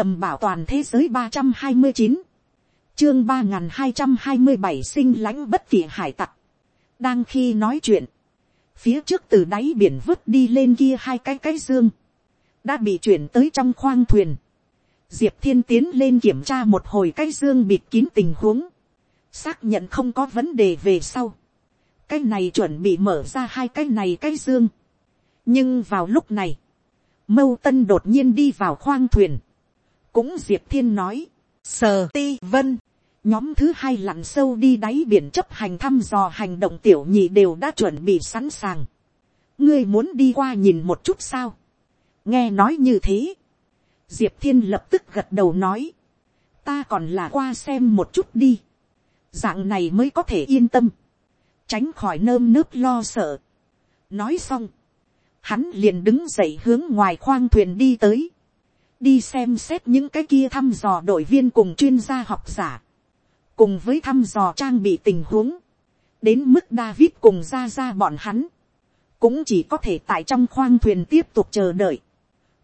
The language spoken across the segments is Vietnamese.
tầm bảo toàn thế giới ba trăm hai mươi chín, chương ba n hai trăm hai mươi bảy sinh lãnh bất kỳ hải tặc, đang khi nói chuyện, phía trước từ đáy biển vứt đi lên kia hai cái cái dương, đã bị chuyển tới trong khoang thuyền, diệp thiên tiến lên kiểm tra một hồi cái dương bịt kín tình huống, xác nhận không có vấn đề về sau, cái này chuẩn bị mở ra hai cái này cái dương, nhưng vào lúc này, mâu tân đột nhiên đi vào khoang thuyền, cũng diệp thiên nói, sờ ti vân, nhóm thứ hai lặn sâu đi đáy biển chấp hành thăm dò hành động tiểu nhị đều đã chuẩn bị sẵn sàng. ngươi muốn đi qua nhìn một chút sao. nghe nói như thế. diệp thiên lập tức gật đầu nói. ta còn là qua xem một chút đi. dạng này mới có thể yên tâm. tránh khỏi nơm nớp lo sợ. nói xong. hắn liền đứng dậy hướng ngoài khoang thuyền đi tới đi xem xét những cái kia thăm dò đội viên cùng chuyên gia học giả. Cùng với thăm dò trang bị tình huống, đến mức David cùng ra ra bọn hắn, cũng chỉ có thể tại trong khoang thuyền tiếp tục chờ đợi,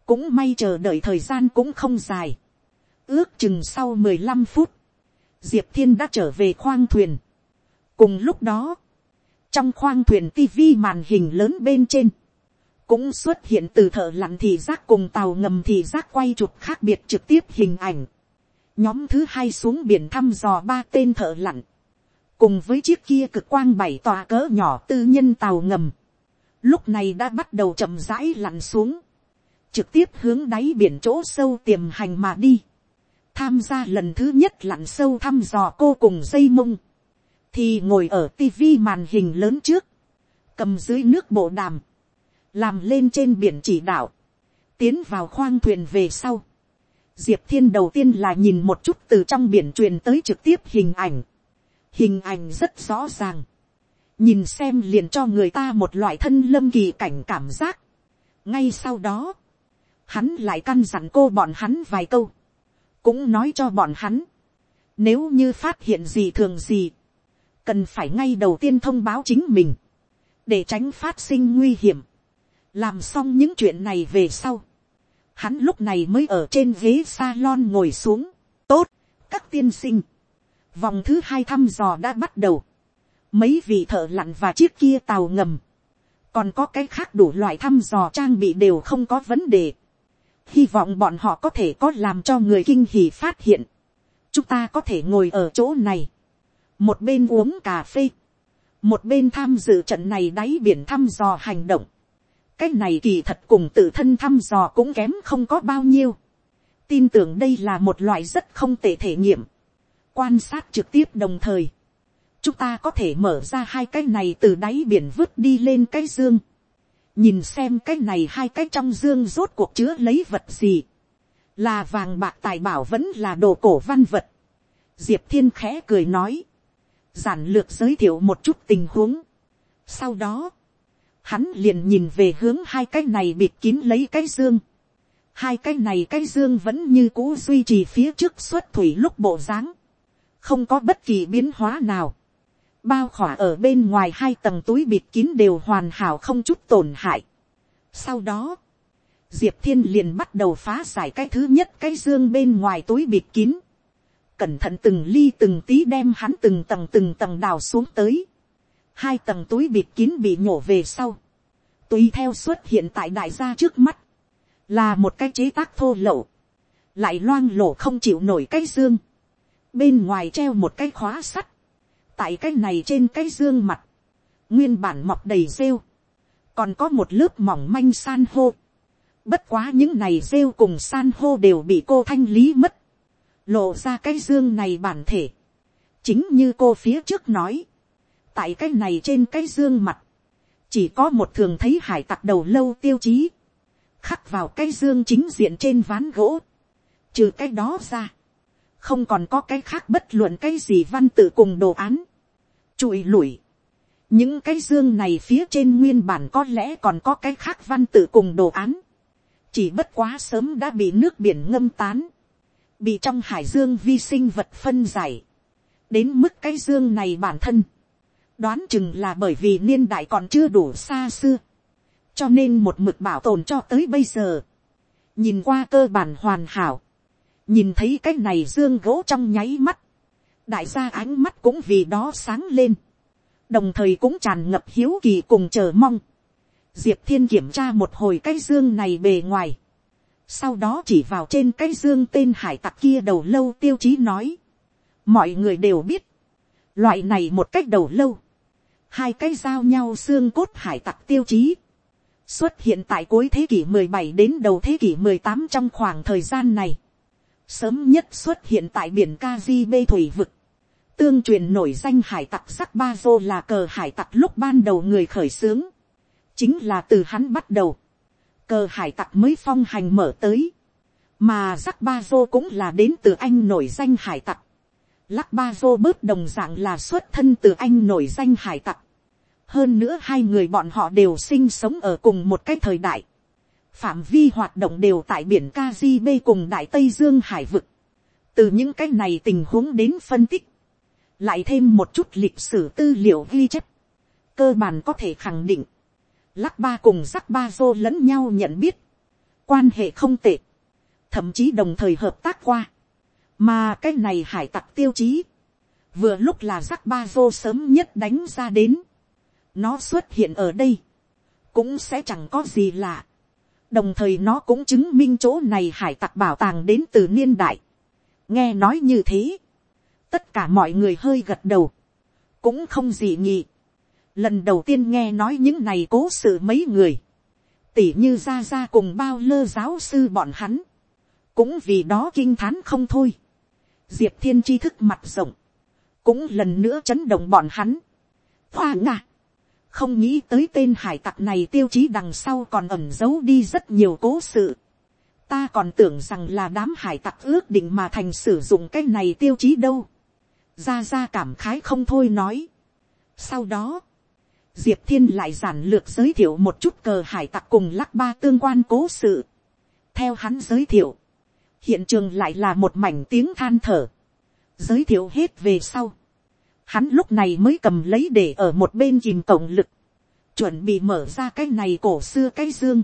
cũng may chờ đợi thời gian cũng không dài, ước chừng sau mười lăm phút, diệp thiên đã trở về khoang thuyền. cùng lúc đó, trong khoang thuyền tv màn hình lớn bên trên, cũng xuất hiện từ thợ lặn thị giác cùng tàu ngầm thị giác quay chụp khác biệt trực tiếp hình ảnh. Nhóm thứ hai xuống biển thăm dò ba tên thợ lặn, cùng với chiếc kia cực quang bảy tòa cỡ nhỏ tư nhân tàu ngầm, lúc này đã bắt đầu chậm rãi lặn xuống, trực tiếp hướng đáy biển chỗ sâu tiềm hành mà đi, tham gia lần thứ nhất lặn sâu thăm dò cô cùng dây mông, thì ngồi ở tivi màn hình lớn trước, cầm dưới nước bộ đàm, làm lên trên biển chỉ đạo, tiến vào khoang thuyền về sau, diệp thiên đầu tiên là nhìn một chút từ trong biển truyền tới trực tiếp hình ảnh. hình ảnh rất rõ ràng. nhìn xem liền cho người ta một loại thân lâm kỳ cảnh cảm giác. ngay sau đó, hắn lại căn dặn cô bọn hắn vài câu. cũng nói cho bọn hắn. nếu như phát hiện gì thường gì, cần phải ngay đầu tiên thông báo chính mình, để tránh phát sinh nguy hiểm làm xong những chuyện này về sau, hắn lúc này mới ở trên ghế salon ngồi xuống. tốt, các tiên sinh. vòng thứ hai thăm dò đã bắt đầu. mấy vị thợ lặn và chiếc kia tàu ngầm. còn có cái khác đủ loại thăm dò trang bị đều không có vấn đề. hy vọng bọn họ có thể có làm cho người kinh hỉ phát hiện. chúng ta có thể ngồi ở chỗ này. một bên uống cà phê. một bên tham dự trận này đáy biển thăm dò hành động cái này kỳ thật cùng tự thân thăm dò cũng kém không có bao nhiêu. tin tưởng đây là một loại rất không tệ thể nghiệm. quan sát trực tiếp đồng thời. chúng ta có thể mở ra hai cái này từ đáy biển vứt đi lên cái dương. nhìn xem cái này hai cái trong dương rốt cuộc chứa lấy vật gì. là vàng bạc tài bảo vẫn là đồ cổ văn vật. diệp thiên khẽ cười nói. giản lược giới thiệu một chút tình huống. sau đó, hắn liền nhìn về hướng hai cái này bịt kín lấy cái dương. hai cái này cái dương vẫn như cũ duy trì phía trước xuất thủy lúc bộ dáng, không có bất kỳ biến hóa nào. bao khỏa ở bên ngoài hai tầng túi bịt kín đều hoàn hảo không chút tổn hại. sau đó, diệp thiên liền bắt đầu phá giải cái thứ nhất cái dương bên ngoài túi bịt kín. cẩn thận từng ly từng tí đem hắn từng tầng từng tầng đào xuống tới hai tầng túi bịt kín bị nhổ về sau, tùy theo xuất hiện tại đại gia trước mắt, là một cái chế tác thô lậu, lại loang lổ không chịu nổi cái dương, bên ngoài treo một cái khóa sắt, tại cái này trên cái dương mặt, nguyên bản mọc đầy rêu, còn có một lớp mỏng manh san hô, bất quá những này rêu cùng san hô đều bị cô thanh lý mất, lộ ra cái dương này bản thể, chính như cô phía trước nói, tại cái này trên cái dương mặt, chỉ có một thường thấy hải tặc đầu lâu tiêu chí, khắc vào cái dương chính diện trên ván gỗ, trừ cái đó ra, không còn có cái khác bất luận cái gì văn tự cùng đồ án, trụi lủi, những cái dương này phía trên nguyên bản có lẽ còn có cái khác văn tự cùng đồ án, chỉ bất quá sớm đã bị nước biển ngâm tán, bị trong hải dương vi sinh vật phân giải, đến mức cái dương này bản thân, đoán chừng là bởi vì niên đại còn chưa đủ xa xưa, cho nên một mực bảo tồn cho tới bây giờ, nhìn qua cơ bản hoàn hảo, nhìn thấy cái này dương gỗ trong nháy mắt, đại gia ánh mắt cũng vì đó sáng lên, đồng thời cũng tràn ngập hiếu kỳ cùng chờ mong. diệp thiên kiểm tra một hồi cái dương này bề ngoài, sau đó chỉ vào trên cái dương tên hải tặc kia đầu lâu tiêu chí nói, mọi người đều biết, loại này một cách đầu lâu, hai cái giao nhau xương cốt hải tặc tiêu chí, xuất hiện tại cuối thế kỷ 17 đến đầu thế kỷ 18 trong khoảng thời gian này, sớm nhất xuất hiện tại biển Caribe thủy vực, tương truyền nổi danh hải tặc sắc ba dô là cờ hải tặc lúc ban đầu người khởi xướng, chính là từ hắn bắt đầu, cờ hải tặc mới phong hành mở tới, mà sắc ba dô cũng là đến từ anh nổi danh hải tặc, lắc ba dô bớt đồng dạng là xuất thân từ anh nổi danh hải tặc, hơn nữa hai người bọn họ đều sinh sống ở cùng một cái thời đại, phạm vi hoạt động đều tại biển Caribe cùng đại tây dương hải vực, từ những cái này tình huống đến phân tích, lại thêm một chút lịch sử tư liệu ghi chép, cơ bản có thể khẳng định, lắc ba cùng rắc ba dô lẫn nhau nhận biết, quan hệ không tệ, thậm chí đồng thời hợp tác qua, mà cái này hải tặc tiêu chí, vừa lúc là rắc ba dô sớm nhất đánh ra đến, nó xuất hiện ở đây, cũng sẽ chẳng có gì lạ, đồng thời nó cũng chứng minh chỗ này hải tặc bảo tàng đến từ niên đại, nghe nói như thế, tất cả mọi người hơi gật đầu, cũng không gì nhị. lần đầu tiên nghe nói những này cố sự mấy người, tỉ như ra ra cùng bao lơ giáo sư bọn hắn, cũng vì đó kinh thán không thôi. diệp thiên tri thức mặt rộng, cũng lần nữa chấn động bọn hắn. hoa ngạ, không nghĩ tới tên hải tặc này tiêu chí đằng sau còn ẩn giấu đi rất nhiều cố sự. ta còn tưởng rằng là đám hải tặc ước định mà thành sử dụng cái này tiêu chí đâu ra ra cảm khái không thôi nói. Sau đó, diệp thiên lại giản lược giới thiệu một chút cờ hải tặc cùng lắc ba tương quan cố sự. theo hắn giới thiệu, hiện trường lại là một mảnh tiếng than thở. giới thiệu hết về sau hắn lúc này mới cầm lấy để ở một bên chìm cộng lực, chuẩn bị mở ra cái này cổ xưa cái dương.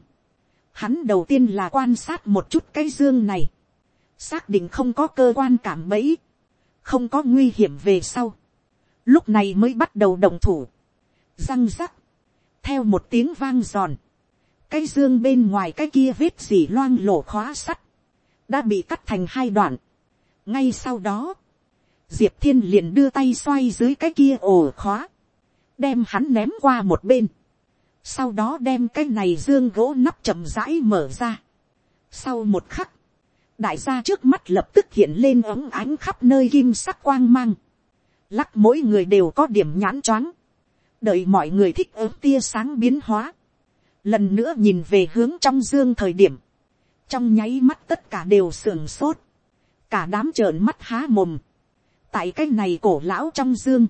hắn đầu tiên là quan sát một chút cái dương này, xác định không có cơ quan cảm bẫy. Không có nguy hiểm về sau, lúc này mới bắt đầu đồng thủ, răng rắc, theo một tiếng vang giòn, cái dương bên ngoài cái kia vết dỉ loang lổ khóa sắt, đã bị cắt thành hai đoạn. ngay sau đó, diệp thiên liền đưa tay xoay dưới cái kia ổ khóa, đem hắn ném qua một bên, sau đó đem cái này dương gỗ nắp chậm rãi mở ra. sau một khắc, đại gia trước mắt lập tức hiện lên ống ánh khắp nơi kim sắc quang mang. Lắc mỗi người đều có điểm nhãn choáng. Đợi mọi người thích ứng tia sáng biến hóa. Lần nữa nhìn về hướng trong dương thời điểm. Trong nháy mắt tất cả đều sườn sốt. Cả đám trợn mắt há mồm. Tại cái này cổ lão trong dương.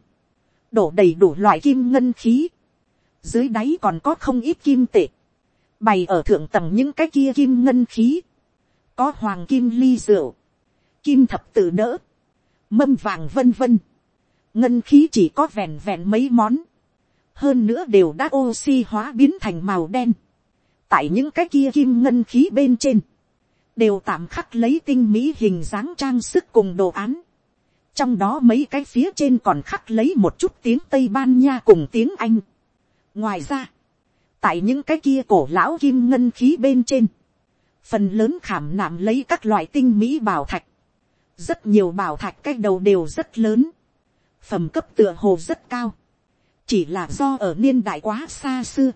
Đổ đầy đủ loại kim ngân khí. Dưới đáy còn có không ít kim tệ. Bày ở thượng tầng những cái kia kim ngân khí. Có hoàng kim ly rượu, kim thập tử đỡ, mâm vàng vân vân, ngân khí chỉ có vẹn vẹn mấy món, hơn nữa đều đã oxy hóa biến thành màu đen, tại những cái kia kim ngân khí bên trên, đều tạm khắc lấy tinh mỹ hình dáng trang sức cùng đồ án, trong đó mấy cái phía trên còn khắc lấy một chút tiếng tây ban nha cùng tiếng anh. ngoài ra, tại những cái kia cổ lão kim ngân khí bên trên, phần lớn khảm nạm lấy các loại tinh mỹ bảo thạch, rất nhiều bảo thạch cái đầu đều rất lớn, phẩm cấp tựa hồ rất cao, chỉ là do ở niên đại quá xa xưa,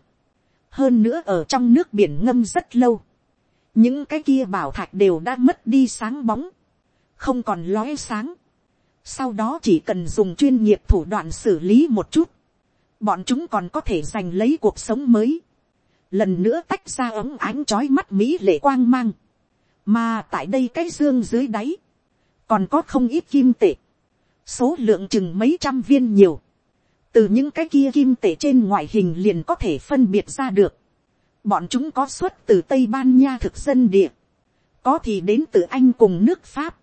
hơn nữa ở trong nước biển ngâm rất lâu, những cái kia bảo thạch đều đã mất đi sáng bóng, không còn lóe sáng, sau đó chỉ cần dùng chuyên nghiệp thủ đoạn xử lý một chút, bọn chúng còn có thể giành lấy cuộc sống mới. Lần nữa tách ra ống ánh trói mắt mỹ lệ quang mang, mà tại đây cái dương dưới đáy, còn có không ít kim tệ, số lượng chừng mấy trăm viên nhiều, từ những cái kia kim tệ trên ngoại hình liền có thể phân biệt ra được, bọn chúng có xuất từ tây ban nha thực dân địa, có thì đến từ anh cùng nước pháp,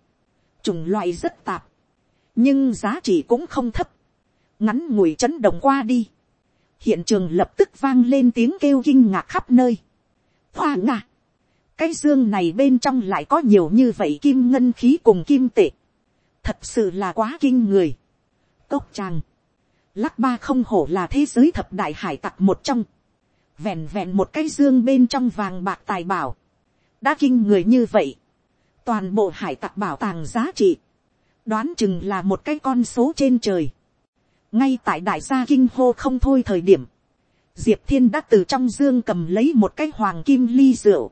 chủng loại rất tạp, nhưng giá trị cũng không thấp, ngắn ngủi chấn động qua đi, hiện trường lập tức vang lên tiếng kêu kinh ngạc khắp nơi. Hoa nga cái dương này bên trong lại có nhiều như vậy kim ngân khí cùng kim tệ, thật sự là quá kinh người. cốc tràng, lắc ba không hổ là thế giới thập đại hải tặc một trong, vẹn vẹn một cái dương bên trong vàng bạc tài bảo, đã kinh người như vậy, toàn bộ hải tặc bảo tàng giá trị, đoán chừng là một cái con số trên trời, ngay tại đại gia kinh hô không thôi thời điểm, diệp thiên đã từ trong dương cầm lấy một cái hoàng kim ly rượu,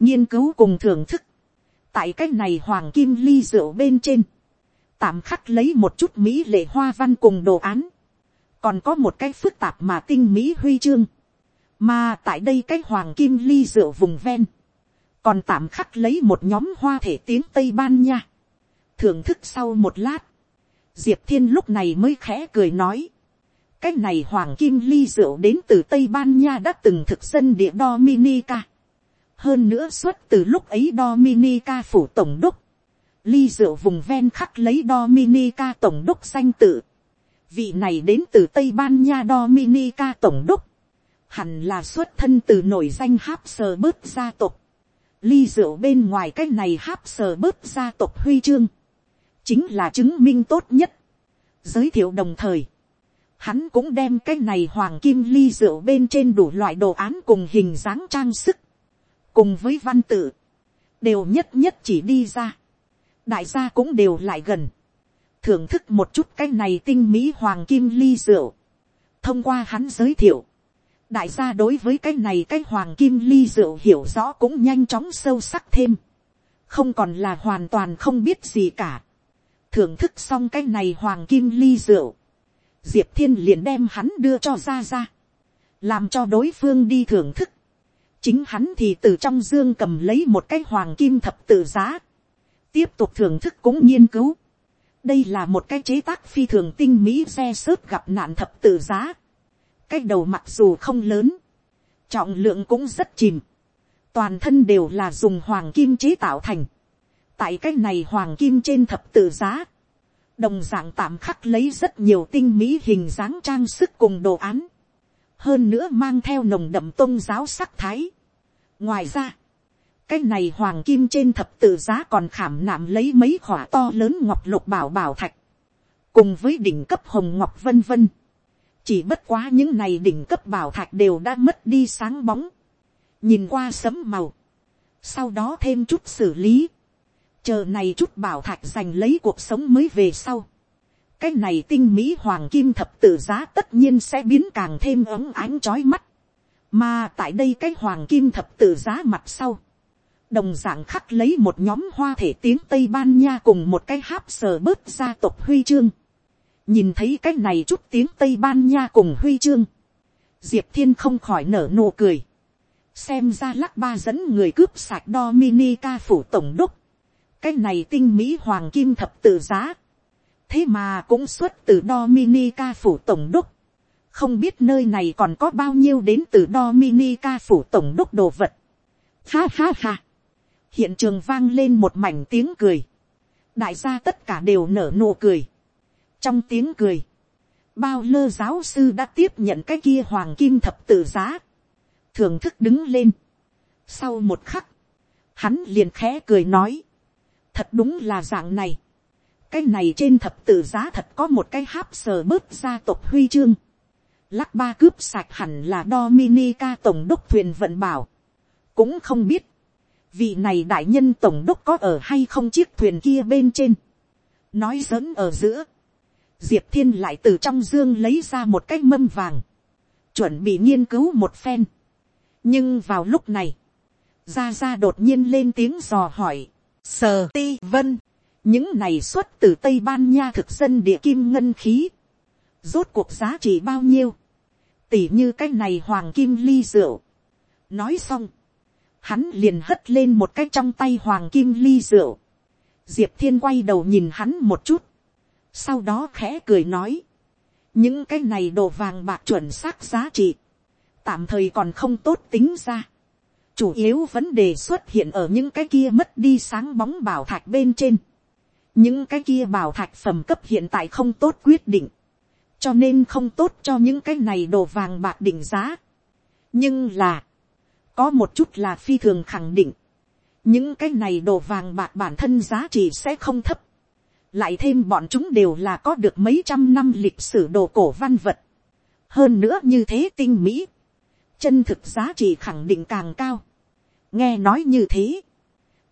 nghiên cứu cùng thưởng thức, tại cái này hoàng kim ly rượu bên trên, tạm khắc lấy một chút mỹ lệ hoa văn cùng đồ án, còn có một cái phức tạp mà tinh mỹ huy chương, mà tại đây cái hoàng kim ly rượu vùng ven, còn tạm khắc lấy một nhóm hoa thể tiếng tây ban nha, thưởng thức sau một lát, diệp thiên lúc này mới khẽ cười nói, cái này hoàng kim ly rượu đến từ tây ban nha đã từng thực dân địa dominica, hơn nữa xuất từ lúc ấy dominica phủ tổng đốc, ly rượu vùng ven khắc lấy dominica tổng đốc danh tự, vị này đến từ tây ban nha dominica tổng đốc, hẳn là xuất thân từ nổi danh háp sờ bớt gia tộc, ly rượu bên ngoài cái này háp sờ bớt gia tộc huy chương, chính là chứng minh tốt nhất. giới thiệu đồng thời, hắn cũng đem cái này hoàng kim ly rượu bên trên đủ loại đồ án cùng hình dáng trang sức, cùng với văn tự, đều nhất nhất chỉ đi ra. đại gia cũng đều lại gần, thưởng thức một chút cái này tinh mỹ hoàng kim ly rượu. thông qua hắn giới thiệu, đại gia đối với cái này cái hoàng kim ly rượu hiểu rõ cũng nhanh chóng sâu sắc thêm, không còn là hoàn toàn không biết gì cả thưởng thức xong cái này hoàng kim ly rượu, diệp thiên liền đem hắn đưa cho ra ra, làm cho đối phương đi thưởng thức, chính hắn thì từ trong dương cầm lấy một cái hoàng kim thập tự giá, tiếp tục thưởng thức cũng nghiên cứu. đây là một cái chế tác phi thường tinh mỹ xe sớt gặp nạn thập tự giá, cái đầu mặc dù không lớn, trọng lượng cũng rất chìm, toàn thân đều là dùng hoàng kim chế tạo thành, tại cái này hoàng kim trên thập tự giá, đồng d ạ n g tạm khắc lấy rất nhiều tinh mỹ hình dáng trang sức cùng đồ án, hơn nữa mang theo nồng đậm tôn giáo sắc thái. ngoài ra, cái này hoàng kim trên thập tự giá còn khảm nạm lấy mấy khỏa to lớn ngọc lục bảo bảo thạch, cùng với đỉnh cấp hồng ngọc vân vân. Chỉ bất quá những này đỉnh cấp bảo thạch đều đã mất đi sáng bóng, nhìn qua sấm màu, sau đó thêm chút xử lý, chờ này chút bảo thạch giành lấy cuộc sống mới về sau. cái này tinh mỹ hoàng kim thập tự giá tất nhiên sẽ biến càng thêm ấm ánh trói mắt, mà tại đây cái hoàng kim thập tự giá mặt sau, đồng d ạ n g khắc lấy một nhóm hoa thể tiếng tây ban nha cùng một cái háp sờ bớt gia tộc huy chương, nhìn thấy cái này chút tiếng tây ban nha cùng huy chương, diệp thiên không khỏi nở nụ cười, xem ra lắc ba dẫn người cướp sạch Dominica phủ tổng đốc, cái này tinh mỹ hoàng kim thập tự giá, thế mà cũng xuất từ Dominica phủ tổng đốc, không biết nơi này còn có bao nhiêu đến từ Dominica phủ tổng đốc đồ vật. Ha ha ha, hiện trường vang lên một mảnh tiếng cười, đại gia tất cả đều nở nụ cười, trong tiếng cười, bao lơ giáo sư đã tiếp nhận cái kia hoàng kim thập tự giá, thưởng thức đứng lên. Sau một khắc, hắn liền khẽ cười nói, thật đúng là dạng này, cái này trên thập tự giá thật có một cái háp sờ bớt gia tộc huy chương, lắc ba cướp sạch hẳn là Dominica tổng đốc thuyền vận bảo, cũng không biết, vị này đại nhân tổng đốc có ở hay không chiếc thuyền kia bên trên, nói giỡn ở giữa, diệp thiên lại từ trong dương lấy ra một cái mâm vàng, chuẩn bị nghiên cứu một phen. nhưng vào lúc này, ra ra đột nhiên lên tiếng dò hỏi, sờ ti vân, những này xuất từ tây ban nha thực dân địa kim ngân khí, rốt cuộc giá trị bao nhiêu, tỉ như cái này hoàng kim ly rượu. nói xong, hắn liền hất lên một cái trong tay hoàng kim ly rượu, diệp thiên quay đầu nhìn hắn một chút, sau đó khẽ cười nói, những cái này đồ vàng bạc chuẩn xác giá trị, tạm thời còn không tốt tính ra chủ yếu vấn đề xuất hiện ở những cái kia mất đi sáng bóng bảo thạch bên trên. những cái kia bảo thạch phẩm cấp hiện tại không tốt quyết định, cho nên không tốt cho những cái này đồ vàng bạc định giá. nhưng là, có một chút là phi thường khẳng định, những cái này đồ vàng bạc bản thân giá trị sẽ không thấp, lại thêm bọn chúng đều là có được mấy trăm năm lịch sử đồ cổ văn vật, hơn nữa như thế tinh mỹ, chân thực giá trị khẳng định càng cao, nghe nói như thế,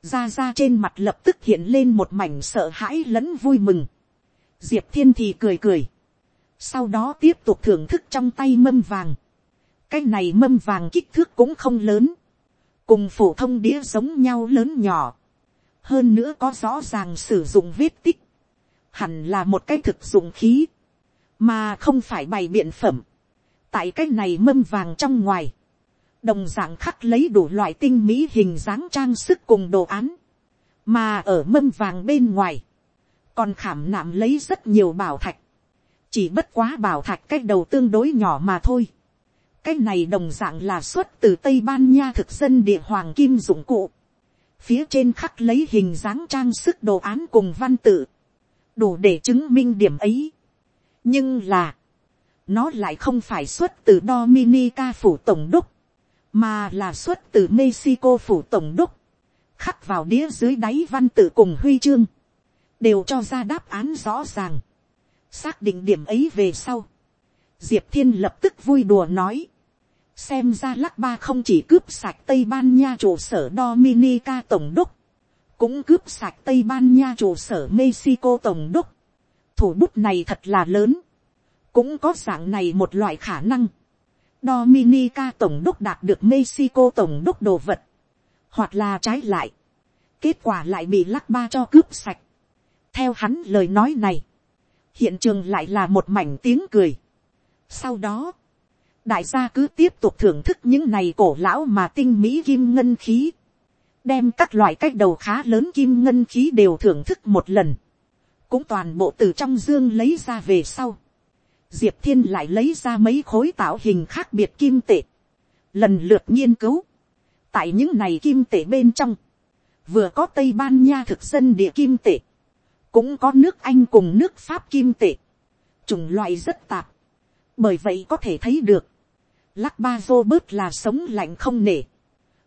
ra ra trên mặt lập tức hiện lên một mảnh sợ hãi lẫn vui mừng, diệp thiên thì cười cười, sau đó tiếp tục thưởng thức trong tay mâm vàng, cái này mâm vàng kích thước cũng không lớn, cùng phổ thông đĩa giống nhau lớn nhỏ, hơn nữa có rõ ràng sử dụng vết tích, hẳn là một cái thực dụng khí, mà không phải bày biện phẩm. tại cái này mâm vàng trong ngoài, đồng dạng khắc lấy đủ loại tinh mỹ hình dáng trang sức cùng đồ án, mà ở mâm vàng bên ngoài, còn khảm nạm lấy rất nhiều bảo thạch, chỉ bất quá bảo thạch cái đầu tương đối nhỏ mà thôi. Cái này đồng dạng là xuất từ tây ban nha thực dân địa hoàng kim dụng cụ, phía trên khắc lấy hình dáng trang sức đồ án cùng văn tự, đủ để chứng minh điểm ấy. nhưng là, nó lại không phải xuất từ Dominica phủ tổng đốc, mà là xuất từ Mexico phủ tổng đốc, khắc vào đĩa dưới đáy văn tự cùng huy chương, đều cho ra đáp án rõ ràng, xác định điểm ấy về sau. Diệp thiên lập tức vui đùa nói, xem ra lắc ba không chỉ cướp sạch tây ban nha trụ sở dominica tổng đốc, cũng cướp sạch tây ban nha trụ sở mexico tổng đốc. thủ bút này thật là lớn, cũng có dạng này một loại khả năng dominica tổng đốc đạt được mexico tổng đốc đồ vật, hoặc là trái lại, kết quả lại bị lắc ba cho cướp sạch. theo hắn lời nói này, hiện trường lại là một mảnh tiếng cười. sau đó, đại gia cứ tiếp tục thưởng thức những này cổ lão mà tinh mỹ kim ngân khí, đem các loại cách đầu khá lớn kim ngân khí đều thưởng thức một lần, cũng toàn bộ từ trong dương lấy ra về sau, diệp thiên lại lấy ra mấy khối tạo hình khác biệt kim tệ, lần lượt nghiên cứu, tại những này kim tệ bên trong, vừa có tây ban nha thực dân địa kim tệ, cũng có nước anh cùng nước pháp kim tệ, chủng loại rất tạp, bởi vậy có thể thấy được, Lắc ba dô bớt là sống lạnh không nể.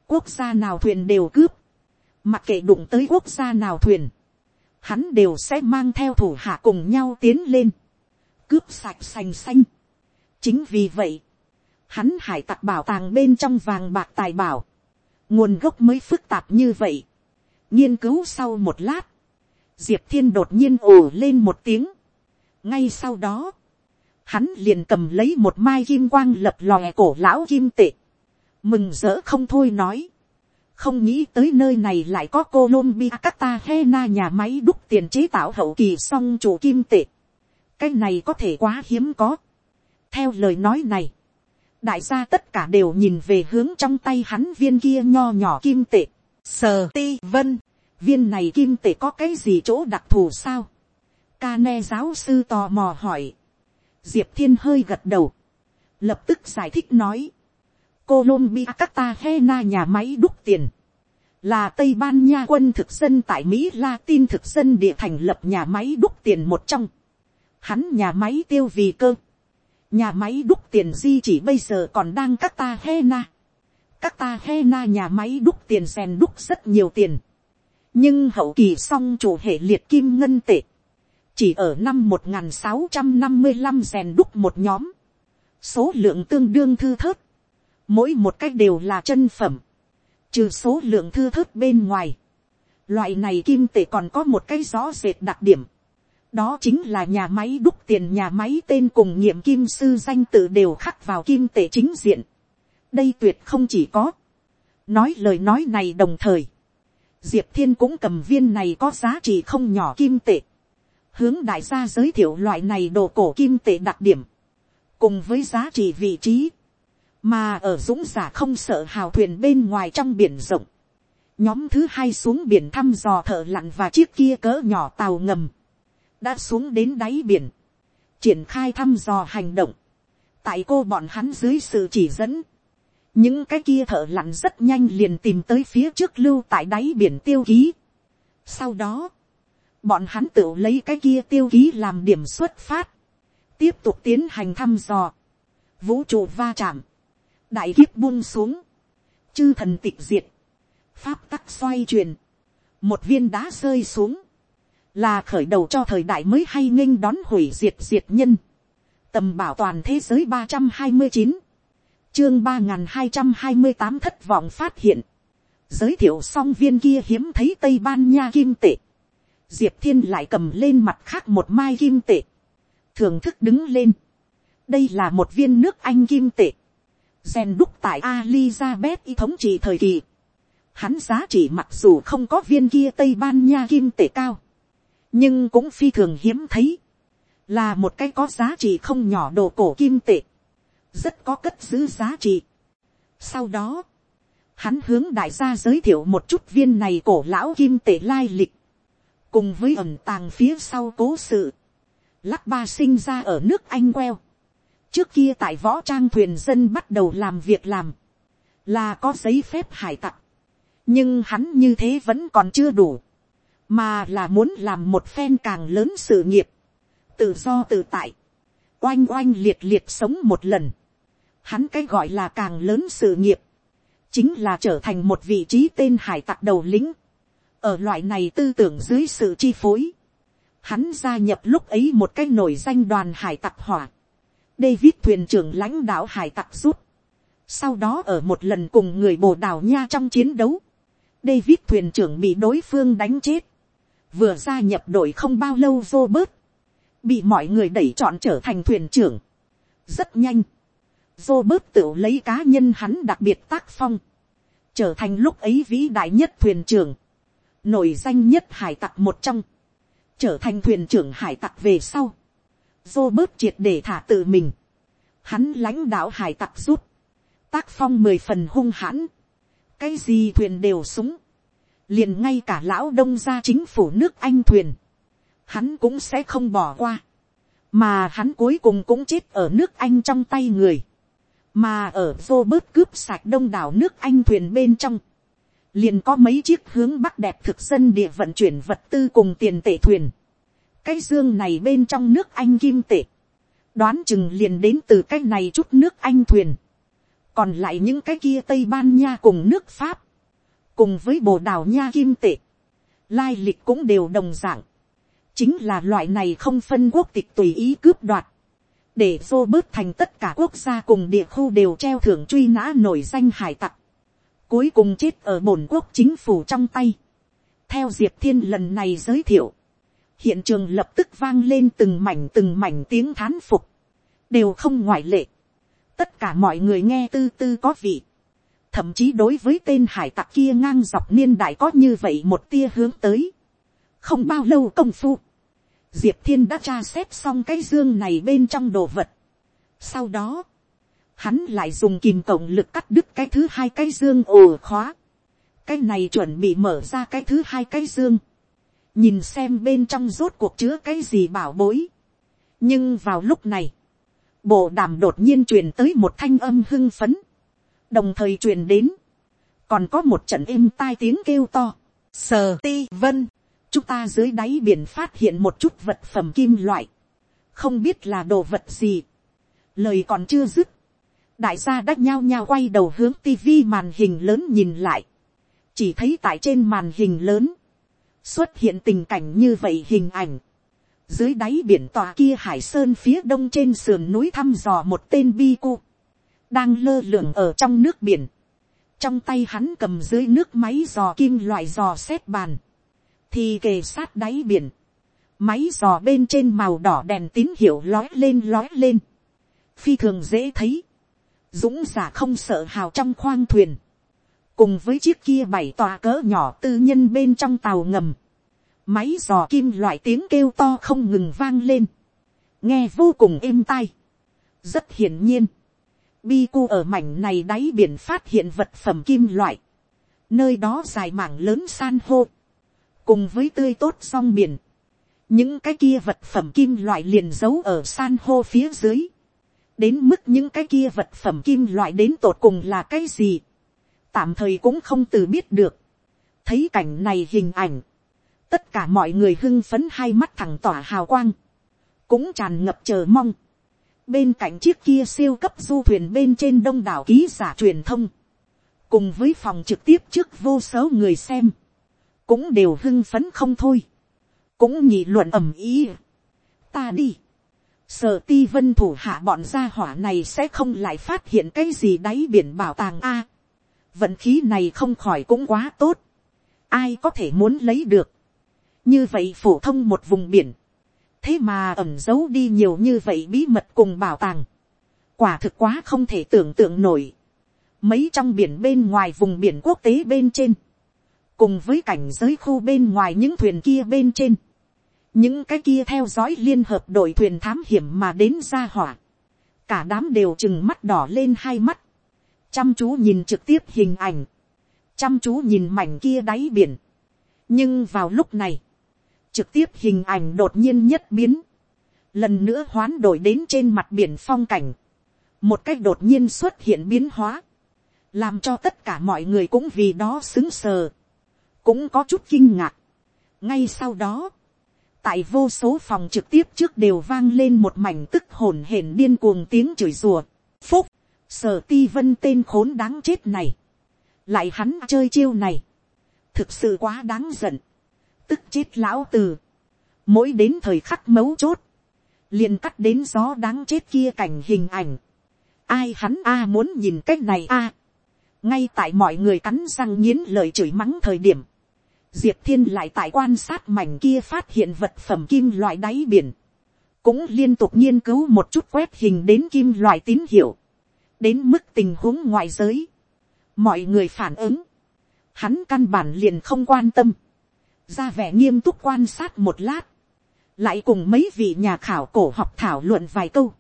Quốc gia nào thuyền đều cướp. Mặc kệ đụng tới quốc gia nào thuyền. Hắn đều sẽ mang theo thủ hạ cùng nhau tiến lên. Cướp sạch sành xanh. Chính vì vậy. Hắn hải tặc bảo tàng bên trong vàng bạc tài bảo. Nguồn gốc mới phức tạp như vậy. Nghiên cứu sau một lát. Diệp thiên đột nhiên ồ lên một tiếng. Ngay sau đó hắn liền cầm lấy một mai kim quang lập lòe cổ lão kim tệ, mừng rỡ không thôi nói, không nghĩ tới nơi này lại có Colombia Cartagena nhà máy đúc tiền chế tạo hậu kỳ song chủ kim tệ cái này có thể quá hiếm có. theo lời nói này, đại gia tất cả đều nhìn về hướng trong tay hắn viên kia nho nhỏ kim tệ. sờ ti vân, viên này kim tệ có cái gì chỗ đặc thù sao. ca ne giáo sư tò mò hỏi diệp thiên hơi gật đầu, lập tức giải thích nói, Colombia Cartagena nhà máy đúc tiền, là Tây Ban Nha quân thực dân tại Mỹ Latin thực dân địa thành lập nhà máy đúc tiền một trong. Hắn nhà máy tiêu vì cơ. Nhà máy đúc tiền di chỉ bây giờ còn đang cắt ta he na. Cắt ta he na nhà máy đúc tiền rèn đúc rất nhiều tiền. Nhưng hậu kỳ xong chủ hệ liệt kim ngân tệ. Chỉ ở năm 1655 rèn đúc một nhóm, số lượng tương đương thư thớt, mỗi một cách đều là chân phẩm, trừ số lượng thư thớt bên ngoài, loại này kim tệ còn có một cái rõ rệt đặc điểm, đó chính là nhà máy đúc tiền. Nhà máy tên cùng nhiệm kim sư danh tự đều khắc vào kim tệ chính diện, đây tuyệt không chỉ có, nói lời nói này đồng thời, diệp thiên cũng cầm viên này có giá trị không nhỏ kim tệ, hướng đại gia giới thiệu loại này đồ cổ kim tệ đặc điểm, cùng với giá trị vị trí, mà ở dũng giả không sợ hào thuyền bên ngoài trong biển rộng, nhóm thứ hai xuống biển thăm dò thợ lặn và chiếc kia cỡ nhỏ tàu ngầm, đã xuống đến đáy biển, triển khai thăm dò hành động, tại cô bọn hắn dưới sự chỉ dẫn, những cái kia thợ lặn rất nhanh liền tìm tới phía trước lưu tại đáy biển tiêu ký. Sau đó, bọn hắn tự lấy cái kia tiêu ký làm điểm xuất phát, tiếp tục tiến hành thăm dò, vũ trụ va chạm, đại kiếp buông xuống, chư thần tịch diệt, pháp tắc xoay chuyển, một viên đá rơi xuống, là khởi đầu cho thời đại mới hay nghênh đón hủy diệt diệt nhân, tầm bảo toàn thế giới ba trăm hai mươi chín, chương ba n g h n hai trăm hai mươi tám thất vọng phát hiện, giới thiệu xong viên kia hiếm thấy tây ban nha kim tệ, diệp thiên lại cầm lên mặt khác một mai kim tệ, thưởng thức đứng lên, đây là một viên nước anh kim tệ, gen đúc tại Alizabeth y thống trị thời kỳ, hắn giá trị mặc dù không có viên kia tây ban nha kim tệ cao, nhưng cũng phi thường hiếm thấy, là một cái có giá trị không nhỏ đồ cổ kim tệ, rất có cất giữ giá trị. Sau đó, hắn hướng đại gia giới thiệu một chút viên này cổ lão kim tệ lai lịch, cùng với ẩm tàng phía sau cố sự, lắc ba sinh ra ở nước anh queo, trước kia tại võ trang thuyền dân bắt đầu làm việc làm, là có giấy phép hải tặc, nhưng hắn như thế vẫn còn chưa đủ, mà là muốn làm một phen càng lớn sự nghiệp, tự do tự tại, oanh oanh liệt liệt sống một lần. Hắn cái gọi là càng lớn sự nghiệp, chính là trở thành một vị trí tên hải tặc đầu lĩnh. ở loại này tư tưởng dưới sự chi phối, hắn gia nhập lúc ấy một cái nổi danh đoàn hải tặc hỏa. David thuyền trưởng lãnh đạo hải tặc rút. Sau đó ở một lần cùng người bồ đào nha trong chiến đấu, David thuyền trưởng bị đối phương đánh chết vừa gia nhập đội không bao lâu vô bớt, bị mọi người đẩy chọn trở thành thuyền trưởng. rất nhanh, vô bớt tự lấy cá nhân hắn đặc biệt tác phong, trở thành lúc ấy vĩ đại nhất thuyền trưởng, nổi danh nhất hải tặc một trong, trở thành thuyền trưởng hải tặc về sau, vô bớt triệt để thả tự mình, hắn lãnh đạo hải tặc rút, tác phong mười phần hung hãn, cái gì thuyền đều súng, liền ngay cả lão đông gia chính phủ nước anh thuyền, hắn cũng sẽ không bỏ qua, mà hắn cuối cùng cũng chết ở nước anh trong tay người, mà ở vô bớt cướp sạch đông đảo nước anh thuyền bên trong, liền có mấy chiếc hướng bắc đẹp thực dân địa vận chuyển vật tư cùng tiền tệ thuyền, cái dương này bên trong nước anh kim tệ, đoán chừng liền đến từ cái này chút nước anh thuyền, còn lại những cái kia tây ban nha cùng nước pháp, cùng với bồ đào nha kim tệ, lai lịch cũng đều đồng dạng, chính là loại này không phân quốc tịch tùy ý cướp đoạt, để dô bớt thành tất cả quốc gia cùng địa khu đều treo thưởng truy nã nổi danh hải tặc, cuối cùng chết ở bổn quốc chính phủ trong tay. theo diệp thiên lần này giới thiệu, hiện trường lập tức vang lên từng mảnh từng mảnh tiếng thán phục, đều không ngoại lệ. tất cả mọi người nghe tư tư có vị, thậm chí đối với tên hải tặc kia ngang dọc niên đại có như vậy một tia hướng tới. không bao lâu công phu, diệp thiên đã tra xét xong cái dương này bên trong đồ vật. sau đó, hắn lại dùng kìm cộng lực cắt đứt cái thứ hai cái dương ồ khóa. cái này chuẩn bị mở ra cái thứ hai cái dương. nhìn xem bên trong rốt cuộc chứa cái gì bảo bối. nhưng vào lúc này, bộ đàm đột nhiên truyền tới một thanh âm hưng phấn đồng thời truyền đến, còn có một trận êm tai tiếng kêu to, sờ ti vân, chúng ta dưới đáy biển phát hiện một chút vật phẩm kim loại, không biết là đồ vật gì, lời còn chưa dứt, đại gia đã nhao nhao quay đầu hướng tivi màn hình lớn nhìn lại, chỉ thấy tại trên màn hình lớn, xuất hiện tình cảnh như vậy hình ảnh, dưới đáy biển tòa kia hải sơn phía đông trên sườn núi thăm dò một tên bi cu, đang lơ lửng ở trong nước biển, trong tay hắn cầm dưới nước máy dò kim loại dò xét bàn, thì kề sát đáy biển, máy dò bên trên màu đỏ đèn tín hiệu lói lên lói lên, phi thường dễ thấy, dũng giả không sợ hào trong khoang thuyền, cùng với chiếc kia bảy tòa cỡ nhỏ tư nhân bên trong tàu ngầm, máy dò kim loại tiếng kêu to không ngừng vang lên, nghe vô cùng êm tai, rất hiển nhiên, bi cu ở mảnh này đáy biển phát hiện vật phẩm kim loại, nơi đó dài mảng lớn san hô, cùng với tươi tốt song biển, những cái kia vật phẩm kim loại liền giấu ở san hô phía dưới, đến mức những cái kia vật phẩm kim loại đến tột cùng là cái gì, tạm thời cũng không từ biết được, thấy cảnh này hình ảnh, tất cả mọi người hưng phấn hai mắt thẳng tỏa hào quang, cũng tràn ngập chờ mong, bên cạnh chiếc kia siêu cấp du thuyền bên trên đông đảo ký giả truyền thông, cùng với phòng trực tiếp trước vô số người xem, cũng đều hưng phấn không thôi, cũng nhị luận ầm ý. ta đi, sở ti vân thủ hạ bọn gia hỏa này sẽ không lại phát hiện cái gì đáy biển bảo tàng a. vận khí này không khỏi cũng quá tốt, ai có thể muốn lấy được, như vậy phổ thông một vùng biển, thế mà ẩm giấu đi nhiều như vậy bí mật cùng bảo tàng, quả thực quá không thể tưởng tượng nổi, mấy trong biển bên ngoài vùng biển quốc tế bên trên, cùng với cảnh giới khu bên ngoài những thuyền kia bên trên, những cái kia theo dõi liên hợp đội thuyền thám hiểm mà đến ra hỏa, cả đám đều chừng mắt đỏ lên hai mắt, chăm chú nhìn trực tiếp hình ảnh, chăm chú nhìn mảnh kia đáy biển. nhưng vào lúc này, trực tiếp hình ảnh đột nhiên nhất biến, lần nữa hoán đổi đến trên mặt biển phong cảnh, một cách đột nhiên xuất hiện biến hóa, làm cho tất cả mọi người cũng vì đó xứng sờ, cũng có chút kinh ngạc. ngay sau đó, tại vô số phòng trực tiếp trước đều vang lên một mảnh tức hồn hển điên cuồng tiếng chửi rùa. phúc, sở ti vân tên khốn đáng chết này, lại hắn chơi chiêu này, thực sự quá đáng giận, tức chết lão từ, mỗi đến thời khắc mấu chốt, liền cắt đến gió đáng chết kia cảnh hình ảnh, ai hắn a muốn nhìn cái này a, ngay tại mọi người cắn răng nghiến lời chửi mắng thời điểm, diệp thiên lại tại quan sát mảnh kia phát hiện vật phẩm kim loại đáy biển, cũng liên tục nghiên cứu một chút quét hình đến kim loại tín hiệu, đến mức tình huống ngoại giới, mọi người phản ứng, hắn căn bản liền không quan tâm, ra vẻ nghiêm túc quan sát một lát, lại cùng mấy vị nhà khảo cổ học thảo luận vài câu,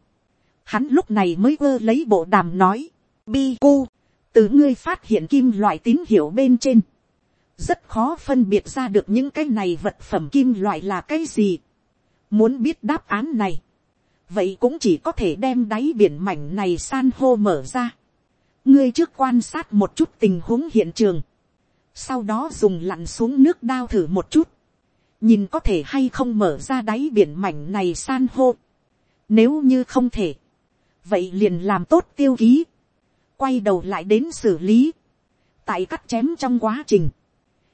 hắn lúc này mới ơ lấy bộ đàm nói, bi cu, từ ngươi phát hiện kim loại tín hiệu bên trên, rất khó phân biệt ra được những cái này vật phẩm kim loại là cái gì. Muốn biết đáp án này, vậy cũng chỉ có thể đem đáy biển mảnh này san hô mở ra. ngươi trước quan sát một chút tình huống hiện trường, sau đó dùng lặn xuống nước đao thử một chút, nhìn có thể hay không mở ra đáy biển mảnh này san hô. Nếu như không thể, vậy liền làm tốt tiêu ký, quay đầu lại đến xử lý, tại cắt chém trong quá trình,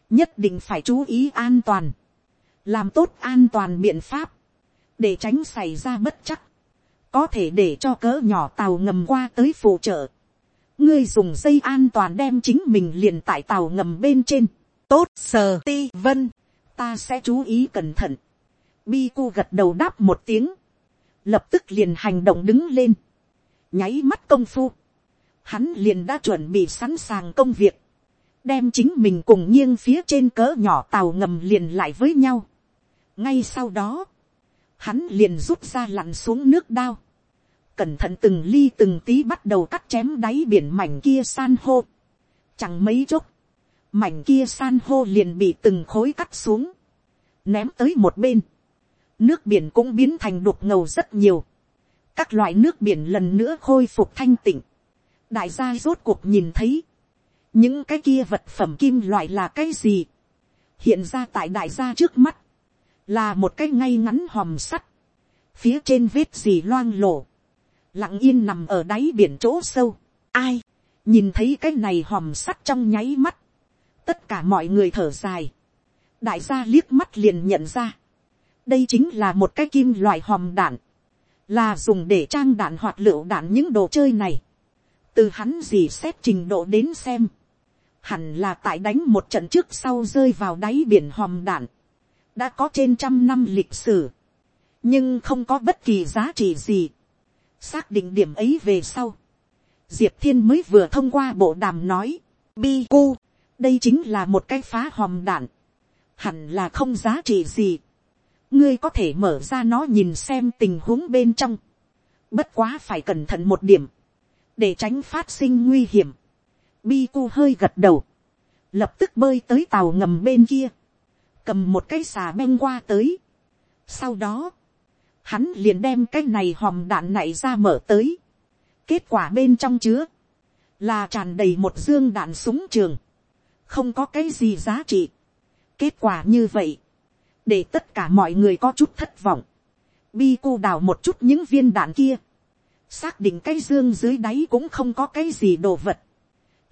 nhất định phải chú ý an toàn, làm tốt an toàn biện pháp, để tránh xảy ra bất chắc, có thể để cho cỡ nhỏ tàu ngầm qua tới phụ trợ, ngươi dùng dây an toàn đem chính mình liền tại tàu ngầm bên trên, tốt sờ ti vân, ta sẽ chú ý cẩn thận, bi cu gật đầu đáp một tiếng, lập tức liền hành động đứng lên, nháy mắt công phu, hắn liền đã chuẩn bị sẵn sàng công việc, đem chính mình cùng nghiêng phía trên cỡ nhỏ tàu ngầm liền lại với nhau. ngay sau đó, hắn liền rút ra lặn xuống nước đao, cẩn thận từng ly từng tí bắt đầu cắt chém đáy biển mảnh kia san hô. chẳng mấy chốc, mảnh kia san hô liền bị từng khối cắt xuống, ném tới một bên. nước biển cũng biến thành đục ngầu rất nhiều. các loại nước biển lần nữa khôi phục thanh tịnh. đại gia rốt cuộc nhìn thấy, những cái kia vật phẩm kim loại là cái gì, hiện ra tại đại gia trước mắt, là một cái ngay ngắn hòm sắt, phía trên vết gì loang lổ, lặng yên nằm ở đáy biển chỗ sâu, ai, nhìn thấy cái này hòm sắt trong nháy mắt, tất cả mọi người thở dài, đại gia liếc mắt liền nhận ra, đây chính là một cái kim loại hòm đạn, là dùng để trang đạn hoạt lựu đạn những đồ chơi này, từ hắn gì xét trình độ đến xem, hẳn là tại đánh một trận trước sau rơi vào đáy biển hòm đạn, đã có trên trăm năm lịch sử, nhưng không có bất kỳ giá trị gì xác định điểm ấy về sau, diệp thiên mới vừa thông qua bộ đàm nói, bi cu, đây chính là một cái phá hòm đạn, hẳn là không giá trị gì. ngươi có thể mở ra nó nhìn xem tình huống bên trong, bất quá phải cẩn thận một điểm, để tránh phát sinh nguy hiểm Bi cu hơi gật đầu. Lập tức bơi tới tàu ngầm bên kia. Cầm một cái xà beng qua tới. Sau đó. Hắn liền đem cái này hòm đạn này ra mở tới. Kết quả bên trong chứa. Là tràn đầy một dương đạn súng trường. Không có cái gì giá trị. Kết quả như vậy. Để tất cả mọi người có chút thất vọng. Bi cu đào một chút những viên đạn kia xác định cái dương dưới đáy cũng không có cái gì đồ vật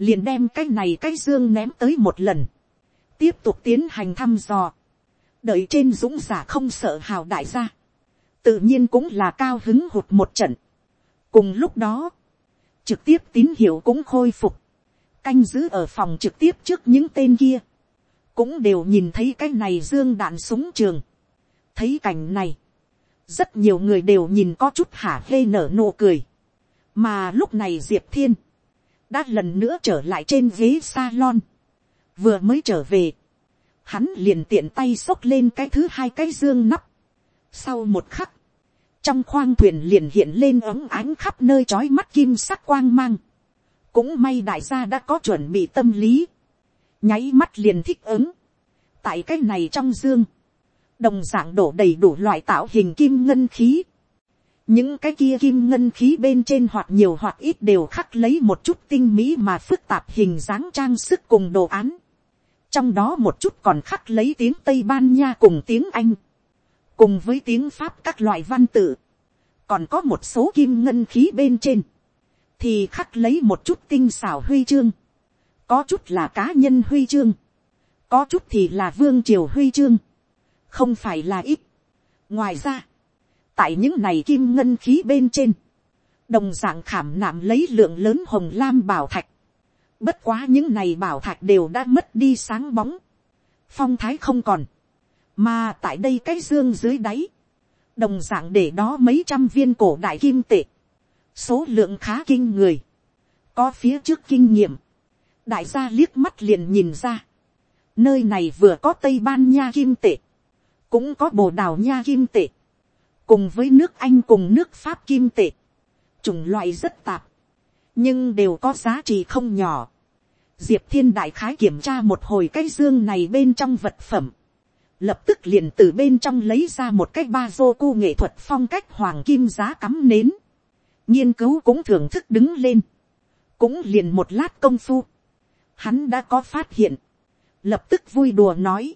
liền đem cái này cái dương ném tới một lần, tiếp tục tiến hành thăm dò, đợi trên dũng giả không sợ hào đại gia, tự nhiên cũng là cao hứng hụt một trận. cùng lúc đó, trực tiếp tín hiệu cũng khôi phục, canh giữ ở phòng trực tiếp trước những tên kia, cũng đều nhìn thấy cái này dương đạn súng trường. thấy cảnh này, rất nhiều người đều nhìn có chút hả hê nở nụ cười. mà lúc này diệp thiên, đã lần nữa trở lại trên ghế salon, vừa mới trở về, hắn liền tiện tay xốc lên cái thứ hai cái dương nắp sau một khắc, trong khoang thuyền liền hiện lên ấm ánh khắp nơi trói mắt kim sắc quang mang. cũng may đại gia đã có chuẩn bị tâm lý, nháy mắt liền thích ứng. tại cái này trong dương, đồng d ạ n g đổ đầy đủ loại tạo hình kim ngân khí. những cái kia kim ngân khí bên trên hoặc nhiều hoặc ít đều khắc lấy một chút tinh mỹ mà phức tạp hình dáng trang sức cùng đồ án. trong đó một chút còn khắc lấy tiếng tây ban nha cùng tiếng anh cùng với tiếng pháp các loại văn tự, còn có một số kim ngân khí bên trên, thì khắc lấy một chút tinh xảo huy chương, có chút là cá nhân huy chương, có chút thì là vương triều huy chương, không phải là ít. ngoài ra, tại những này kim ngân khí bên trên, đồng d ạ n g khảm nạm lấy lượng lớn hồng lam bảo thạch, bất quá những này bảo thạch đều đã mất đi sáng bóng, phong thái không còn, mà tại đây cái dương dưới đáy, đồng d ạ n g để đó mấy trăm viên cổ đại kim tệ, số lượng khá kinh người, có phía trước kinh nghiệm, đại gia liếc mắt liền nhìn ra, nơi này vừa có tây ban nha kim tệ, cũng có bồ đào nha kim tệ, cùng với nước anh cùng nước pháp kim tệ, chủng loại rất tạp, nhưng đều có giá trị không nhỏ. Diệp thiên đại khái kiểm tra một hồi cái dương này bên trong vật phẩm, lập tức liền từ bên trong lấy ra một cái ba dô cu nghệ thuật phong cách hoàng kim giá cắm nến, nghiên cứu cũng thưởng thức đứng lên, cũng liền một lát công phu, hắn đã có phát hiện, lập tức vui đùa nói,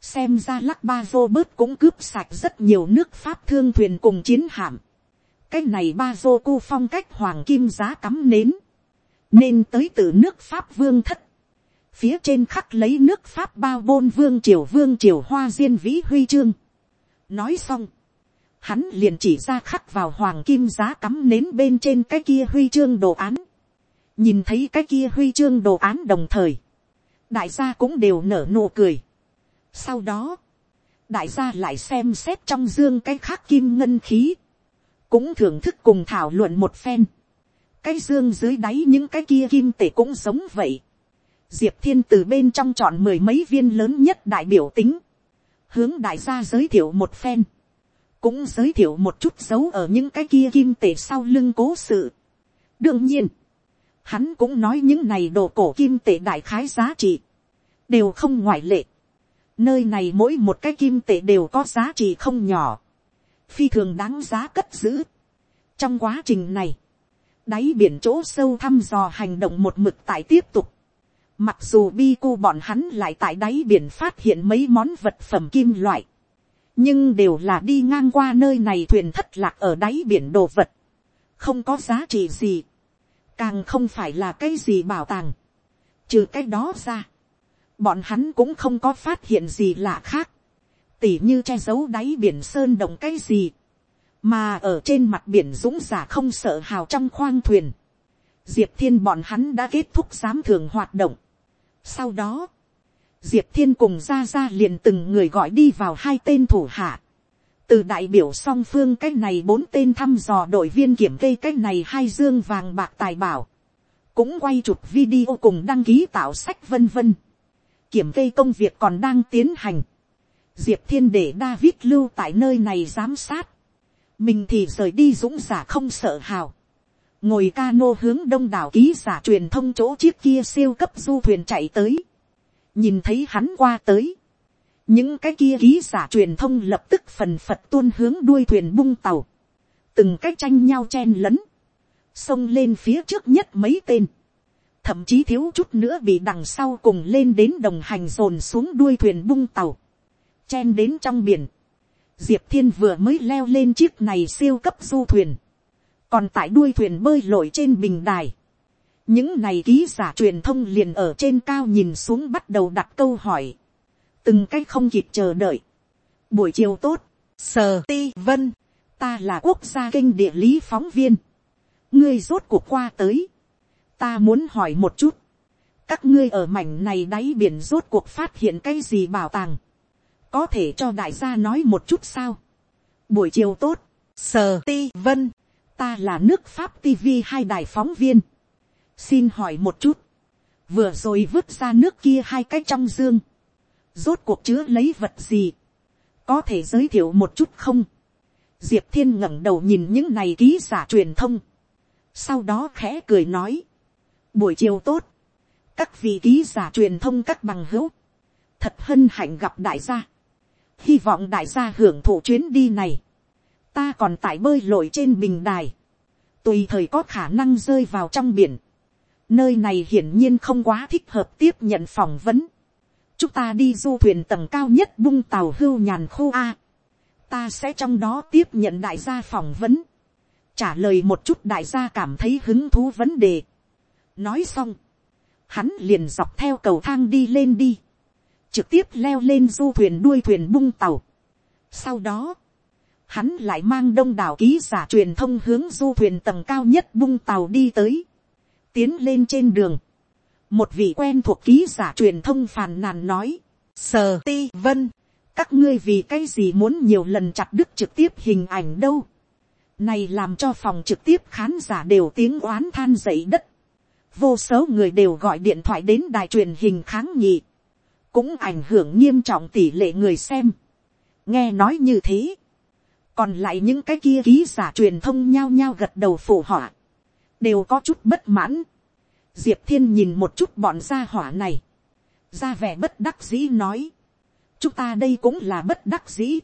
xem ra lắc ba dô bớt cũng cướp sạch rất nhiều nước pháp thương thuyền cùng chiến hạm, cái này ba dô cu phong cách hoàng kim giá cắm nến, nên tới từ nước pháp vương thất, phía trên khắc lấy nước pháp bao bôn vương triều vương triều hoa diên vĩ huy chương. nói xong, hắn liền chỉ ra khắc vào hoàng kim giá cắm nến bên trên cái kia huy chương đồ án. nhìn thấy cái kia huy chương đồ án đồng thời, đại gia cũng đều nở nụ cười. sau đó, đại gia lại xem xét trong dương cái khác kim ngân khí, cũng thưởng thức cùng thảo luận một phen. cái dương dưới đáy những cái kia kim tể cũng giống vậy diệp thiên từ bên trong chọn mười mấy viên lớn nhất đại biểu tính, hướng đại gia giới thiệu một phen, cũng giới thiệu một chút dấu ở những cái kia kim tể sau lưng cố sự. đương nhiên, hắn cũng nói những này đồ cổ kim tể đại khái giá trị, đều không ngoại lệ. nơi này mỗi một cái kim tể đều có giá trị không nhỏ, phi thường đáng giá cất giữ. trong quá trình này, đáy biển chỗ sâu thăm dò hành động một mực tại tiếp tục, Mặc dù bi cu bọn hắn lại tại đáy biển phát hiện mấy món vật phẩm kim loại. Nhưng đều là đi ngang qua nơi này thuyền thất lạc ở đáy biển đồ vật. Không có giá trị gì. Càng không phải là cái gì bảo tàng. Trừ cái đó ra. Bọn hắn cũng không có phát hiện gì lạ khác. Tỉ như che giấu đáy biển sơn động cái gì. Mà ở trên mặt biển dũng giả không sợ hào trong khoang thuyền. Diệp thiên bọn hắn đã kết thúc giám thường hoạt động sau đó, diệp thiên cùng ra ra liền từng người gọi đi vào hai tên thủ hạ. từ đại biểu song phương cách này bốn tên thăm dò đội viên kiểm kê cách này hai dương vàng bạc tài bảo. cũng quay chụp video cùng đăng ký tạo sách vân vân. kiểm kê công việc còn đang tiến hành. diệp thiên để david lưu tại nơi này giám sát. mình thì rời đi dũng giả không sợ hào ngồi ca nô hướng đông đảo ký giả truyền thông chỗ chiếc kia siêu cấp du thuyền chạy tới, nhìn thấy hắn qua tới, những cái kia ký giả truyền thông lập tức phần phật tuôn hướng đuôi thuyền bung tàu, từng cái tranh nhau chen lấn, xông lên phía trước nhất mấy tên, thậm chí thiếu chút nữa bị đằng sau cùng lên đến đồng hành dồn xuống đuôi thuyền bung tàu, chen đến trong biển, diệp thiên vừa mới leo lên chiếc này siêu cấp du thuyền, còn tại đuôi thuyền bơi lội trên bình đài, những này ký giả truyền thông liền ở trên cao nhìn xuống bắt đầu đặt câu hỏi, từng cái không kịp chờ đợi, buổi chiều tốt, sờ ti vân, ta là quốc gia kinh địa lý phóng viên, ngươi rốt cuộc qua tới, ta muốn hỏi một chút, các ngươi ở mảnh này đáy biển rốt cuộc phát hiện cái gì bảo tàng, có thể cho đại gia nói một chút sao, buổi chiều tốt, sờ ti vân, ta là nước pháp tv hai đài phóng viên, xin hỏi một chút, vừa rồi vứt ra nước kia hai cái trong dương, rốt cuộc chứa lấy vật gì, có thể giới thiệu một chút không, diệp thiên ngẩng đầu nhìn những này ký giả truyền thông, sau đó khẽ cười nói, buổi chiều tốt, các vị ký giả truyền thông các bằng hữu, thật hân hạnh gặp đại gia, hy vọng đại gia hưởng thụ chuyến đi này, ta còn tại bơi lội trên bình đài, tùy thời có khả năng rơi vào trong biển, nơi này hiển nhiên không quá thích hợp tiếp nhận phỏng vấn, chúng ta đi du thuyền tầng cao nhất bung tàu hưu nhàn khu a, ta sẽ trong đó tiếp nhận đại gia phỏng vấn, trả lời một chút đại gia cảm thấy hứng thú vấn đề. nói xong, hắn liền dọc theo cầu thang đi lên đi, trực tiếp leo lên du thuyền đuôi thuyền bung tàu. sau đó, hắn lại mang đông đảo ký giả truyền thông hướng du thuyền tầng cao nhất bung tàu đi tới, tiến lên trên đường, một vị quen thuộc ký giả truyền thông phàn nàn nói, sờ ti vân, các ngươi vì cái gì muốn nhiều lần chặt đứt trực tiếp hình ảnh đâu, này làm cho phòng trực tiếp khán giả đều tiếng oán than dậy đất, vô số người đều gọi điện thoại đến đài truyền hình kháng nghị, cũng ảnh hưởng nghiêm trọng tỷ lệ người xem. nghe nói như thế, còn lại những cái kia ký giả truyền thông nhao nhao gật đầu phổ họa, đều có chút bất mãn. diệp thiên nhìn một chút bọn gia hỏa này, ra vẻ bất đắc dĩ nói, chúng ta đây cũng là bất đắc dĩ.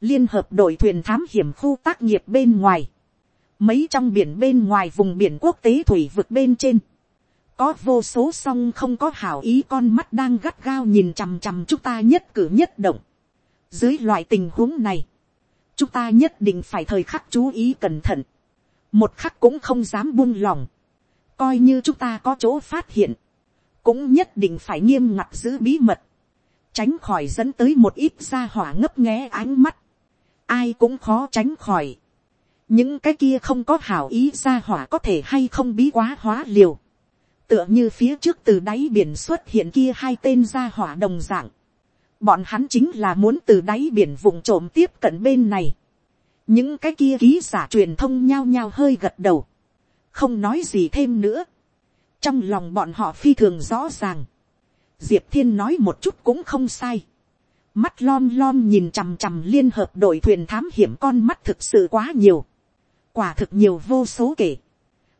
liên hợp đội thuyền thám hiểm khu tác nghiệp bên ngoài, mấy trong biển bên ngoài vùng biển quốc tế thủy vực bên trên, có vô số song không có hảo ý con mắt đang gắt gao nhìn chằm chằm chúng ta nhất cử nhất động. dưới loại tình huống này, chúng ta nhất định phải thời khắc chú ý cẩn thận, một khắc cũng không dám buông lòng, coi như chúng ta có chỗ phát hiện, cũng nhất định phải nghiêm ngặt giữ bí mật, tránh khỏi dẫn tới một ít gia hỏa ngấp nghé ánh mắt, ai cũng khó tránh khỏi, những cái kia không có hảo ý gia hỏa có thể hay không bí quá hóa liều, tựa như phía trước từ đáy biển xuất hiện kia hai tên gia hỏa đồng dạng, bọn hắn chính là muốn từ đáy biển vùng trộm tiếp cận bên này, những cái kia ký giả truyền thông nhao nhao hơi gật đầu, không nói gì thêm nữa, trong lòng bọn họ phi thường rõ ràng, diệp thiên nói một chút cũng không sai, mắt lom lom nhìn chằm chằm liên hợp đội thuyền thám hiểm con mắt thực sự quá nhiều, quả thực nhiều vô số kể,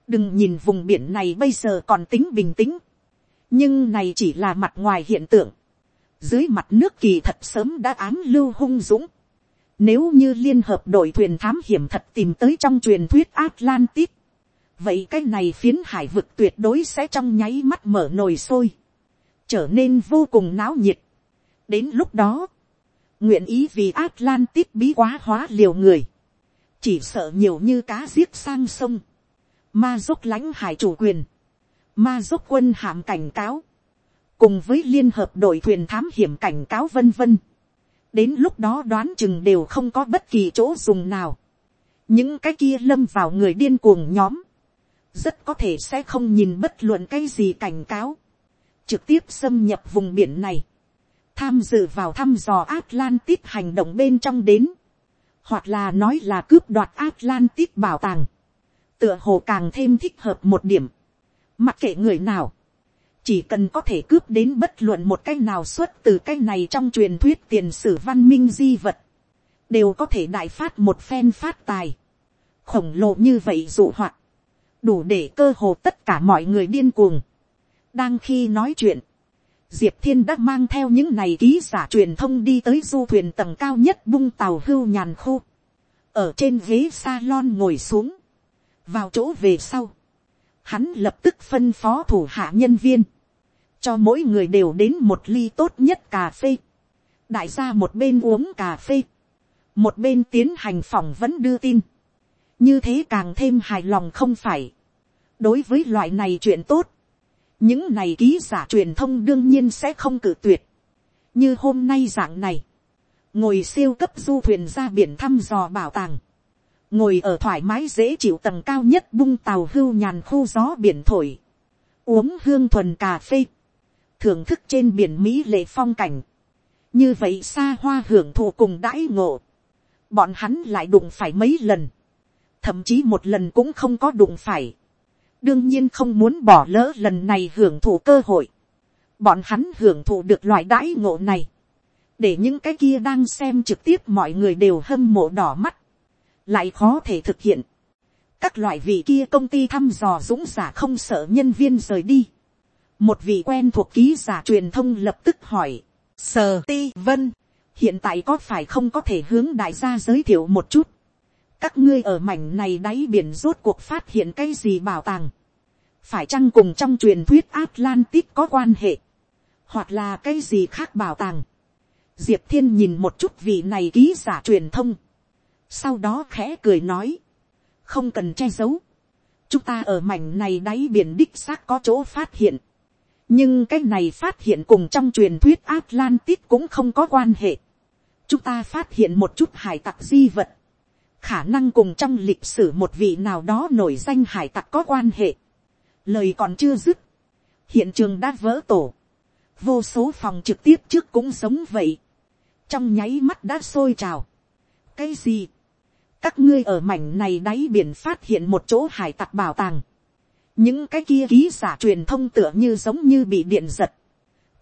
đừng nhìn vùng biển này bây giờ còn tính bình tĩnh, nhưng này chỉ là mặt ngoài hiện tượng, dưới mặt nước kỳ thật sớm đã án lưu hung dũng, nếu như liên hợp đội thuyền thám hiểm thật tìm tới trong truyền thuyết Atlantis, vậy cái này phiến hải vực tuyệt đối sẽ trong nháy mắt mở nồi sôi, trở nên vô cùng náo nhiệt. đến lúc đó, nguyện ý vì Atlantis bí quá hóa liều người, chỉ sợ nhiều như cá giết sang sông, ma giúp lãnh hải chủ quyền, ma giúp quân hàm cảnh cáo, cùng với liên hợp đội thuyền thám hiểm cảnh cáo vân vân. đến lúc đó đoán chừng đều không có bất kỳ chỗ dùng nào. những cái kia lâm vào người điên cuồng nhóm, rất có thể sẽ không nhìn bất luận cái gì cảnh cáo, trực tiếp xâm nhập vùng biển này, tham dự vào thăm dò Atlantis hành động bên trong đến, hoặc là nói là cướp đoạt Atlantis bảo tàng, tựa hồ càng thêm thích hợp một điểm, mặc kệ người nào, chỉ cần có thể cướp đến bất luận một cái nào xuất từ cái này trong truyền thuyết tiền sử văn minh di vật, đều có thể đại phát một phen phát tài, khổng lồ như vậy dụ hoạt, đủ để cơ hồ tất cả mọi người điên cuồng. đang khi nói chuyện, diệp thiên đã mang theo những này ký giả truyền thông đi tới du thuyền tầng cao nhất bung tàu hưu nhàn khu, ở trên ghế salon ngồi xuống, vào chỗ về sau, hắn lập tức phân phó thủ hạ nhân viên, cho mỗi người đều đến một ly tốt nhất cà phê, đại gia một bên uống cà phê, một bên tiến hành phỏng vấn đưa tin, như thế càng thêm hài lòng không phải, đối với loại này chuyện tốt, những này ký giả truyền thông đương nhiên sẽ không cử tuyệt, như hôm nay dạng này, ngồi siêu cấp du thuyền ra biển thăm dò bảo tàng, ngồi ở thoải mái dễ chịu tầng cao nhất bung tàu hưu nhàn khu gió biển thổi, uống hương thuần cà phê, thưởng thức trên biển mỹ lệ phong cảnh, như vậy xa hoa hưởng thụ cùng đãi ngộ, bọn hắn lại đụng phải mấy lần, thậm chí một lần cũng không có đụng phải, đương nhiên không muốn bỏ lỡ lần này hưởng thụ cơ hội, bọn hắn hưởng thụ được loại đãi ngộ này, để những cái kia đang xem trực tiếp mọi người đều hâm mộ đỏ mắt, lại khó thể thực hiện. các loại vị kia công ty thăm dò dũng giả không sợ nhân viên rời đi một vị quen thuộc ký giả truyền thông lập tức hỏi, sờ ti vân, hiện tại có phải không có thể hướng đại gia giới thiệu một chút. các ngươi ở mảnh này đáy biển rốt cuộc phát hiện cái gì bảo tàng. phải chăng cùng trong truyền thuyết atlantic có quan hệ, hoặc là cái gì khác bảo tàng? Diệp thiên nhìn một chút vị này ký giả truyền thông, sau đó khẽ cười nói, không cần che giấu, chúng ta ở mảnh này đáy biển đích xác có chỗ phát hiện, nhưng cái này phát hiện cùng trong truyền thuyết Atlantis cũng không có quan hệ. chúng ta phát hiện một chút hải tặc di vật, khả năng cùng trong lịch sử một vị nào đó nổi danh hải tặc có quan hệ. lời còn chưa dứt, hiện trường đã vỡ tổ, vô số phòng trực tiếp trước cũng giống vậy trong nháy mắt đã sôi trào. cái gì, các ngươi ở mảnh này đáy biển phát hiện một chỗ hải tặc bảo tàng những cái kia ký giả truyền thông tựa như giống như bị điện giật.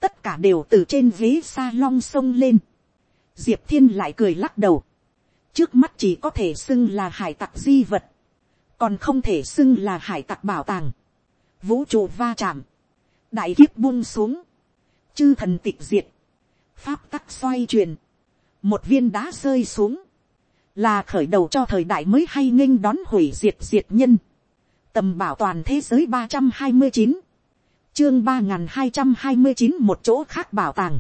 tất cả đều từ trên ghế s a long sông lên. diệp thiên lại cười lắc đầu. trước mắt chỉ có thể xưng là hải tặc di vật. còn không thể xưng là hải tặc bảo tàng. vũ trụ va chạm. đại kiếp buông xuống. chư thần tịch diệt pháp tắc xoay chuyển, một viên đá rơi xuống, là khởi đầu cho thời đại mới hay nghênh đón hủy diệt diệt nhân, tầm bảo toàn thế giới ba trăm hai mươi chín, chương ba n g h n hai trăm hai mươi chín một chỗ khác bảo tàng,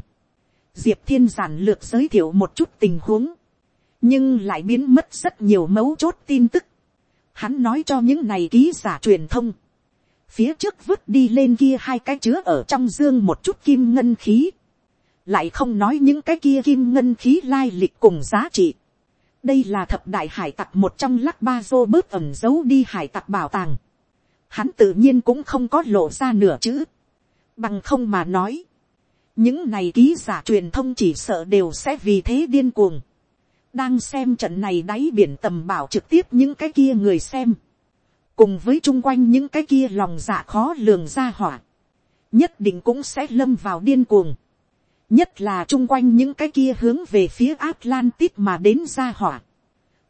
diệp thiên giản lược giới thiệu một chút tình huống, nhưng lại biến mất rất nhiều mấu chốt tin tức, hắn nói cho những này ký giả truyền thông, phía trước vứt đi lên kia hai cái chứa ở trong dương một chút kim ngân khí, lại không nói những cái kia kim ngân khí lai lịch cùng giá trị. đây là thập đại hải tặc một trong lắc ba dô bớt ẩm giấu đi hải tặc bảo tàng hắn tự nhiên cũng không có lộ ra nửa chữ. bằng không mà nói. những này ký giả truyền thông chỉ sợ đều sẽ vì thế điên cuồng. đang xem trận này đáy biển tầm bảo trực tiếp những cái kia người xem. cùng với chung quanh những cái kia lòng dạ khó lường ra hỏa. nhất định cũng sẽ lâm vào điên cuồng nhất là chung quanh những cái kia hướng về phía Atlantis mà đến ra hỏa,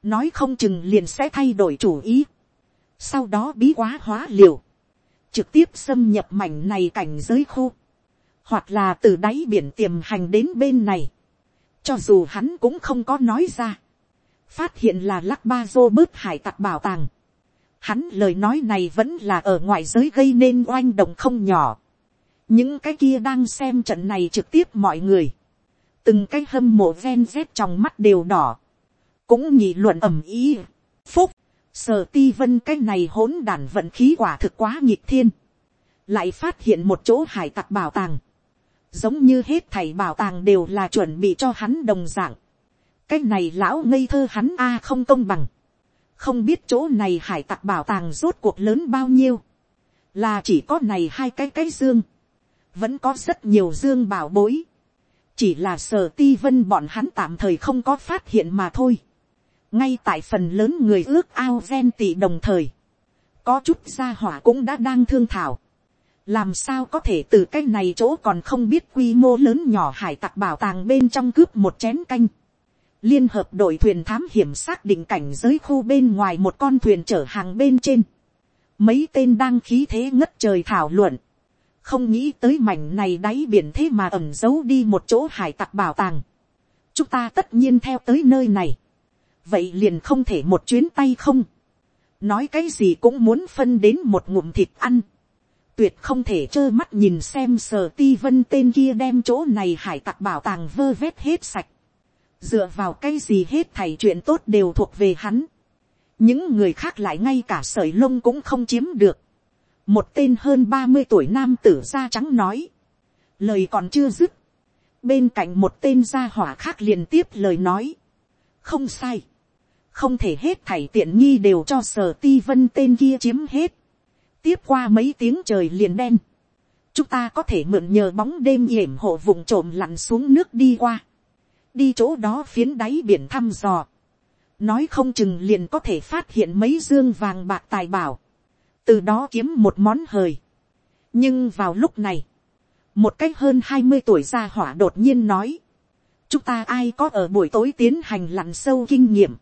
nói không chừng liền sẽ thay đổi chủ ý, sau đó bí quá hóa liều, trực tiếp xâm nhập mảnh này cảnh giới khu, hoặc là từ đáy biển tiềm hành đến bên này, cho dù hắn cũng không có nói ra, phát hiện là lắc ba dô bớt hải tặc bảo tàng, hắn lời nói này vẫn là ở ngoài giới gây nên oanh động không nhỏ, những cái kia đang xem trận này trực tiếp mọi người, từng cái hâm mộ ven rét trong mắt đều đỏ, cũng nhị luận ầm ý, phúc, sở ti vân cái này hỗn đản vận khí quả thực quá nhịp thiên, lại phát hiện một chỗ hải tặc bảo tàng, giống như hết thầy bảo tàng đều là chuẩn bị cho hắn đồng dạng, cái này lão ngây thơ hắn a không công bằng, không biết chỗ này hải tặc bảo tàng rốt cuộc lớn bao nhiêu, là chỉ có này hai cái cái dương, vẫn có rất nhiều dương bảo bối, chỉ là sở ti vân bọn hắn tạm thời không có phát hiện mà thôi ngay tại phần lớn người ước ao ven tỷ đồng thời, có chút gia hỏa cũng đã đang thương thảo, làm sao có thể từ cái này chỗ còn không biết quy mô lớn nhỏ hải tặc bảo tàng bên trong cướp một chén canh. liên hợp đội thuyền thám hiểm xác định cảnh giới khu bên ngoài một con thuyền chở hàng bên trên. mấy tên đang khí thế ngất trời thảo luận không nghĩ tới mảnh này đáy biển thế mà ẩm giấu đi một chỗ hải tặc bảo tàng. chúng ta tất nhiên theo tới nơi này vậy liền không thể một chuyến tay không. nói cái gì cũng muốn phân đến một ngụm thịt ăn. tuyệt không thể trơ mắt nhìn xem sờ ti vân tên kia đem chỗ này hải tặc bảo tàng vơ vét hết sạch. dựa vào cái gì hết thầy chuyện tốt đều thuộc về hắn. những người khác lại ngay cả sởi lông cũng không chiếm được một tên hơn ba mươi tuổi nam tử da trắng nói, lời còn chưa dứt, bên cạnh một tên gia hỏa khác liền tiếp lời nói, không sai, không thể hết thảy tiện nghi đều cho sở ti vân tên kia chiếm hết, tiếp qua mấy tiếng trời liền đen, chúng ta có thể mượn nhờ bóng đêm yểm hộ vùng trộm lặn xuống nước đi qua, đi chỗ đó phiến đáy biển thăm dò, nói không chừng liền có thể phát hiện mấy dương vàng bạc tài bảo, từ đó kiếm một món hời. nhưng vào lúc này, một cách hơn hai mươi tuổi gia hỏa đột nhiên nói, chúng ta ai có ở buổi tối tiến hành lặn sâu kinh nghiệm,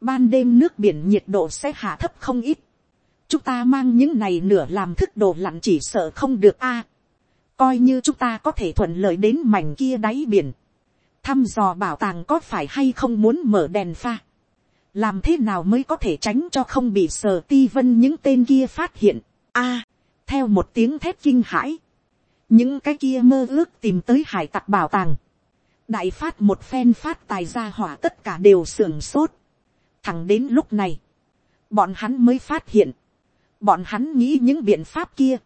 ban đêm nước biển nhiệt độ sẽ hạ thấp không ít, chúng ta mang những này nửa làm thức đồ lặn chỉ sợ không được a, coi như chúng ta có thể thuận lợi đến mảnh kia đáy biển, thăm dò bảo tàng có phải hay không muốn mở đèn pha, làm thế nào mới có thể tránh cho không bị sờ ti vân những tên kia phát hiện. a, theo một tiếng thét kinh hãi, những cái kia mơ ước tìm tới hải tặc bảo tàng, đại phát một phen phát tài ra hỏa tất cả đều sưởng sốt thẳng đến lúc này, bọn hắn mới phát hiện, bọn hắn nghĩ những biện pháp kia,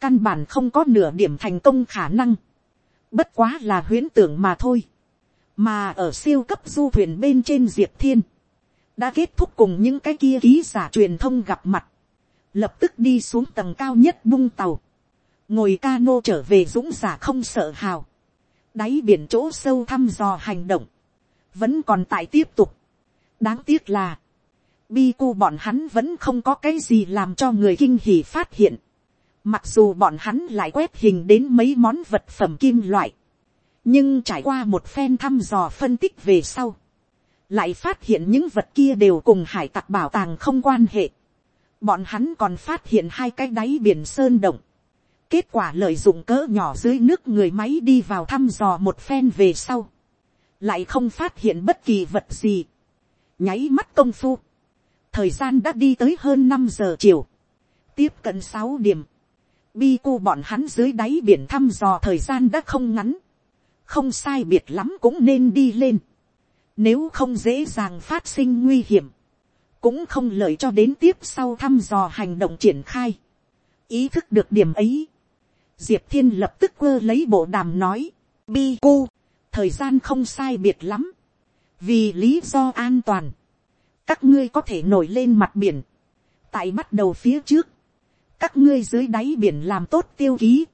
căn bản không có nửa điểm thành công khả năng, bất quá là huyễn tưởng mà thôi, mà ở siêu cấp du thuyền bên trên diệp thiên, đã kết thúc cùng những cái kia ký giả truyền thông gặp mặt, lập tức đi xuống tầng cao nhất bung tàu, ngồi ca n o trở về dũng giả không sợ hào, đáy biển chỗ sâu thăm dò hành động, vẫn còn tại tiếp tục đáng tiếc là, bi cu bọn hắn vẫn không có cái gì làm cho người kinh hỉ phát hiện, mặc dù bọn hắn lại quét hình đến mấy món vật phẩm kim loại, nhưng trải qua một phen thăm dò phân tích về sau, lại phát hiện những vật kia đều cùng hải tặc bảo tàng không quan hệ. Bọn hắn còn phát hiện hai cái đáy biển sơn động. Kết quả lợi dụng cỡ nhỏ dưới nước người máy đi vào thăm dò một phen về sau. Lại không phát hiện bất kỳ vật gì. Nháy mắt công phu. Thời gian đã đi tới hơn năm giờ chiều. Tiếp cận sáu điểm. Bi cu bọn hắn dưới đáy biển thăm dò thời gian đã không ngắn. Không sai biệt lắm cũng nên đi lên nếu không dễ dàng phát sinh nguy hiểm. Cũng không lợi cho đến tiếp sau thăm dò hành động triển khai. Ý thức được điểm ấy. Diệp Thiên lập tức quơ lấy bộ đàm nói. Bi cu. Thời gian không sai biệt lắm. Vì lý do an toàn. Các ngươi có thể nổi lên mặt biển. Tại bắt đầu phía trước. Các ngươi dưới đáy biển làm tốt tiêu ký.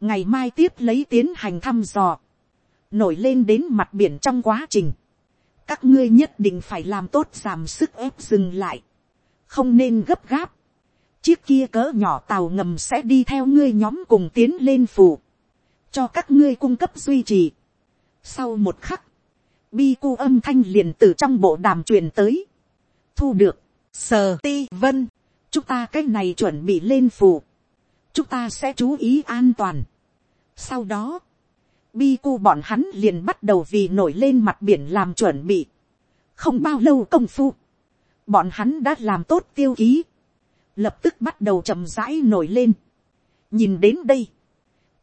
Ngày mai tiếp lấy tiến hành thăm dò. Nổi lên đến mặt biển trong quá trình các ngươi nhất định phải làm tốt giảm sức ép dừng lại, không nên gấp gáp, chiếc kia cỡ nhỏ tàu ngầm sẽ đi theo ngươi nhóm cùng tiến lên phủ, cho các ngươi cung cấp duy trì. Sau một khắc, bi cu âm thanh liền từ trong bộ đàm truyền tới, thu được, sờ ti vân, chúng ta cái này chuẩn bị lên phù, chúng ta sẽ chú ý an toàn. Sau đó, bi cu bọn hắn liền bắt đầu vì nổi lên mặt biển làm chuẩn bị. không bao lâu công phu, bọn hắn đã làm tốt tiêu ký, lập tức bắt đầu chậm rãi nổi lên. nhìn đến đây,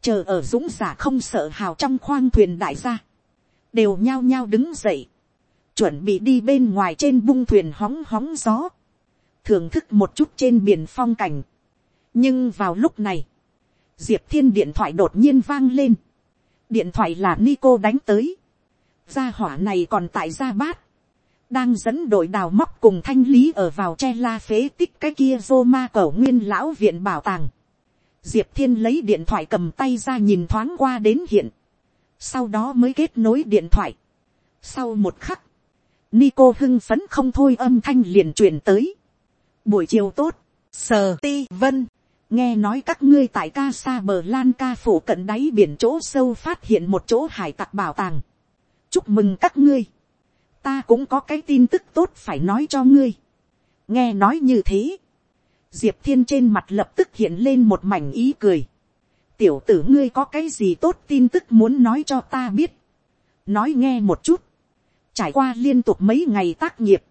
chờ ở dũng giả không sợ hào trong khoang thuyền đại gia, đều nhao nhao đứng dậy, chuẩn bị đi bên ngoài trên bung thuyền hóng hóng gió, thưởng thức một chút trên biển phong cảnh. nhưng vào lúc này, diệp thiên điện thoại đột nhiên vang lên, điện thoại là Nico đánh tới. Gia hỏa này còn tại gia bát. Đang dẫn đội đào móc cùng thanh lý ở vào che la phế tích cái kia vô ma cổ nguyên lão viện bảo tàng. Diệp thiên lấy điện thoại cầm tay ra nhìn thoáng qua đến hiện. Sau đó mới kết nối điện thoại. Sau một khắc. Nico hưng phấn không thôi âm thanh liền truyền tới. Buổi chiều tốt. Sờ ti vân nghe nói các ngươi tại ca xa bờ lan ca phủ cận đáy biển chỗ sâu phát hiện một chỗ hải tặc bảo tàng. chúc mừng các ngươi. ta cũng có cái tin tức tốt phải nói cho ngươi. nghe nói như thế. diệp thiên trên mặt lập tức hiện lên một mảnh ý cười tiểu tử ngươi có cái gì tốt tin tức muốn nói cho ta biết. nói nghe một chút. trải qua liên tục mấy ngày tác nghiệp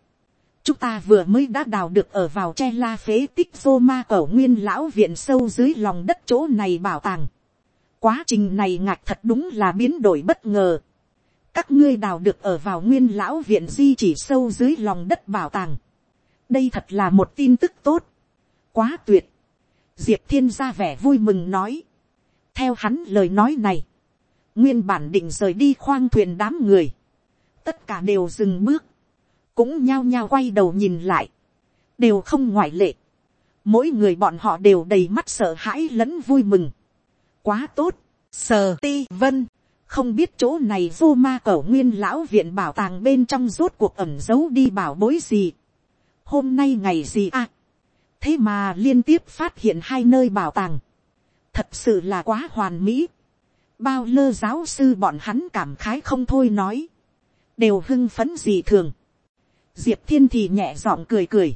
chúng ta vừa mới đã đào được ở vào che la phế tích vô ma cổ nguyên lão viện sâu dưới lòng đất chỗ này bảo tàng. quá trình này ngạc thật đúng là biến đổi bất ngờ. các ngươi đào được ở vào nguyên lão viện di chỉ sâu dưới lòng đất bảo tàng. đây thật là một tin tức tốt. quá tuyệt. diệp thiên ra vẻ vui mừng nói, theo hắn lời nói này, nguyên bản định rời đi khoang thuyền đám người, tất cả đều dừng bước, cũng nhao nhao quay đầu nhìn lại, đều không ngoại lệ, mỗi người bọn họ đều đầy mắt sợ hãi lẫn vui mừng, quá tốt, sờ ti vân, không biết chỗ này vô ma cẩu nguyên lão viện bảo tàng bên trong rốt cuộc ẩm giấu đi bảo bối gì, hôm nay ngày gì à, thế mà liên tiếp phát hiện hai nơi bảo tàng, thật sự là quá hoàn mỹ, bao lơ giáo sư bọn hắn cảm khái không thôi nói, đều hưng phấn gì thường, diệp thiên thì nhẹ giọng cười cười,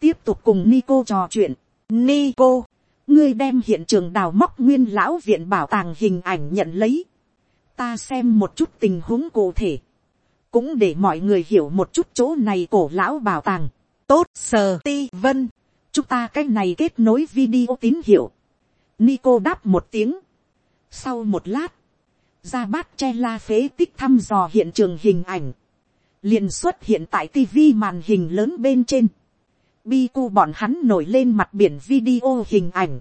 tiếp tục cùng Nico trò chuyện. Nico, ngươi đem hiện trường đào móc nguyên lão viện bảo tàng hình ảnh nhận lấy. Ta xem một chút tình huống cụ thể. Cũng để mọi người hiểu một chút chỗ này cổ lão bảo tàng. Tốt sờ ti vân. Chúng ta cái này kết nối video tín hiệu. Nico đáp một tiếng. Sau một lát. Ra bát che la phế tích thăm dò hiện trường hình ảnh. liền xuất hiện tại tivi màn hình lớn bên trên bi cu bọn hắn nổi lên mặt biển video hình ảnh,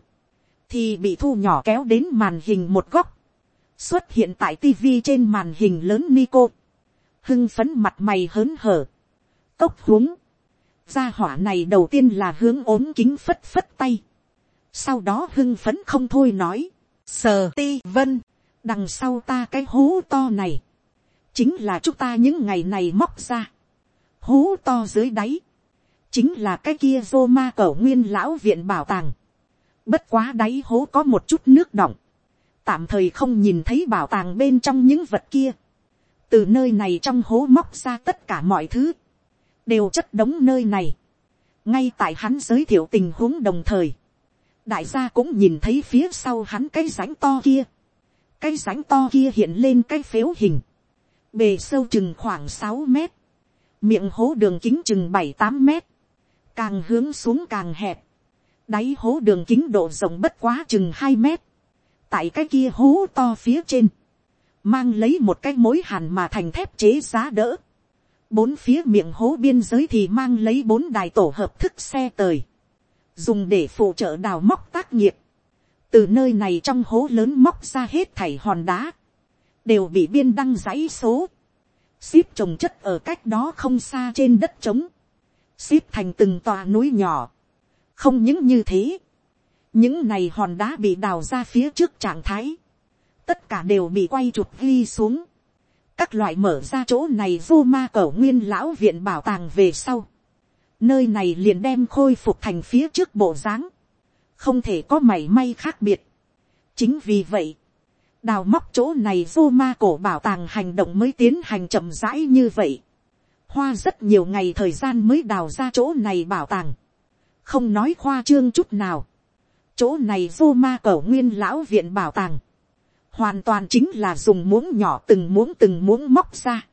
thì bị thu nhỏ kéo đến màn hình một góc, xuất hiện tại tv trên màn hình lớn Nico, hưng phấn mặt mày hớn hở, cốc huống, gia hỏa này đầu tiên là hướng ốm kính phất phất tay, sau đó hưng phấn không thôi nói, sờ ti vân, đằng sau ta cái hố to này, chính là chúng ta những ngày này móc ra, hố to dưới đáy, chính là cái kia rô ma cẩu nguyên lão viện bảo tàng. Bất quá đáy hố có một chút nước động. Tạm thời không nhìn thấy bảo tàng bên trong những vật kia. Từ nơi này trong hố móc ra tất cả mọi thứ. Đều chất đống nơi này. Ngay tại hắn giới thiệu tình huống đồng thời. Đại gia cũng nhìn thấy phía sau hắn cái rãnh to kia. Cái rãnh to kia hiện lên cái phếu hình. Bề sâu chừng khoảng sáu mét. Miệng hố đường kính chừng bảy tám mét càng hướng xuống càng hẹp, đáy hố đường kính độ rộng bất quá chừng hai mét, tại cái kia hố to phía trên, mang lấy một cái mối hàn mà thành thép chế giá đỡ, bốn phía miệng hố biên giới thì mang lấy bốn đài tổ hợp thức xe tời, dùng để phụ trợ đào móc tác nghiệp, từ nơi này trong hố lớn móc ra hết thảy hòn đá, đều bị biên đăng dãy số, ship trồng chất ở cách đó không xa trên đất trống, xếp thành từng tòa núi nhỏ. không những như thế, những này hòn đá bị đào ra phía trước trạng thái, tất cả đều bị quay chụp ghi xuống. các loại mở ra chỗ này vô ma cẩu nguyên lão viện bảo tàng về sau nơi này liền đem khôi phục thành phía trước bộ dáng, không thể có mảy may khác biệt. chính vì vậy, đào móc chỗ này vô ma cổ bảo tàng hành động mới tiến hành chậm rãi như vậy. Hoa rất nhiều ngày thời gian mới đào ra chỗ này bảo tàng, không nói khoa trương chút nào, chỗ này vô ma cổ nguyên lão viện bảo tàng, hoàn toàn chính là dùng muỗng nhỏ từng muỗng từng muỗng móc ra,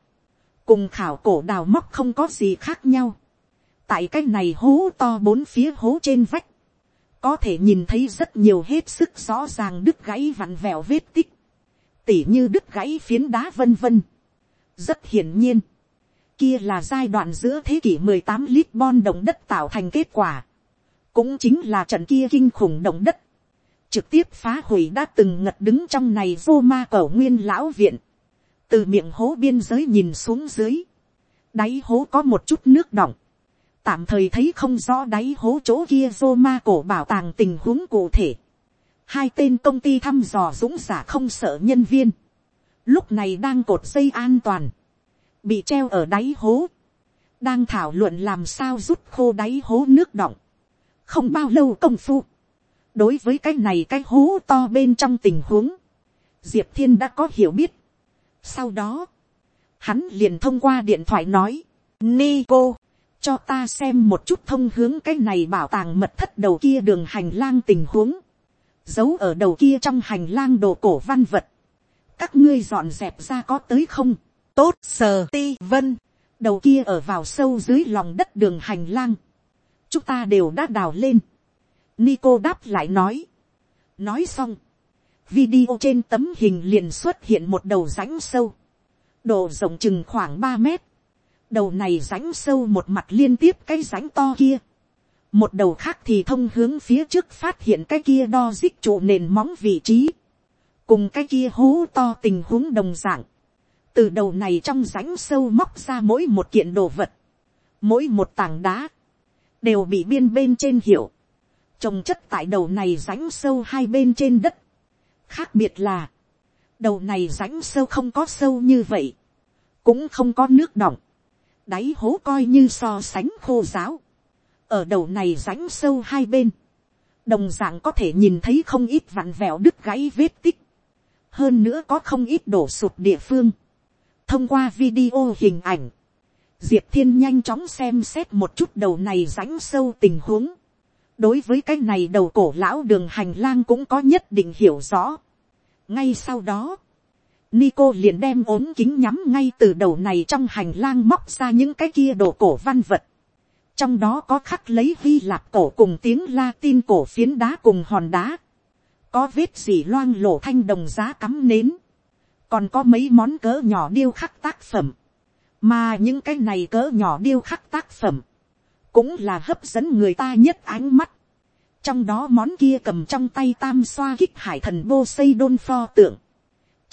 cùng khảo cổ đào móc không có gì khác nhau, tại cái này hố to bốn phía hố trên vách, có thể nhìn thấy rất nhiều hết sức rõ ràng đứt gãy vặn vẹo vết tích, tỉ như đứt gãy phiến đá vân vân. rất hiển nhiên, kia là giai đoạn giữa thế kỷ 18 Lisbon động đất tạo thành kết quả. Cũng chính là trận kia kinh khủng động đất. Trực tiếp phá hủy đã từng ngật đứng trong này vô ma cổ nguyên lão viện. Từ miệng hố biên giới nhìn xuống dưới. Đáy hố có một chút nước động. Tạm thời thấy không rõ đáy hố chỗ kia vô ma cổ bảo tàng tình huống cụ thể. Hai tên công ty thăm dò dũng giả không sợ nhân viên. Lúc này đang cột dây an toàn bị treo ở đáy hố, đang thảo luận làm sao rút khô đáy hố nước động, không bao lâu công phu, đối với cái này cái hố to bên trong tình huống, diệp thiên đã có hiểu biết. sau đó, hắn liền thông qua điện thoại nói, Nico, cho ta xem một chút thông hướng cái này bảo tàng mật thất đầu kia đường hành lang tình huống, giấu ở đầu kia trong hành lang đồ cổ văn vật, các ngươi dọn dẹp ra có tới không, tốt sờ ti vân, đầu kia ở vào sâu dưới lòng đất đường hành lang, chúng ta đều đã đào lên. Nico đáp lại nói, nói xong, video trên tấm hình liền xuất hiện một đầu rãnh sâu, độ rộng chừng khoảng ba mét, đầu này rãnh sâu một mặt liên tiếp cái rãnh to kia, một đầu khác thì thông hướng phía trước phát hiện cái kia đo dích trụ nền móng vị trí, cùng cái kia hố to tình huống đồng dạng, từ đầu này trong rãnh sâu móc ra mỗi một kiện đồ vật, mỗi một tảng đá, đều bị biên bên trên hiệu, trồng chất tại đầu này rãnh sâu hai bên trên đất. khác biệt là, đầu này rãnh sâu không có sâu như vậy, cũng không có nước đọng, đáy hố coi như so sánh khô giáo, ở đầu này rãnh sâu hai bên, đồng dạng có thể nhìn thấy không ít vặn vẹo đứt gãy vết tích, hơn nữa có không ít đổ sụt địa phương, thông qua video hình ảnh, diệp thiên nhanh chóng xem xét một chút đầu này rãnh sâu tình huống, đối với cái này đầu cổ lão đường hành lang cũng có nhất định hiểu rõ. ngay sau đó, Nico liền đem ốm kính nhắm ngay từ đầu này trong hành lang móc ra những cái kia đồ cổ văn vật. Trong đó có khắc lấy vi lạc cổ cùng tiếng latin cổ phiến đá cùng hòn đá, có vết dỉ loang lổ thanh đồng giá cắm nến, còn có mấy món cỡ nhỏ điêu khắc tác phẩm, mà những cái này cỡ nhỏ điêu khắc tác phẩm, cũng là hấp dẫn người ta nhất ánh mắt. trong đó món kia cầm trong tay tam xoa kích hải thần vô xây đôn pho tượng,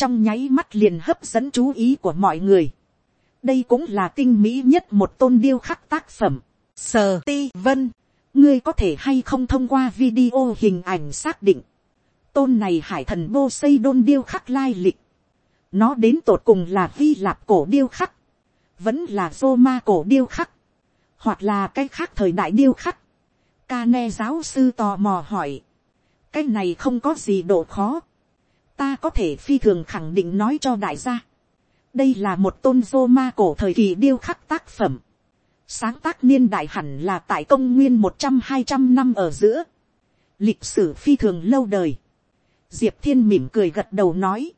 trong nháy mắt liền hấp dẫn chú ý của mọi người. đây cũng là tinh mỹ nhất một tôn điêu khắc tác phẩm. Sờ ti vân, ngươi có thể hay không thông qua video hình ảnh xác định. Tôn này hải thần vô xây đôn điêu khắc lai lịch. Nó đến tột cùng là vi lạp cổ điêu khắc. Vẫn là Roma cổ điêu khắc. Hoặc là cái khác thời đại điêu khắc. Ca ne giáo sư tò mò hỏi. Cái này không có gì độ khó. Ta có thể phi thường khẳng định nói cho đại gia. Đây là một tôn Roma cổ thời kỳ điêu khắc tác phẩm sáng tác niên đại hẳn là tại công nguyên một trăm hai trăm năm ở giữa, lịch sử phi thường lâu đời, diệp thiên mỉm cười gật đầu nói,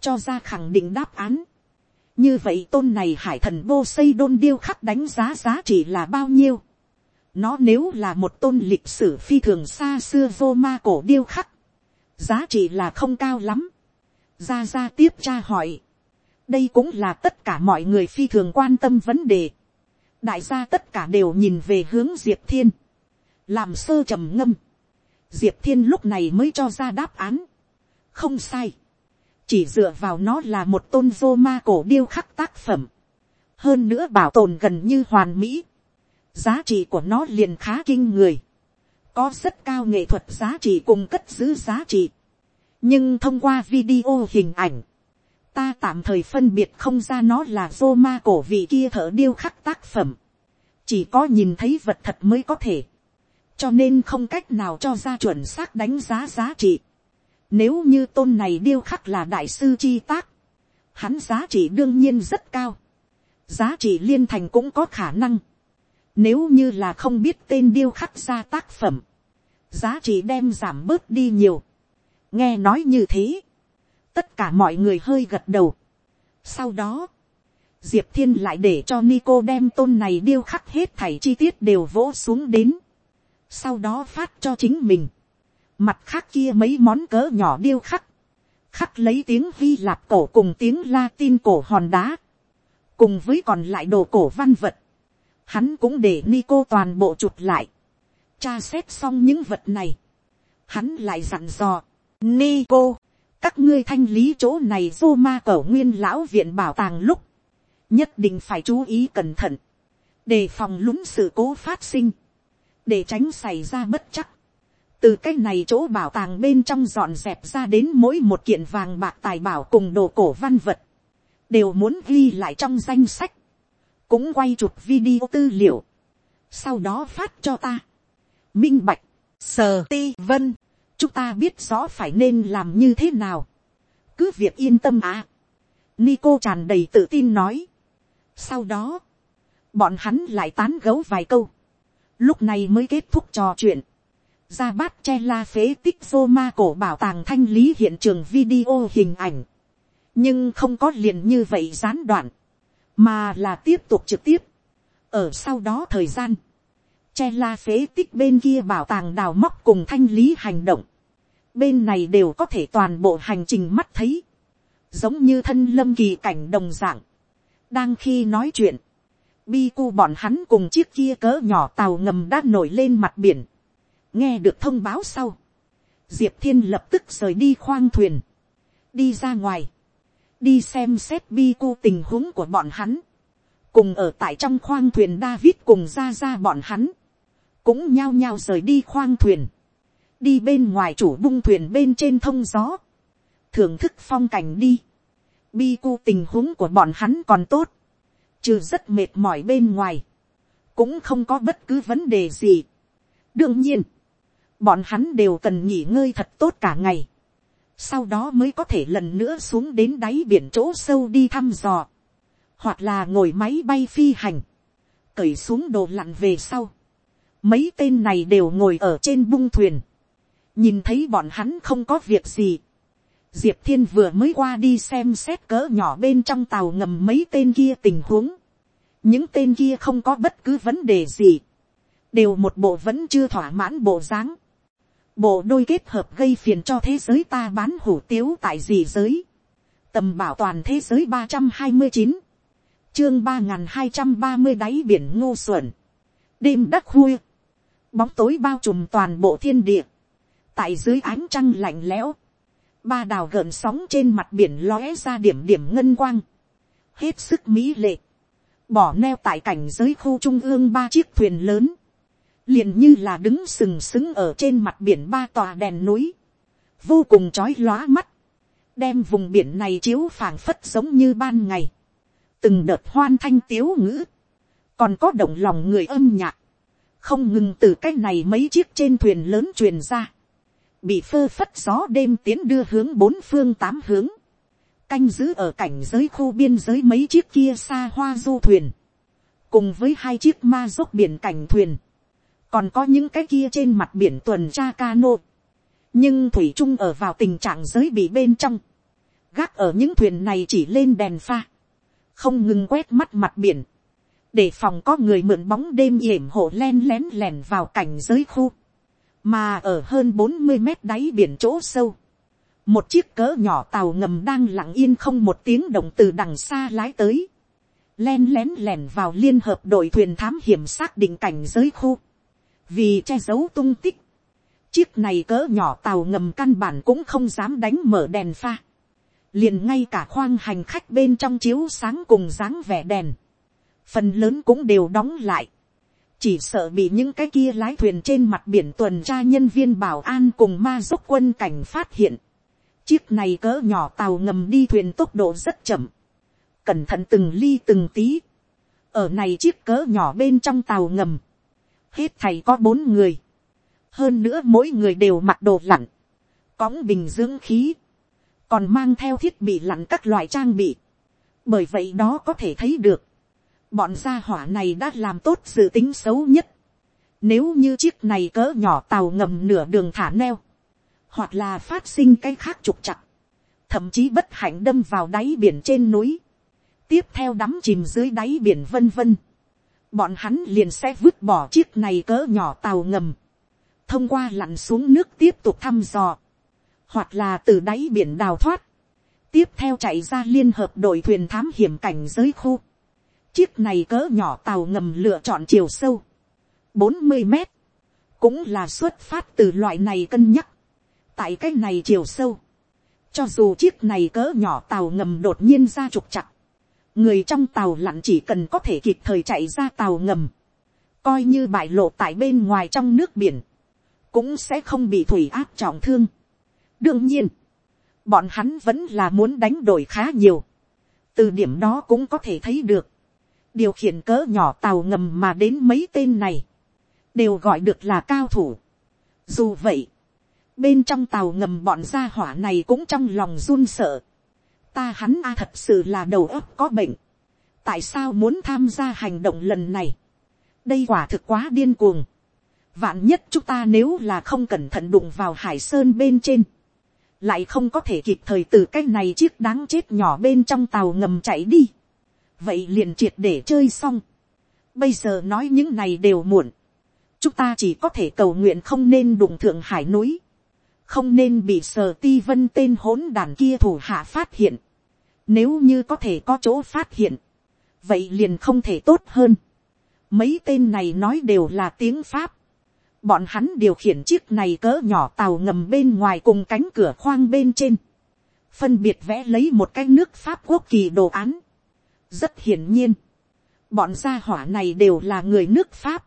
cho ra khẳng định đáp án. như vậy tôn này hải thần vô xây đôn điêu khắc đánh giá giá trị là bao nhiêu. nó nếu là một tôn lịch sử phi thường xa xưa vô ma cổ điêu khắc, giá trị là không cao lắm. ra ra tiếp tra hỏi, đây cũng là tất cả mọi người phi thường quan tâm vấn đề. Đại gia tất cả đều nhìn về hướng diệp thiên, làm sơ trầm ngâm, diệp thiên lúc này mới cho ra đáp án, không sai, chỉ dựa vào nó là một tôn vô ma cổ điêu khắc tác phẩm, hơn nữa bảo tồn gần như hoàn mỹ, giá trị của nó liền khá kinh người, có rất cao nghệ thuật giá trị cùng cất giữ giá trị, nhưng thông qua video hình ảnh, ta tạm thời phân biệt không ra nó là vô ma cổ vị kia thợ điêu khắc tác phẩm. chỉ có nhìn thấy vật thật mới có thể. cho nên không cách nào cho ra chuẩn xác đánh giá giá trị. nếu như tôn này điêu khắc là đại sư chi tác, hắn giá trị đương nhiên rất cao. giá trị liên thành cũng có khả năng. nếu như là không biết tên điêu khắc ra tác phẩm, giá trị đem giảm bớt đi nhiều. nghe nói như thế tất cả mọi người hơi gật đầu. sau đó, diệp thiên lại để cho Nico đem tôn này điêu khắc hết thảy chi tiết đều vỗ xuống đến. sau đó phát cho chính mình. mặt khác kia mấy món cỡ nhỏ điêu khắc. khắc lấy tiếng vi lạp cổ cùng tiếng latin cổ hòn đá. cùng với còn lại đồ cổ văn vật. hắn cũng để Nico toàn bộ chụp lại tra xét xong những vật này. hắn lại dặn dò. Nico, các ngươi thanh lý chỗ này vô ma cẩu nguyên lão viện bảo tàng lúc, nhất định phải chú ý cẩn thận, đề phòng lúng sự cố phát sinh, để tránh xảy ra bất chắc. từ cái này chỗ bảo tàng bên trong dọn dẹp ra đến mỗi một kiện vàng bạc tài bảo cùng đồ cổ văn vật, đều muốn ghi lại trong danh sách, cũng quay chụp video tư liệu, sau đó phát cho ta minh bạch, sờ ti vân, chúng ta biết rõ phải nên làm như thế nào. cứ việc yên tâm à. Nico tràn đầy tự tin nói. sau đó, bọn hắn lại tán gấu vài câu. lúc này mới kết thúc trò chuyện. ra bát che la phế tích vô ma cổ bảo tàng thanh lý hiện trường video hình ảnh. nhưng không có liền như vậy gián đoạn, mà là tiếp tục trực tiếp. ở sau đó thời gian, che la phế tích bên kia bảo tàng đào móc cùng thanh lý hành động. Bên này đều có thể toàn bộ hành trình mắt thấy. Giống như thân lâm kỳ cảnh đồng dạng. Đang khi nói chuyện. bi cu bọn hắn cùng chiếc kia cỡ nhỏ tàu ngầm đã nổi lên mặt biển, nghe được thông báo sau, diệp thiên lập tức rời đi khoang thuyền, đi ra ngoài, đi xem xét bi cu tình huống của bọn hắn, cùng ở tại trong khoang thuyền David cùng ra ra bọn hắn, cũng nhao nhao rời đi khoang thuyền, đi bên ngoài chủ bung thuyền bên trên thông gió, thưởng thức phong cảnh đi, bi cu tình huống của bọn hắn còn tốt, trừ rất mệt mỏi bên ngoài, cũng không có bất cứ vấn đề gì. đương nhiên, bọn hắn đều cần nghỉ ngơi thật tốt cả ngày, sau đó mới có thể lần nữa xuống đến đáy biển chỗ sâu đi thăm dò, hoặc là ngồi máy bay phi hành, cởi xuống đồ lặn về sau. Mấy tên này đều ngồi ở trên bung thuyền, nhìn thấy bọn hắn không có việc gì. Diệp thiên vừa mới qua đi xem xét cỡ nhỏ bên trong tàu ngầm mấy tên kia tình huống. những tên kia không có bất cứ vấn đề gì, đều một bộ vẫn chưa thỏa mãn bộ dáng bộ đôi kết hợp gây phiền cho thế giới ta bán hủ tiếu tại gì giới. tầm bảo toàn thế giới ba trăm hai mươi chín, chương ba n g h n hai trăm ba mươi đáy biển ngô xuẩn, đêm đắc khuya, bóng tối bao trùm toàn bộ thiên địa, tại dưới ánh trăng lạnh lẽo, ba đào gợn sóng trên mặt biển lóe ra điểm điểm ngân quang, hết sức mỹ lệ, bỏ neo tại cảnh giới khu trung ương ba chiếc thuyền lớn, liền như là đứng sừng sững ở trên mặt biển ba tòa đèn núi, vô cùng trói lóa mắt, đem vùng biển này chiếu phảng phất giống như ban ngày, từng đợt hoan thanh tiếu ngữ, còn có động lòng người âm nhạc, không ngừng từ cái này mấy chiếc trên thuyền lớn truyền ra, bị phơ phất gió đêm tiến đưa hướng bốn phương tám hướng, canh giữ ở cảnh giới khu biên giới mấy chiếc kia xa hoa du thuyền, cùng với hai chiếc ma dốc biển cảnh thuyền, còn có những cái kia trên mặt biển tuần tra cano, nhưng thủy trung ở vào tình trạng giới bị bên trong, gác ở những thuyền này chỉ lên đèn pha, không ngừng quét mắt mặt biển, để phòng có người mượn bóng đêm yểm hộ len lén lèn vào cảnh giới khu, mà ở hơn bốn mươi mét đáy biển chỗ sâu, một chiếc cỡ nhỏ tàu ngầm đang lặng yên không một tiếng động từ đằng xa lái tới, len lén lèn vào liên hợp đội thuyền thám hiểm xác định cảnh giới khu, vì che giấu tung tích, chiếc này cỡ nhỏ tàu ngầm căn bản cũng không dám đánh mở đèn pha, liền ngay cả khoang hành khách bên trong chiếu sáng cùng dáng vẻ đèn, phần lớn cũng đều đóng lại, chỉ sợ bị những cái kia lái thuyền trên mặt biển tuần tra nhân viên bảo an cùng ma dốc quân cảnh phát hiện, chiếc này cỡ nhỏ tàu ngầm đi thuyền tốc độ rất chậm, cẩn thận từng ly từng tí, ở này chiếc cỡ nhỏ bên trong tàu ngầm, hết thầy có bốn người, hơn nữa mỗi người đều mặc đồ lặn, cõng bình dưỡng khí, còn mang theo thiết bị lặn các loại trang bị, bởi vậy đó có thể thấy được, bọn gia hỏa này đã làm tốt dự tính xấu nhất, nếu như chiếc này cỡ nhỏ tàu ngầm nửa đường thả neo, hoặc là phát sinh cái khác trục chặt, thậm chí bất hạnh đâm vào đáy biển trên núi, tiếp theo đắm chìm dưới đáy biển vân vân, bọn hắn liền sẽ vứt bỏ chiếc này cỡ nhỏ tàu ngầm, thông qua lặn xuống nước tiếp tục thăm dò, hoặc là từ đáy biển đào thoát, tiếp theo chạy ra liên hợp đội thuyền thám hiểm cảnh giới khu. Chiếc này cỡ nhỏ tàu ngầm lựa chọn chiều sâu, bốn mươi mét, cũng là xuất phát từ loại này cân nhắc. tại cái này chiều sâu, cho dù chiếc này cỡ nhỏ tàu ngầm đột nhiên ra trục chặt, người trong tàu lặn chỉ cần có thể kịp thời chạy ra tàu ngầm, coi như bại lộ tại bên ngoài trong nước biển, cũng sẽ không bị thủy áp trọng thương. đương nhiên, bọn hắn vẫn là muốn đánh đổi khá nhiều, từ điểm đó cũng có thể thấy được, điều khiển cỡ nhỏ tàu ngầm mà đến mấy tên này, đều gọi được là cao thủ. dù vậy, bên trong tàu ngầm bọn gia hỏa này cũng trong lòng run sợ, ta hắn a thật sự là đầu óc có bệnh. tại sao muốn tham gia hành động lần này. đây quả thực quá điên cuồng. vạn nhất chúng ta nếu là không cẩn thận đụng vào hải sơn bên trên. lại không có thể kịp thời từ cái này chiếc đáng chết nhỏ bên trong tàu ngầm chạy đi vậy liền triệt để chơi xong. bây giờ nói những này đều muộn. chúng ta chỉ có thể cầu nguyện không nên đụng thượng hải núi không nên bị sờ ti vân tên hỗn đàn kia thủ hạ phát hiện. Nếu như có thể có chỗ phát hiện, vậy liền không thể tốt hơn. mấy tên này nói đều là tiếng pháp. bọn hắn điều khiển chiếc này cỡ nhỏ tàu ngầm bên ngoài cùng cánh cửa khoang bên trên. phân biệt vẽ lấy một cái nước pháp quốc kỳ đồ án rất hiển nhiên. bọn gia hỏa này đều là người nước pháp.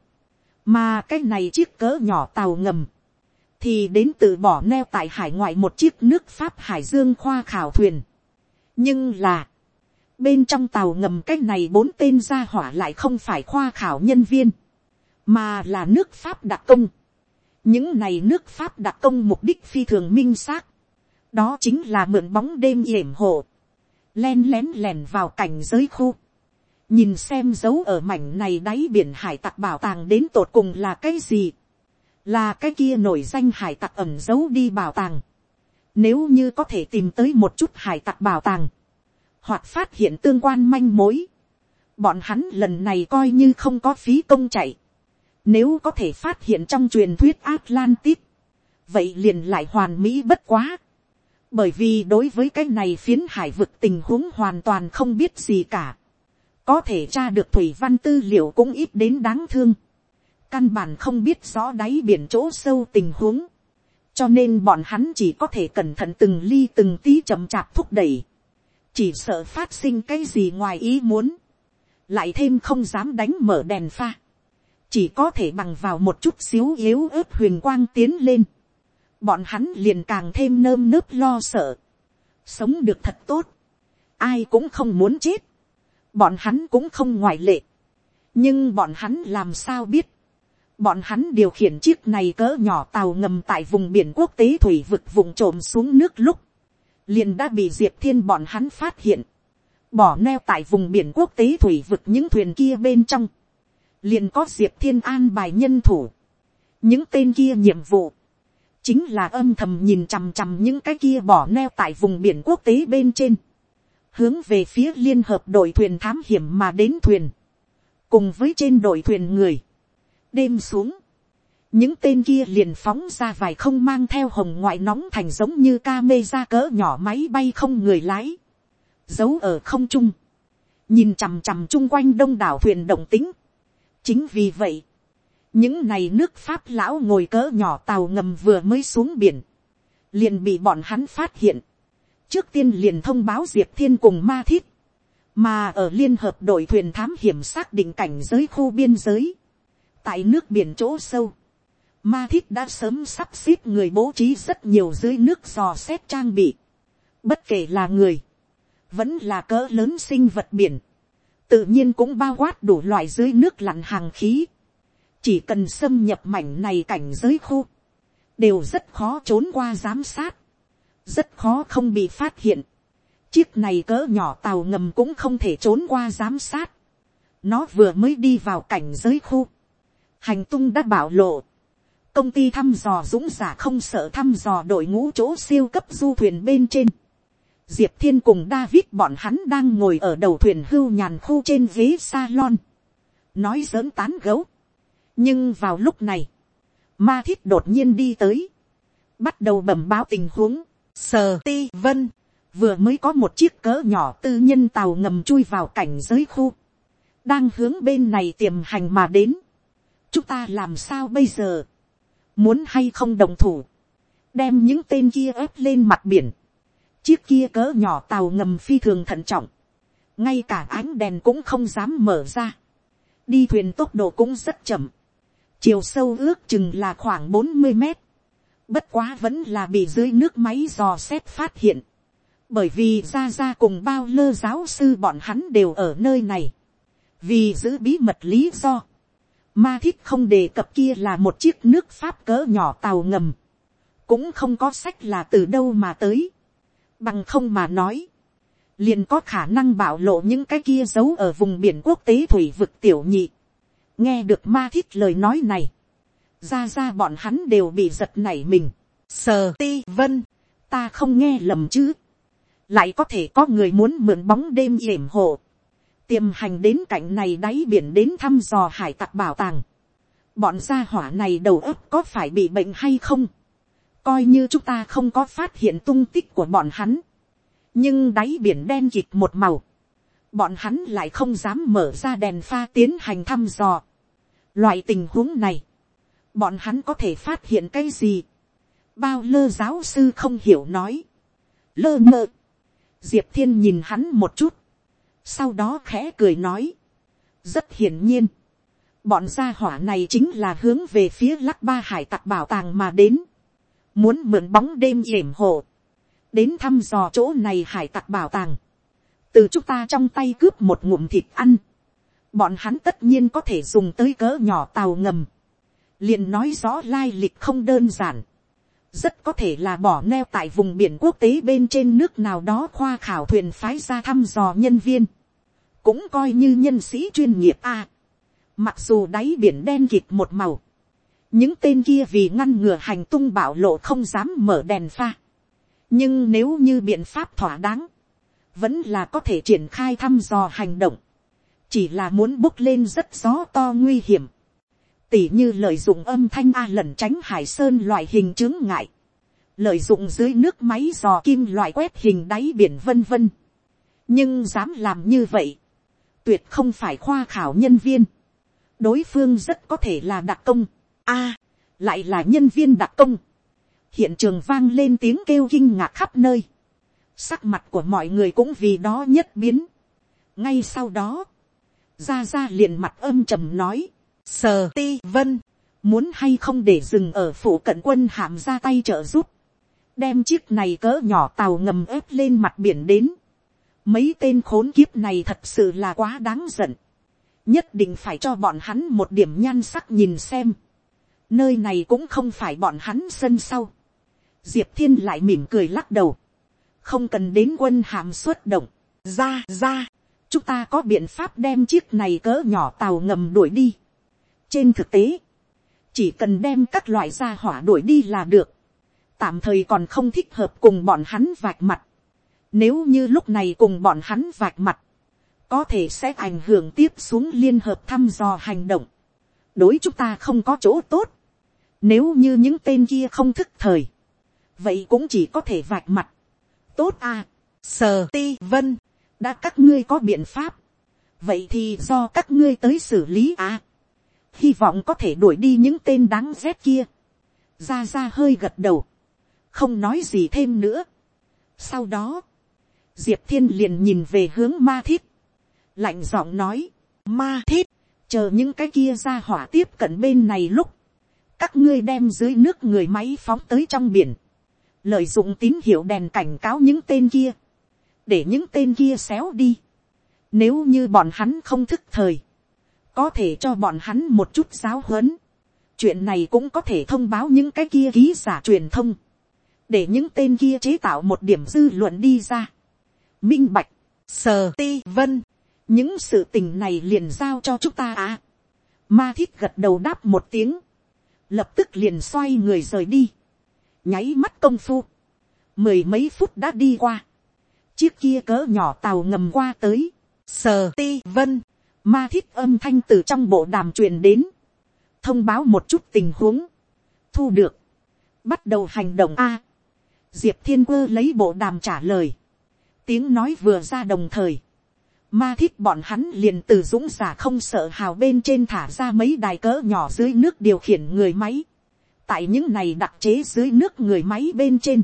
mà cái này chiếc cỡ nhỏ tàu ngầm thì đến từ bỏ neo tại hải ngoại một chiếc nước pháp hải dương khoa khảo thuyền. nhưng là, bên trong tàu ngầm cái này bốn tên gia hỏa lại không phải khoa khảo nhân viên, mà là nước pháp đặc công. những này nước pháp đặc công mục đích phi thường minh xác, đó chính là mượn bóng đêm yểm hộ, len lén lèn vào cảnh giới khu, nhìn xem dấu ở mảnh này đáy biển hải tặc bảo tàng đến tột cùng là cái gì, là cái kia nổi danh hải tặc ẩm giấu đi bảo tàng. Nếu như có thể tìm tới một chút hải tặc bảo tàng, hoặc phát hiện tương quan manh mối, bọn hắn lần này coi như không có phí công chạy. Nếu có thể phát hiện trong truyền thuyết Atlantis, vậy liền lại hoàn mỹ bất quá. Bởi vì đối với cái này phiến hải vực tình huống hoàn toàn không biết gì cả. Có thể tra được thủy văn tư liệu cũng ít đến đáng thương. Căn bản không biết rõ đáy biển chỗ sâu tình huống, cho nên bọn hắn chỉ có thể cẩn thận từng ly từng tí chậm chạp thúc đẩy, chỉ sợ phát sinh cái gì ngoài ý muốn, lại thêm không dám đánh mở đèn pha, chỉ có thể bằng vào một chút xíu yếu ớt huyền quang tiến lên, bọn hắn liền càng thêm nơm nớp lo sợ, sống được thật tốt, ai cũng không muốn chết, bọn hắn cũng không ngoại lệ, nhưng bọn hắn làm sao biết, Bọn hắn điều khiển chiếc này cỡ nhỏ tàu ngầm tại vùng biển quốc tế thủy vực vùng trộm xuống nước lúc. Liền đã bị Diệp Thiên bọn hắn phát hiện. Bỏ neo tại vùng biển quốc tế thủy vực những thuyền kia bên trong. Liền có Diệp Thiên an bài nhân thủ. Những tên kia nhiệm vụ. Chính là âm thầm nhìn chằm chằm những cái kia bỏ neo tại vùng biển quốc tế bên trên. Hướng về phía liên hợp đội thuyền thám hiểm mà đến thuyền. Cùng với trên đội thuyền người đêm xuống, những tên kia liền phóng ra vài không mang theo hồng ngoại nóng thành giống như ca mê ra cỡ nhỏ máy bay không người lái, giấu ở không trung, nhìn chằm chằm chung quanh đông đảo thuyền động tính. chính vì vậy, những này nước pháp lão ngồi cỡ nhỏ tàu ngầm vừa mới xuống biển, liền bị bọn hắn phát hiện, trước tiên liền thông báo diệp thiên cùng ma thiết, mà ở liên hợp đội thuyền thám hiểm xác định cảnh giới khu biên giới, tại nước biển chỗ sâu, ma thiết đã sớm sắp xếp người bố trí rất nhiều dưới nước dò xét trang bị, bất kể là người, vẫn là cỡ lớn sinh vật biển, tự nhiên cũng bao quát đủ loại dưới nước lặn hàng khí, chỉ cần xâm nhập mảnh này cảnh giới khu, đều rất khó trốn qua giám sát, rất khó không bị phát hiện. Chiếc này cỡ nhỏ tàu ngầm cũng không thể trốn qua giám sát. Nó vừa mới đi vào cảnh giới khu hành tung đã bảo lộ. công ty thăm dò dũng giả không sợ thăm dò đội ngũ chỗ siêu cấp du thuyền bên trên. diệp thiên cùng david bọn hắn đang ngồi ở đầu thuyền hưu nhàn khu trên ghế salon. nói giỡn tán gấu nhưng vào lúc này, ma thiết đột nhiên đi tới. bắt đầu bẩm báo tình huống. sờ ti vân. Vừa mới có một chiếc cỡ nhỏ tư nhân tàu ngầm chui vào cảnh giới khu, đang hướng bên này tiềm hành mà đến. Chúng ta làm sao bây giờ, muốn hay không đồng thủ, đem những tên kia ép lên mặt biển, chiếc kia cỡ nhỏ tàu ngầm phi thường thận trọng, ngay cả ánh đèn cũng không dám mở ra, đi thuyền tốc độ cũng rất chậm, chiều sâu ước chừng là khoảng bốn mươi mét, bất quá vẫn là bị dưới nước máy dò xét phát hiện, bởi vì ra ra cùng bao lơ giáo sư bọn hắn đều ở nơi này, vì giữ bí mật lý do, Ma thích không đề cập kia là một chiếc nước Pháp cỡ nhỏ tàu ngầm. Cũng không có sách là từ đâu mà tới. Bằng không mà nói. Liền có khả năng bảo lộ những cái kia giấu ở vùng biển quốc tế thủy vực tiểu nhị. Nghe được ma thiết lời nói này. Ra ra bọn hắn đều bị giật nảy mình. Sờ ti vân. Ta không nghe lầm chứ. Lại có thể có người muốn mượn bóng đêm yểm hộ tiềm hành đến cạnh này đáy biển đến thăm dò hải tặc bảo tàng. bọn gia hỏa này đầu óc có phải bị bệnh hay không. coi như chúng ta không có phát hiện tung tích của bọn hắn. nhưng đáy biển đen kịt một màu. bọn hắn lại không dám mở ra đèn pha tiến hành thăm dò. Loại tình huống này, bọn hắn có thể phát hiện cái gì. bao lơ giáo sư không hiểu nói. lơ mơ. diệp thiên nhìn hắn một chút. sau đó khẽ cười nói. rất hiển nhiên. bọn gia hỏa này chính là hướng về phía lắc ba hải tặc bảo tàng mà đến. muốn mượn bóng đêm yểm hộ. đến thăm dò chỗ này hải tặc bảo tàng. từ chúng ta trong tay cướp một ngụm thịt ăn bọn hắn tất nhiên có thể dùng tới cỡ nhỏ tàu ngầm. Liền nói rõ lai lịch không đơn giản, rất có thể là bỏ neo tại vùng biển quốc tế bên trên nước nào đó khoa khảo thuyền phái ra thăm dò nhân viên, cũng coi như nhân sĩ chuyên nghiệp a. mặc dù đáy biển đen kịt một màu, những tên kia vì ngăn ngừa hành tung bạo lộ không dám mở đèn pha. nhưng nếu như biện pháp thỏa đáng, vẫn là có thể triển khai thăm dò hành động, chỉ là muốn bốc lên rất gió to nguy hiểm. Tỉ như lợi dụng âm thanh a lần tránh hải sơn loại hình chứng ngại, lợi dụng dưới nước máy dò kim loại quét hình đáy biển vân vân. nhưng dám làm như vậy, tuyệt không phải khoa khảo nhân viên, đối phương rất có thể là đặc công, a, lại là nhân viên đặc công, hiện trường vang lên tiếng kêu kinh ngạc khắp nơi, sắc mặt của mọi người cũng vì đó nhất biến. ngay sau đó, ra ra liền mặt âm trầm nói, Sờ ti vân. Muốn hay không để dừng ở phủ cận quân hàm ra tay trợ giúp. Đem chiếc này cỡ nhỏ tàu ngầm ép lên mặt biển đến. Mấy tên khốn kiếp này thật sự là quá đáng giận. Nhất định phải cho bọn hắn một điểm nhan sắc nhìn xem. Nơi này cũng không phải bọn hắn sân sau. Diệp thiên lại mỉm cười lắc đầu. Không cần đến quân hàm xuất động. Ra ra. Chúng ta có biện pháp đem chiếc này cỡ nhỏ tàu ngầm đuổi đi trên thực tế, chỉ cần đem các loại gia hỏa đuổi đi là được, tạm thời còn không thích hợp cùng bọn hắn vạch mặt. Nếu như lúc này cùng bọn hắn vạch mặt, có thể sẽ ảnh hưởng tiếp xuống liên hợp thăm dò hành động. đối chúng ta không có chỗ tốt. Nếu như những tên kia không thức thời, vậy cũng chỉ có thể vạch mặt. tốt à, sờ ti vân, đã các ngươi có biện pháp. vậy thì do các ngươi tới xử lý à hy vọng có thể đuổi đi những tên đáng rét kia. ra ra hơi gật đầu, không nói gì thêm nữa. sau đó, diệp thiên liền nhìn về hướng ma thiết, lạnh giọng nói, ma thiết, chờ những cái kia ra hỏa tiếp cận bên này lúc, các ngươi đem dưới nước người máy phóng tới trong biển, lợi dụng tín hiệu đèn cảnh cáo những tên kia, để những tên kia xéo đi. Nếu như bọn hắn không thức thời, có thể cho bọn hắn một chút giáo huấn. chuyện này cũng có thể thông báo những cái kia ký giả truyền thông, để những tên kia chế tạo một điểm dư luận đi ra. minh bạch, sờ ti vân, những sự tình này liền giao cho chúng ta à. ma thiết gật đầu đáp một tiếng, lập tức liền xoay người rời đi, nháy mắt công phu, mười mấy phút đã đi qua, chiếc kia cỡ nhỏ tàu ngầm qua tới, sờ ti vân, ma thiết âm thanh từ trong bộ đàm truyền đến, thông báo một chút tình huống, thu được, bắt đầu hành động a, diệp thiên quơ lấy bộ đàm trả lời, tiếng nói vừa ra đồng thời, ma thiết bọn hắn liền từ dũng giả không sợ hào bên trên thả ra mấy đài cỡ nhỏ dưới nước điều khiển người máy, tại những này đặc chế dưới nước người máy bên trên,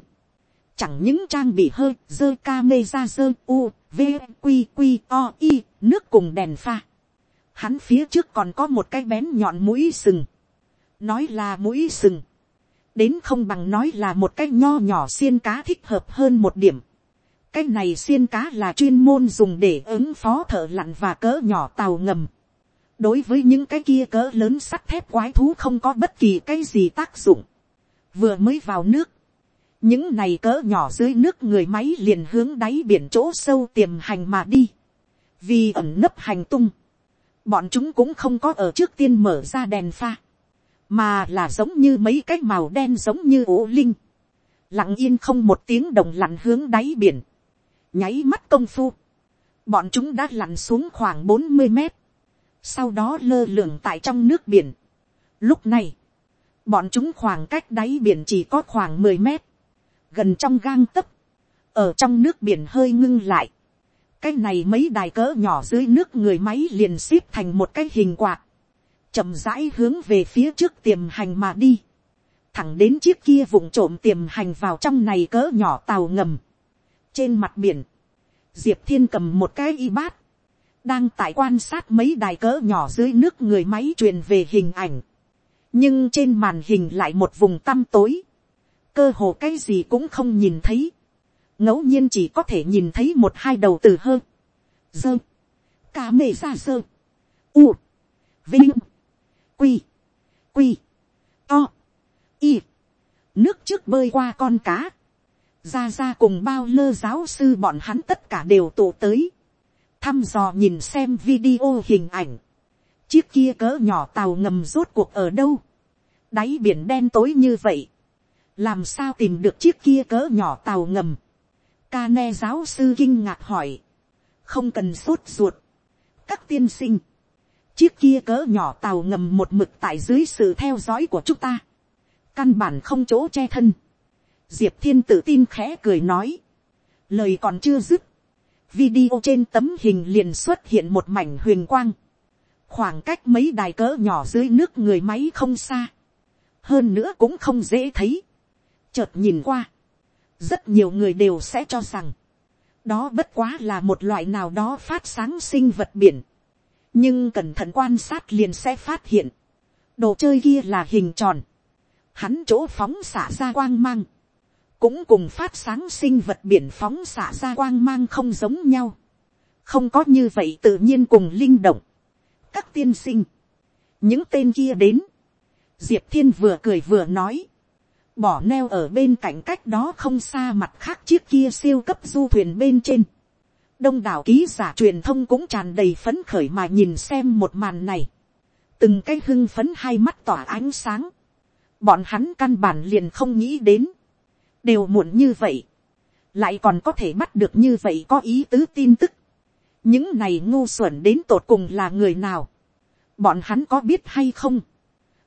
chẳng những trang bị hơi dơ ca mê ra dơ u v q q o i nước cùng đèn pha hắn phía trước còn có một cái bén nhọn mũi sừng, nói là mũi sừng, đến không bằng nói là một cái nho nhỏ xiên cá thích hợp hơn một điểm. cái này xiên cá là chuyên môn dùng để ứng phó thợ lặn và cỡ nhỏ tàu ngầm. đối với những cái kia cỡ lớn sắt thép quái thú không có bất kỳ cái gì tác dụng. vừa mới vào nước, những này cỡ nhỏ dưới nước người máy liền hướng đáy biển chỗ sâu tiềm hành mà đi. vì ẩn nấp hành tung bọn chúng cũng không có ở trước tiên mở ra đèn pha, mà là giống như mấy cái màu đen giống như ố linh, lặng yên không một tiếng đồng lặn hướng đáy biển, nháy mắt công phu, bọn chúng đã lặn xuống khoảng bốn mươi mét, sau đó lơ lửng tại trong nước biển. Lúc này, bọn chúng khoảng cách đáy biển chỉ có khoảng mười mét, gần trong gang tấc, ở trong nước biển hơi ngưng lại, cái này mấy đài cỡ nhỏ dưới nước người máy liền xếp thành một cái hình quạt, chậm rãi hướng về phía trước tiềm hành mà đi, thẳng đến chiếc kia vụng trộm tiềm hành vào trong này cỡ nhỏ tàu ngầm. trên mặt biển, diệp thiên cầm một cái y bát, đang tại quan sát mấy đài cỡ nhỏ dưới nước người máy truyền về hình ảnh, nhưng trên màn hình lại một vùng tăm tối, cơ hồ cái gì cũng không nhìn thấy, ngẫu nhiên chỉ có thể nhìn thấy một hai đầu từ hơ, dơ, cá mê ra sơ, u, vinh, quy, quy, to, y, nước trước bơi qua con cá, ra ra cùng bao lơ giáo sư bọn hắn tất cả đều tụ tới, thăm dò nhìn xem video hình ảnh, chiếc kia cỡ nhỏ tàu ngầm rốt cuộc ở đâu, đáy biển đen tối như vậy, làm sao tìm được chiếc kia cỡ nhỏ tàu ngầm, ca ne giáo sư kinh ngạc hỏi, không cần sốt ruột, các tiên sinh, chiếc kia cỡ nhỏ tàu ngầm một mực tại dưới sự theo dõi của chúng ta, căn bản không chỗ che thân, diệp thiên tự tin khẽ cười nói, lời còn chưa dứt, video trên tấm hình liền xuất hiện một mảnh huyền quang, khoảng cách mấy đài cỡ nhỏ dưới nước người máy không xa, hơn nữa cũng không dễ thấy, chợt nhìn qua, rất nhiều người đều sẽ cho rằng, đó bất quá là một loại nào đó phát sáng sinh vật biển, nhưng cẩn thận quan sát liền sẽ phát hiện, đồ chơi kia là hình tròn, hắn chỗ phóng xả ra quang mang, cũng cùng phát sáng sinh vật biển phóng xả ra quang mang không giống nhau, không có như vậy tự nhiên cùng linh động. các tiên sinh, những tên kia đến, diệp thiên vừa cười vừa nói, bỏ neo ở bên cạnh cách đó không xa mặt khác chiếc kia siêu cấp du thuyền bên trên. đông đảo ký giả truyền thông cũng tràn đầy phấn khởi mà nhìn xem một màn này. từng cái hưng phấn hai mắt tỏa ánh sáng. bọn hắn căn bản liền không nghĩ đến. đều muộn như vậy. lại còn có thể bắt được như vậy có ý tứ tin tức. những này ngu xuẩn đến tột cùng là người nào. bọn hắn có biết hay không.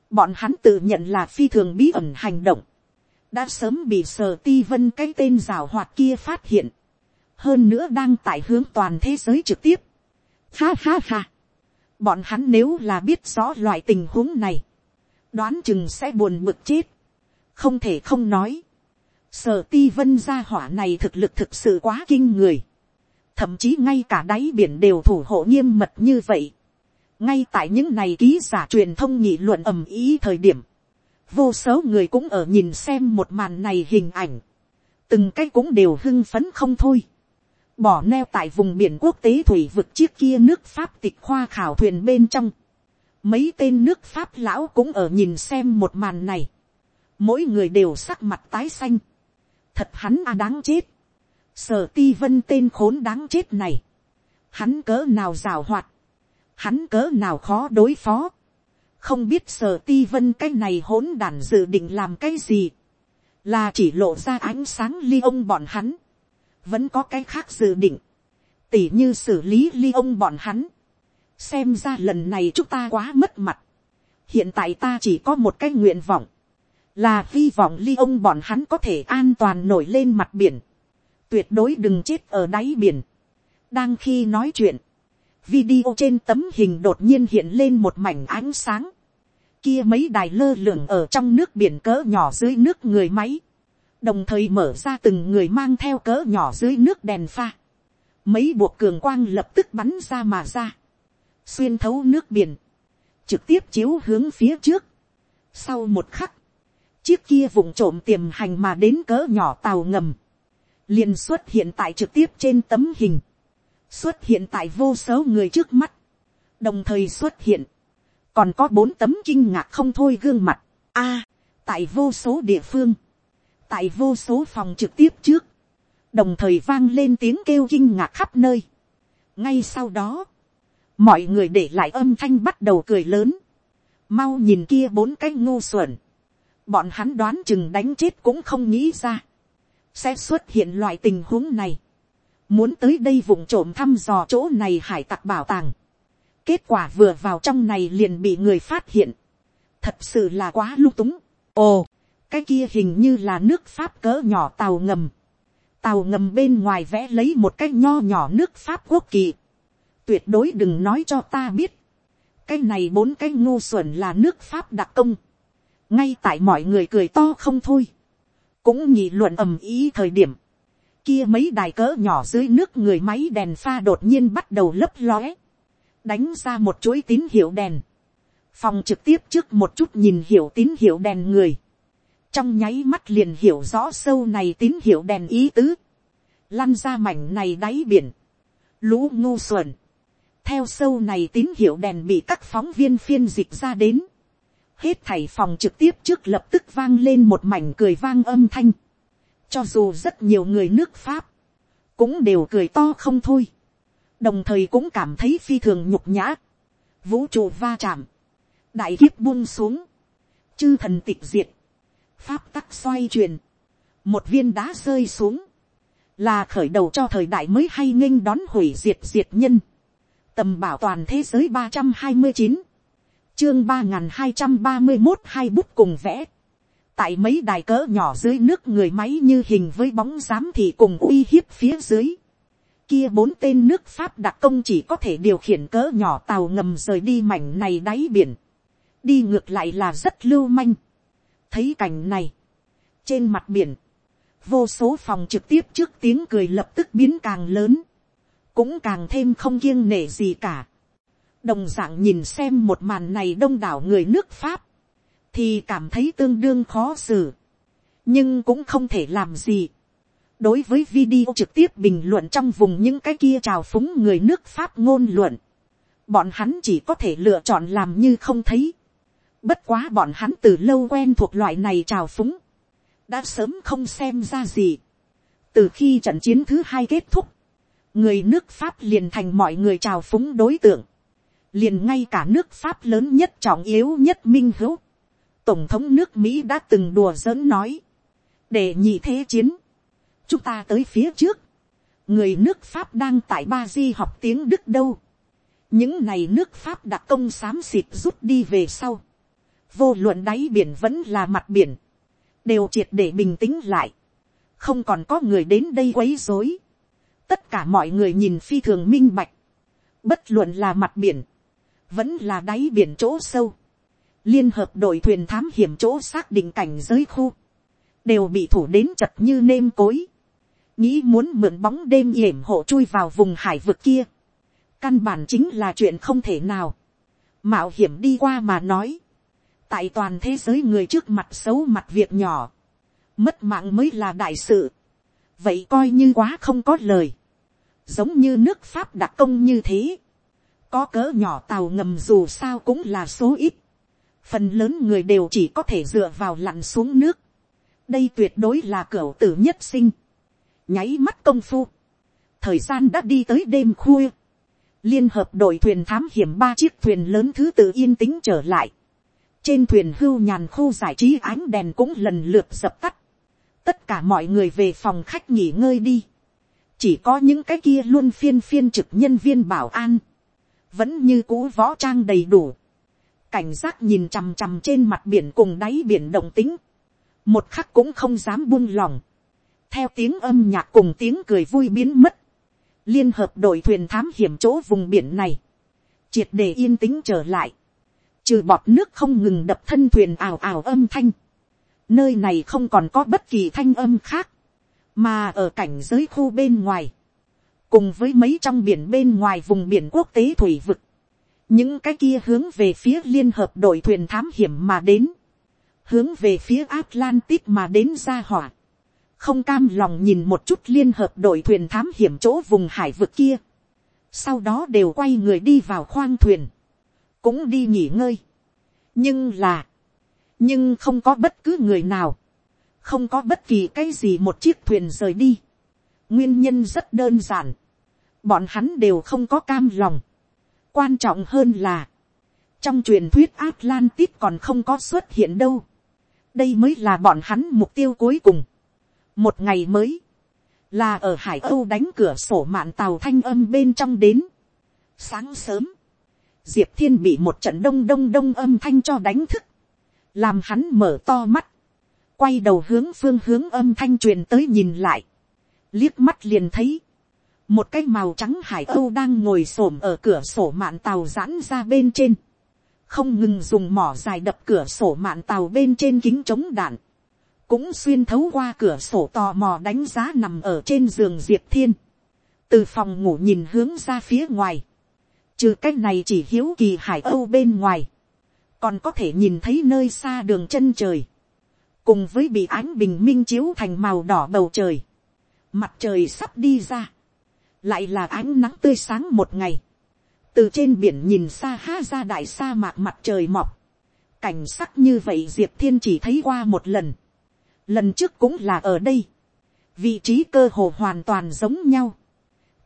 bọn hắn tự nhận là phi thường bí ẩn hành động đã sớm bị sờ ti vân cái tên rào hoạt kia phát hiện, hơn nữa đang tại hướng toàn thế giới trực tiếp. Ha ha ha, bọn hắn nếu là biết rõ loại tình huống này, đoán chừng sẽ buồn bực chết, không thể không nói. Sở ti vân gia hỏa này thực lực thực sự quá kinh người, thậm chí ngay cả đáy biển đều thủ hộ nghiêm mật như vậy. ngay tại những này ký giả truyền thông nghị luận ầm ý thời điểm, vô số người cũng ở nhìn xem một màn này hình ảnh, từng cái cũng đều hưng phấn không thôi, bỏ neo tại vùng biển quốc tế thủy vực chiếc kia nước pháp tịch khoa khảo thuyền bên trong, mấy tên nước pháp lão cũng ở nhìn xem một màn này, mỗi người đều sắc mặt tái xanh, thật hắn à đáng chết, sở ti vân tên khốn đáng chết này, hắn cỡ nào rào hoạt, hắn cỡ nào khó đối phó, không biết sở ti vân cái này hỗn đản dự định làm cái gì, là chỉ lộ ra ánh sáng ly ông bọn hắn, vẫn có cái khác dự định, tỉ như xử lý ly ông bọn hắn, xem ra lần này chúng ta quá mất mặt, hiện tại ta chỉ có một cái nguyện vọng, là hy vọng ly ông bọn hắn có thể an toàn nổi lên mặt biển, tuyệt đối đừng chết ở đáy biển. đang khi nói chuyện, video trên tấm hình đột nhiên hiện lên một mảnh ánh sáng. Kia mấy đài lơ lửng ở trong nước biển cỡ nhỏ dưới nước người máy. Đồng thời mở ra từng người mang theo cỡ nhỏ dưới nước đèn pha. Mấy buộc cường quang lập tức bắn ra mà ra. Xuyên thấu nước biển. Trực tiếp chiếu hướng phía trước. Sau một khắc. Chiếc kia vùng trộm tiềm hành mà đến cỡ nhỏ tàu ngầm. liền xuất hiện tại trực tiếp trên tấm hình xuất hiện tại vô số người trước mắt, đồng thời xuất hiện, còn có bốn tấm kinh ngạc không thôi gương mặt, a, tại vô số địa phương, tại vô số phòng trực tiếp trước, đồng thời vang lên tiếng kêu kinh ngạc khắp nơi. ngay sau đó, mọi người để lại âm thanh bắt đầu cười lớn, mau nhìn kia bốn cái ngu xuẩn, bọn hắn đoán chừng đánh chết cũng không nghĩ ra, sẽ xuất hiện loại tình huống này muốn tới đây vùng trộm thăm dò chỗ này hải tặc bảo tàng. kết quả vừa vào trong này liền bị người phát hiện. thật sự là quá lung túng. ồ, cái kia hình như là nước pháp cỡ nhỏ tàu ngầm. tàu ngầm bên ngoài vẽ lấy một cái nho nhỏ nước pháp quốc kỳ, tuyệt đối đừng nói cho ta biết, cái này bốn cái ngu xuẩn là nước pháp đặc công, ngay tại mọi người cười to không thôi, cũng nhị luận ầm ý thời điểm, kia mấy đài cỡ nhỏ dưới nước người máy đèn pha đột nhiên bắt đầu lấp lóe, đánh ra một chuỗi tín hiệu đèn, phòng trực tiếp trước một chút nhìn hiểu tín hiệu đèn người, trong nháy mắt liền hiểu rõ sâu này tín hiệu đèn ý tứ, lăn ra mảnh này đáy biển, lũ ngu xuẩn, theo sâu này tín hiệu đèn bị các phóng viên phiên dịch ra đến, hết thảy phòng trực tiếp trước lập tức vang lên một mảnh cười vang âm thanh, cho dù rất nhiều người nước pháp, cũng đều cười to không thôi, đồng thời cũng cảm thấy phi thường nhục nhã, vũ trụ va chạm, đại kiếp buông xuống, chư thần tịch diệt, pháp tắc xoay truyền, một viên đá rơi xuống, là khởi đầu cho thời đại mới hay nghênh đón hủy diệt diệt nhân, tầm bảo toàn thế giới ba trăm hai mươi chín, chương ba n g h n hai trăm ba mươi một hai bút cùng vẽ, tại mấy đài cỡ nhỏ dưới nước người máy như hình với bóng giám thị cùng uy hiếp phía dưới, kia bốn tên nước pháp đặc công chỉ có thể điều khiển cỡ nhỏ tàu ngầm rời đi mảnh này đáy biển, đi ngược lại là rất lưu manh, thấy cảnh này, trên mặt biển, vô số phòng trực tiếp trước tiếng cười lập tức biến càng lớn, cũng càng thêm không kiêng nể gì cả. đồng dạng nhìn xem một màn này đông đảo người nước pháp, thì cảm thấy tương đương khó xử, nhưng cũng không thể làm gì. đối với video trực tiếp bình luận trong vùng những cái kia trào phúng người nước pháp ngôn luận, bọn hắn chỉ có thể lựa chọn làm như không thấy, Bất quá bọn hắn từ lâu quen thuộc loại này trào phúng. Đã sớm không xem ra gì. Từ khi trận chiến thứ hai kết thúc. Người nước Pháp liền thành mọi người trào phúng đối tượng. Liền ngay cả nước Pháp lớn nhất trọng yếu nhất minh hữu. Tổng thống nước Mỹ đã từng đùa giỡn nói. Để nhị thế chiến. Chúng ta tới phía trước. Người nước Pháp đang tại Ba Di học tiếng Đức đâu. Những này nước Pháp đã công xám xịt rút đi về sau vô luận đáy biển vẫn là mặt biển, đều triệt để bình tĩnh lại, không còn có người đến đây quấy rối, tất cả mọi người nhìn phi thường minh bạch, bất luận là mặt biển, vẫn là đáy biển chỗ sâu, liên hợp đội thuyền thám hiểm chỗ xác định cảnh giới khu, đều bị thủ đến chật như nêm cối, nghĩ muốn mượn bóng đêm yểm hộ chui vào vùng hải vực kia, căn bản chính là chuyện không thể nào, mạo hiểm đi qua mà nói, tại toàn thế giới người trước mặt xấu mặt việc nhỏ, mất mạng mới là đại sự, vậy coi như quá không có lời, giống như nước pháp đặc công như thế, có cỡ nhỏ tàu ngầm dù sao cũng là số ít, phần lớn người đều chỉ có thể dựa vào lặn xuống nước, đây tuyệt đối là cửa tử nhất sinh, nháy mắt công phu, thời gian đã đi tới đêm khuya, liên hợp đội thuyền thám hiểm ba chiếc thuyền lớn thứ tự yên tĩnh trở lại, trên thuyền hưu nhàn khu giải trí ánh đèn cũng lần lượt dập tắt. tất cả mọi người về phòng khách nghỉ ngơi đi. chỉ có những cái kia luôn phiên phiên trực nhân viên bảo an. vẫn như cũ võ trang đầy đủ cảnh giác nhìn chằm chằm trên mặt biển cùng đáy biển động tính. một khắc cũng không dám buông lòng. theo tiếng âm nhạc cùng tiếng cười vui biến mất. liên hợp đội thuyền thám hiểm chỗ vùng biển này. triệt để yên tĩnh trở lại trừ bọt nước không ngừng đập thân thuyền ào ào âm thanh, nơi này không còn có bất kỳ thanh âm khác, mà ở cảnh giới khu bên ngoài, cùng với mấy trong biển bên ngoài vùng biển quốc tế thủy vực, những cái kia hướng về phía liên hợp đội thuyền thám hiểm mà đến, hướng về phía Atlantis mà đến ra hỏa, không cam lòng nhìn một chút liên hợp đội thuyền thám hiểm chỗ vùng hải vực kia, sau đó đều quay người đi vào khoang thuyền, cũng đi nghỉ ngơi. nhưng là, nhưng không có bất cứ người nào, không có bất kỳ cái gì một chiếc thuyền rời đi. nguyên nhân rất đơn giản, bọn hắn đều không có cam lòng quan trọng hơn là, trong truyền thuyết Atlantis còn không có xuất hiện đâu. đây mới là bọn hắn mục tiêu cuối cùng. một ngày mới, là ở hải âu đánh cửa sổ mạn tàu thanh âm bên trong đến. sáng sớm, diệp thiên bị một trận đông đông đông âm thanh cho đánh thức, làm hắn mở to mắt, quay đầu hướng phương hướng âm thanh truyền tới nhìn lại, liếc mắt liền thấy, một cái màu trắng hải âu đang ngồi s ổ m ở cửa sổ mạn tàu giãn ra bên trên, không ngừng dùng mỏ dài đập cửa sổ mạn tàu bên trên kính chống đạn, cũng xuyên thấu qua cửa sổ tò mò đánh giá nằm ở trên giường diệp thiên, từ phòng ngủ nhìn hướng ra phía ngoài, trừ cái này chỉ hiếu kỳ hải âu bên ngoài, còn có thể nhìn thấy nơi xa đường chân trời, cùng với bị ánh bình minh chiếu thành màu đỏ bầu trời, mặt trời sắp đi ra, lại là ánh nắng tươi sáng một ngày, từ trên biển nhìn xa ha ra đại sa mạc mặt trời mọc, cảnh sắc như vậy diệp thiên chỉ thấy qua một lần, lần trước cũng là ở đây, vị trí cơ hồ hoàn toàn giống nhau,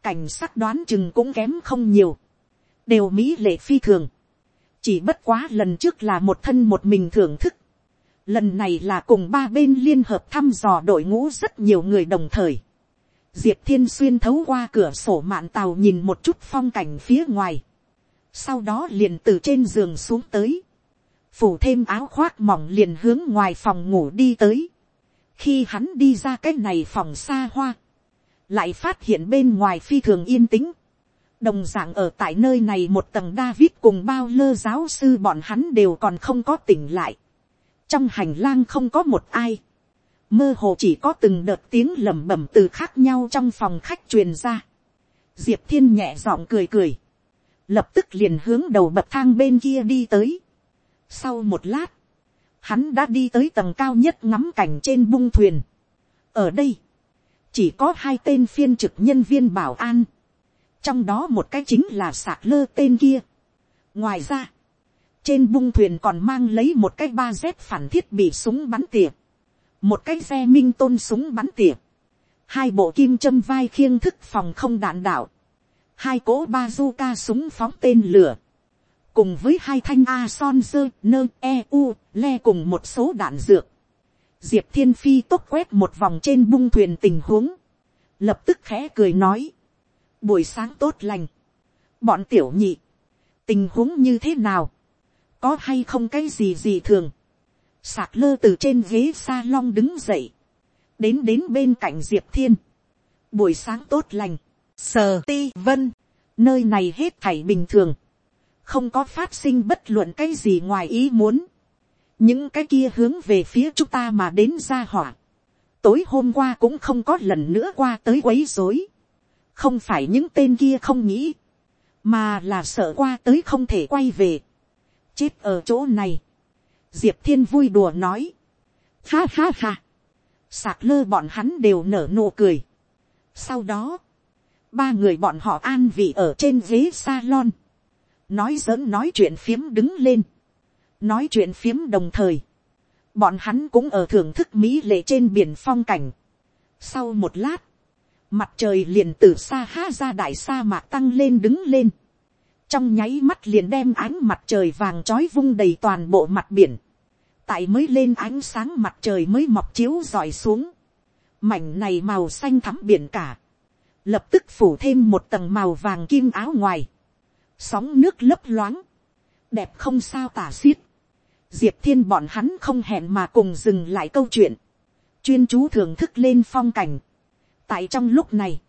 cảnh sắc đoán chừng cũng kém không nhiều, đều mỹ lệ phi thường, chỉ bất quá lần trước là một thân một mình thưởng thức, lần này là cùng ba bên liên hợp thăm dò đội ngũ rất nhiều người đồng thời, diệp thiên xuyên thấu qua cửa sổ mạn tàu nhìn một chút phong cảnh phía ngoài, sau đó liền từ trên giường xuống tới, phủ thêm áo khoác mỏng liền hướng ngoài phòng ngủ đi tới, khi hắn đi ra cái này phòng xa hoa, lại phát hiện bên ngoài phi thường yên tĩnh, đồng dạng ở tại nơi này một tầng David cùng bao lơ giáo sư bọn hắn đều còn không có tỉnh lại. trong hành lang không có một ai, mơ hồ chỉ có từng đợt tiếng lẩm bẩm từ khác nhau trong phòng khách truyền ra. diệp thiên nhẹ giọng cười cười, lập tức liền hướng đầu bậc thang bên kia đi tới. sau một lát, hắn đã đi tới tầng cao nhất ngắm cảnh trên bung thuyền. ở đây, chỉ có hai tên phiên trực nhân viên bảo an, trong đó một cái chính là sạc lơ tên kia. ngoài ra, trên bung thuyền còn mang lấy một cái ba z phản thiết bị súng bắn tỉa, một cái xe minh tôn súng bắn tỉa, hai bộ kim châm vai khiêng thức phòng không đạn đạo, hai cỗ ba du ca súng phóng tên lửa, cùng với hai thanh a son dơ nơ e u le cùng một số đạn dược. diệp thiên phi tốt quét một vòng trên bung thuyền tình huống, lập tức khẽ cười nói, buổi sáng tốt lành, bọn tiểu nhị, tình huống như thế nào, có hay không cái gì gì thường, sạc lơ từ trên ghế s a lon đứng dậy, đến đến bên cạnh diệp thiên, buổi sáng tốt lành, sờ ti vân, nơi này hết thảy bình thường, không có phát sinh bất luận cái gì ngoài ý muốn, những cái kia hướng về phía chúng ta mà đến ra hỏa, tối hôm qua cũng không có lần nữa qua tới quấy rối, không phải những tên kia không nghĩ, mà là sợ qua tới không thể quay về, chết ở chỗ này, diệp thiên vui đùa nói, ha ha ha, sạc lơ bọn hắn đều nở nụ cười. sau đó, ba người bọn họ an vị ở trên ghế salon, nói giỡn nói chuyện phiếm đứng lên, nói chuyện phiếm đồng thời, bọn hắn cũng ở thưởng thức mỹ lệ trên biển phong cảnh. sau một lát, mặt trời liền từ xa há ra đại sa mạc tăng lên đứng lên, trong nháy mắt liền đem ánh mặt trời vàng trói vung đầy toàn bộ mặt biển, tại mới lên ánh sáng mặt trời mới mọc chiếu dọi xuống, mảnh này màu xanh thắm biển cả, lập tức phủ thêm một tầng màu vàng kim áo ngoài, sóng nước lấp loáng, đẹp không sao tả xiết, diệp thiên bọn hắn không hẹn mà cùng dừng lại câu chuyện, chuyên chú thưởng thức lên phong cảnh, tại trong lúc này,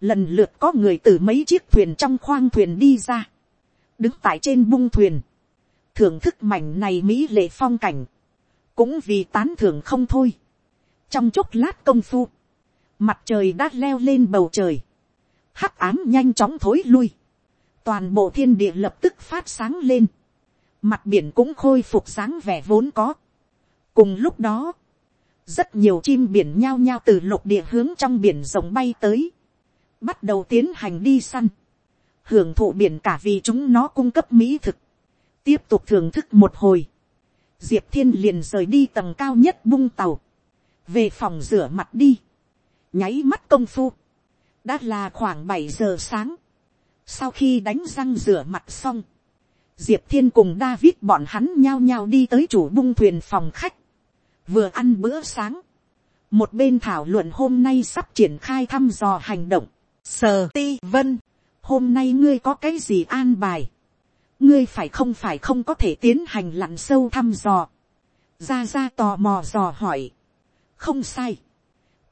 lần lượt có người từ mấy chiếc thuyền trong khoang thuyền đi ra, đứng tại trên bung thuyền, thưởng thức mảnh này mỹ lệ phong cảnh, cũng vì tán thưởng không thôi. trong chốc lát công phu, mặt trời đã leo lên bầu trời, hắc ám nhanh chóng thối lui, toàn bộ thiên địa lập tức phát sáng lên, mặt biển cũng khôi phục sáng vẻ vốn có. cùng lúc đó, rất nhiều chim biển nhao nhao từ lục địa hướng trong biển rồng bay tới, bắt đầu tiến hành đi săn, hưởng thụ biển cả vì chúng nó cung cấp mỹ thực, tiếp tục thưởng thức một hồi, diệp thiên liền rời đi tầng cao nhất bung tàu, về phòng rửa mặt đi, nháy mắt công phu, đã là khoảng bảy giờ sáng, sau khi đánh răng rửa mặt xong, diệp thiên cùng david bọn hắn nhao nhao đi tới chủ bung thuyền phòng khách, vừa ăn bữa sáng, một bên thảo luận hôm nay sắp triển khai thăm dò hành động, sờ ti vân, hôm nay ngươi có cái gì an bài, ngươi phải không phải không có thể tiến hành lặn sâu thăm dò, ra ra tò mò dò hỏi, không sai,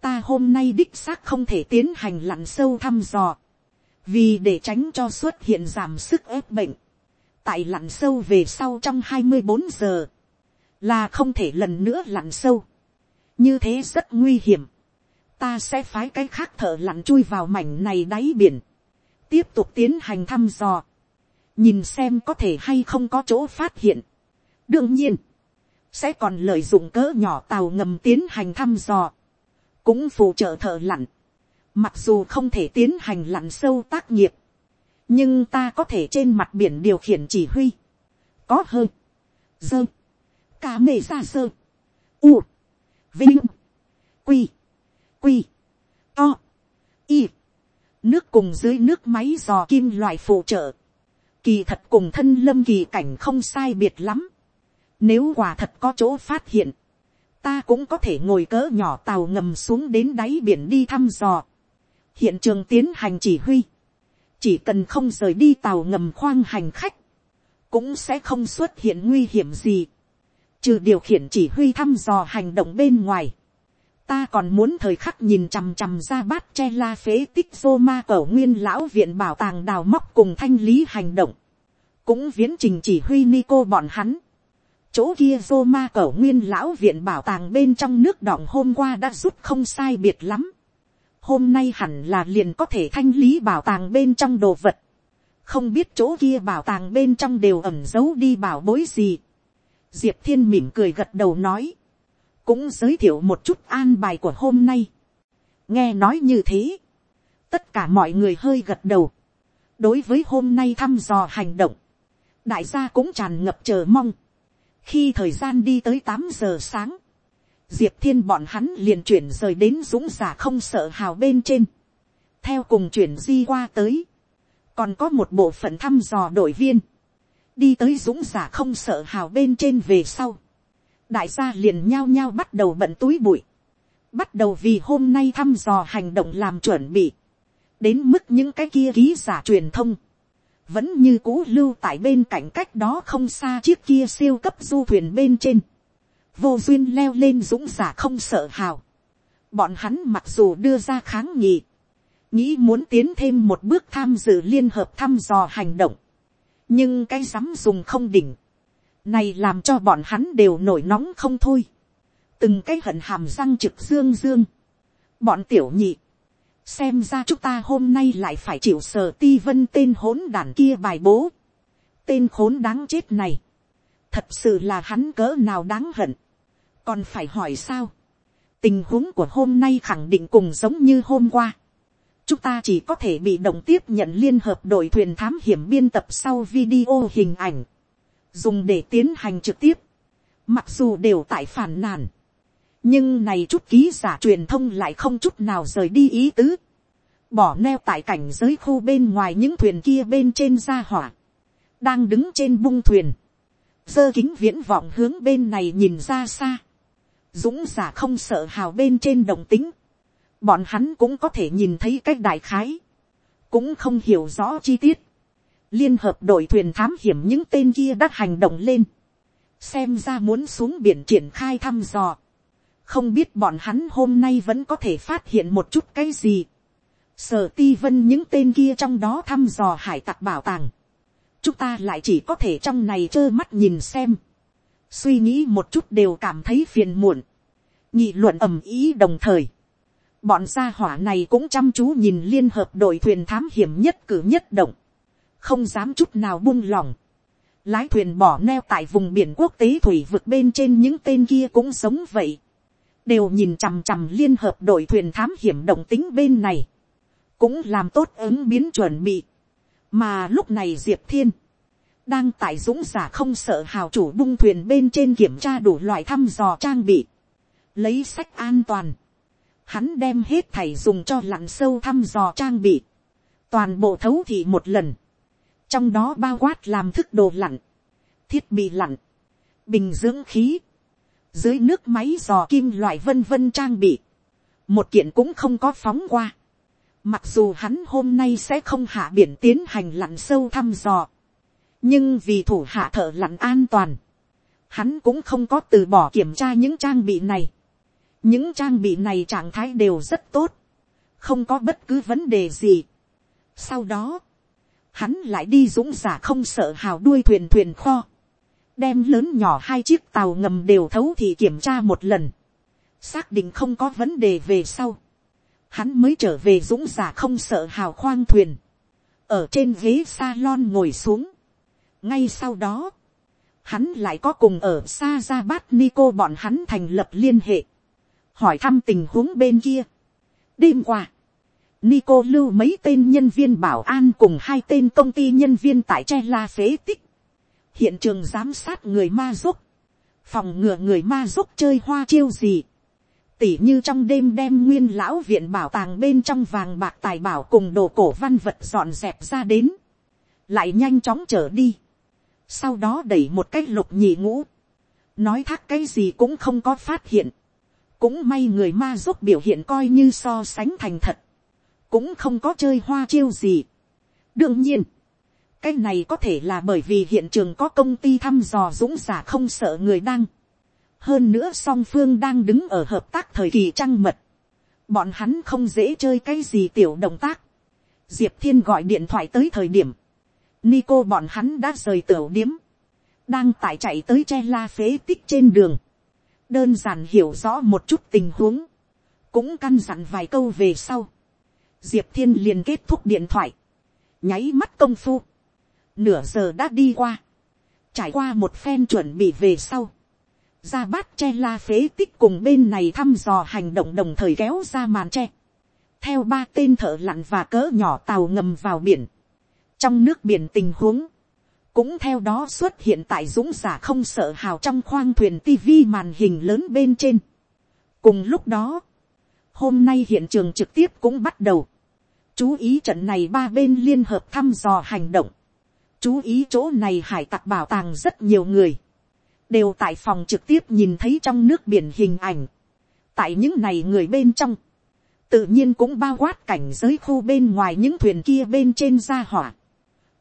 ta hôm nay đích xác không thể tiến hành lặn sâu thăm dò, vì để tránh cho xuất hiện giảm sức ép bệnh, tại lặn sâu về sau trong hai mươi bốn giờ, là không thể lần nữa lặn sâu, như thế rất nguy hiểm, ta sẽ phái cái khác thợ lặn chui vào mảnh này đáy biển, tiếp tục tiến hành thăm dò, nhìn xem có thể hay không có chỗ phát hiện. đương nhiên, sẽ còn lợi dụng cỡ nhỏ tàu ngầm tiến hành thăm dò, cũng phụ trợ thợ lặn, mặc dù không thể tiến hành lặn sâu tác nghiệp, nhưng ta có thể trên mặt biển điều khiển chỉ huy, có hơi, dơ, cá mê ra sơ, u, vinh, quy, quy, to, y, nước cùng dưới nước máy dò kim loại phụ trợ, kỳ thật cùng thân lâm kỳ cảnh không sai biệt lắm, nếu quả thật có chỗ phát hiện, ta cũng có thể ngồi cỡ nhỏ tàu ngầm xuống đến đáy biển đi thăm dò, hiện trường tiến hành chỉ huy, chỉ cần không rời đi tàu ngầm khoang hành khách, cũng sẽ không xuất hiện nguy hiểm gì, trừ điều khiển chỉ huy thăm dò hành động bên ngoài, ta còn muốn thời khắc nhìn chằm chằm ra bát che la phế tích vô ma cẩu nguyên lão viện bảo tàng đào móc cùng thanh lý hành động, cũng viễn trình chỉ huy Nico bọn hắn. chỗ kia vô ma cẩu nguyên lão viện bảo tàng bên trong nước đọng hôm qua đã rút không sai biệt lắm. hôm nay hẳn là liền có thể thanh lý bảo tàng bên trong đồ vật. không biết chỗ kia bảo tàng bên trong đều ẩm giấu đi bảo bối gì. diệp thiên mỉm cười gật đầu nói cũng giới thiệu một chút an bài của hôm nay. nghe nói như thế, tất cả mọi người hơi gật đầu. đối với hôm nay thăm dò hành động, đại gia cũng tràn ngập chờ mong. khi thời gian đi tới tám giờ sáng, diệp thiên bọn hắn liền chuyển rời đến dũng giả không sợ hào bên trên. theo cùng chuyển di qua tới, còn có một bộ phận thăm dò đội viên, đi tới dũng giả không sợ hào bên trên về sau đại gia liền nhao nhao bắt đầu bận túi bụi, bắt đầu vì hôm nay thăm dò hành động làm chuẩn bị, đến mức những cái kia ký giả truyền thông, vẫn như cũ lưu tại bên cạnh cách đó không xa chiếc kia siêu cấp du thuyền bên trên, vô duyên leo lên dũng giả không sợ hào, bọn hắn mặc dù đưa ra kháng nghị, nghĩ muốn tiến thêm một bước tham dự liên hợp thăm dò hành động, nhưng cái dám dùng không đỉnh, này làm cho bọn hắn đều nổi nóng không thôi. Từng cái hận hàm răng trực dương dương. Bọn tiểu nhị. Xem ra chúng ta hôm nay lại phải chịu sờ ti vân tên hỗn đàn kia bài bố. Tên khốn đáng chết này. Thật sự là hắn cỡ nào đáng hận. Còn phải hỏi sao? Tình huống của hôm nay khẳng định cùng giống như hôm qua chúng ta chỉ có thể bị động tiếp nhận liên hợp đội thuyền thám hiểm biên tập sau video hình ảnh dùng để tiến hành trực tiếp, mặc dù đều tại phản nàn, nhưng này chút ký giả truyền thông lại không chút nào rời đi ý tứ, bỏ neo tại cảnh giới khu bên ngoài những thuyền kia bên trên ra hỏa, đang đứng trên bung thuyền, giơ kính viễn vọng hướng bên này nhìn ra xa, dũng giả không sợ hào bên trên đồng tính, bọn hắn cũng có thể nhìn thấy cách đại khái, cũng không hiểu rõ chi tiết, liên hợp đội thuyền thám hiểm những tên kia đã hành động lên, xem ra muốn xuống biển triển khai thăm dò, không biết bọn hắn hôm nay vẫn có thể phát hiện một chút cái gì, sở ti vân những tên kia trong đó thăm dò hải tặc bảo tàng, chúng ta lại chỉ có thể trong này trơ mắt nhìn xem, suy nghĩ một chút đều cảm thấy phiền muộn, nhị luận ầm ý đồng thời, bọn gia hỏa này cũng chăm chú nhìn liên hợp đội thuyền thám hiểm nhất cử nhất động, không dám chút nào buông lỏng. Lái thuyền bỏ neo tại vùng biển quốc tế thủy vực bên trên những tên kia cũng sống vậy. Đều nhìn chằm chằm liên hợp đội thuyền thám hiểm động tính bên này. Cũng làm tốt ứng biến chuẩn bị. Mà lúc này Diệp Thiên. Đang tại dũng giả không sợ hào chủ bung thuyền bên trên kiểm tra đủ loại thăm dò trang bị. Lấy sách an toàn. Hắn đem hết thảy dùng cho lặn sâu thăm dò trang bị. Toàn bộ thấu thị một lần trong đó bao quát làm thức đồ lặn, thiết bị lặn, bình dưỡng khí, dưới nước máy dò kim loại vân vân trang bị, một kiện cũng không có phóng qua. Mặc dù hắn hôm nay sẽ không hạ biển tiến hành lặn sâu thăm dò, nhưng vì thủ hạ thợ lặn an toàn, hắn cũng không có từ bỏ kiểm tra những trang bị này. những trang bị này trạng thái đều rất tốt, không có bất cứ vấn đề gì. sau đó, hắn lại đi dũng giả không sợ hào đuôi thuyền thuyền kho, đem lớn nhỏ hai chiếc tàu ngầm đều thấu thì kiểm tra một lần, xác định không có vấn đề về sau, hắn mới trở về dũng giả không sợ hào khoang thuyền, ở trên ghế salon ngồi xuống. ngay sau đó, hắn lại có cùng ở xa ra bát Nico bọn hắn thành lập liên hệ, hỏi thăm tình huống bên kia. đêm qua, Nico lưu mấy tên nhân viên bảo an cùng hai tên công ty nhân viên tại Tre la phế tích, hiện trường giám sát người ma giúp, phòng ngừa người ma giúp chơi hoa chiêu gì, tỉ như trong đêm đem nguyên lão viện bảo tàng bên trong vàng bạc tài bảo cùng đồ cổ văn vật dọn dẹp ra đến, lại nhanh chóng trở đi, sau đó đẩy một cái lục nhị ngũ, nói thác cái gì cũng không có phát hiện, cũng may người ma giúp biểu hiện coi như so sánh thành thật, cũng không có chơi hoa chiêu gì. đương nhiên, cái này có thể là bởi vì hiện trường có công ty thăm dò dũng giả không sợ người đang. hơn nữa song phương đang đứng ở hợp tác thời kỳ trăng mật. bọn hắn không dễ chơi cái gì tiểu động tác. diệp thiên gọi điện thoại tới thời điểm. Nico bọn hắn đã rời tiểu điếm. đang tải chạy tới che la phế tích trên đường. đơn giản hiểu rõ một chút tình huống. cũng căn dặn vài câu về sau diệp thiên liền kết thúc điện thoại. nháy mắt công phu. Nửa giờ đã đi qua, trải qua một phen chuẩn bị về sau, ra bát che la phế tích cùng bên này thăm dò hành động đồng thời kéo ra màn tre, theo ba tên thợ lặn và cỡ nhỏ tàu ngầm vào biển, trong nước biển tình huống, cũng theo đó xuất hiện tại dũng giả không sợ hào trong khoang thuyền tivi màn hình lớn bên trên. cùng lúc đó, hôm nay hiện trường trực tiếp cũng bắt đầu, chú ý trận này ba bên liên hợp thăm dò hành động, chú ý chỗ này hải tặc bảo tàng rất nhiều người, đều tại phòng trực tiếp nhìn thấy trong nước biển hình ảnh, tại những này người bên trong, tự nhiên cũng bao quát cảnh giới khu bên ngoài những thuyền kia bên trên ra hỏa,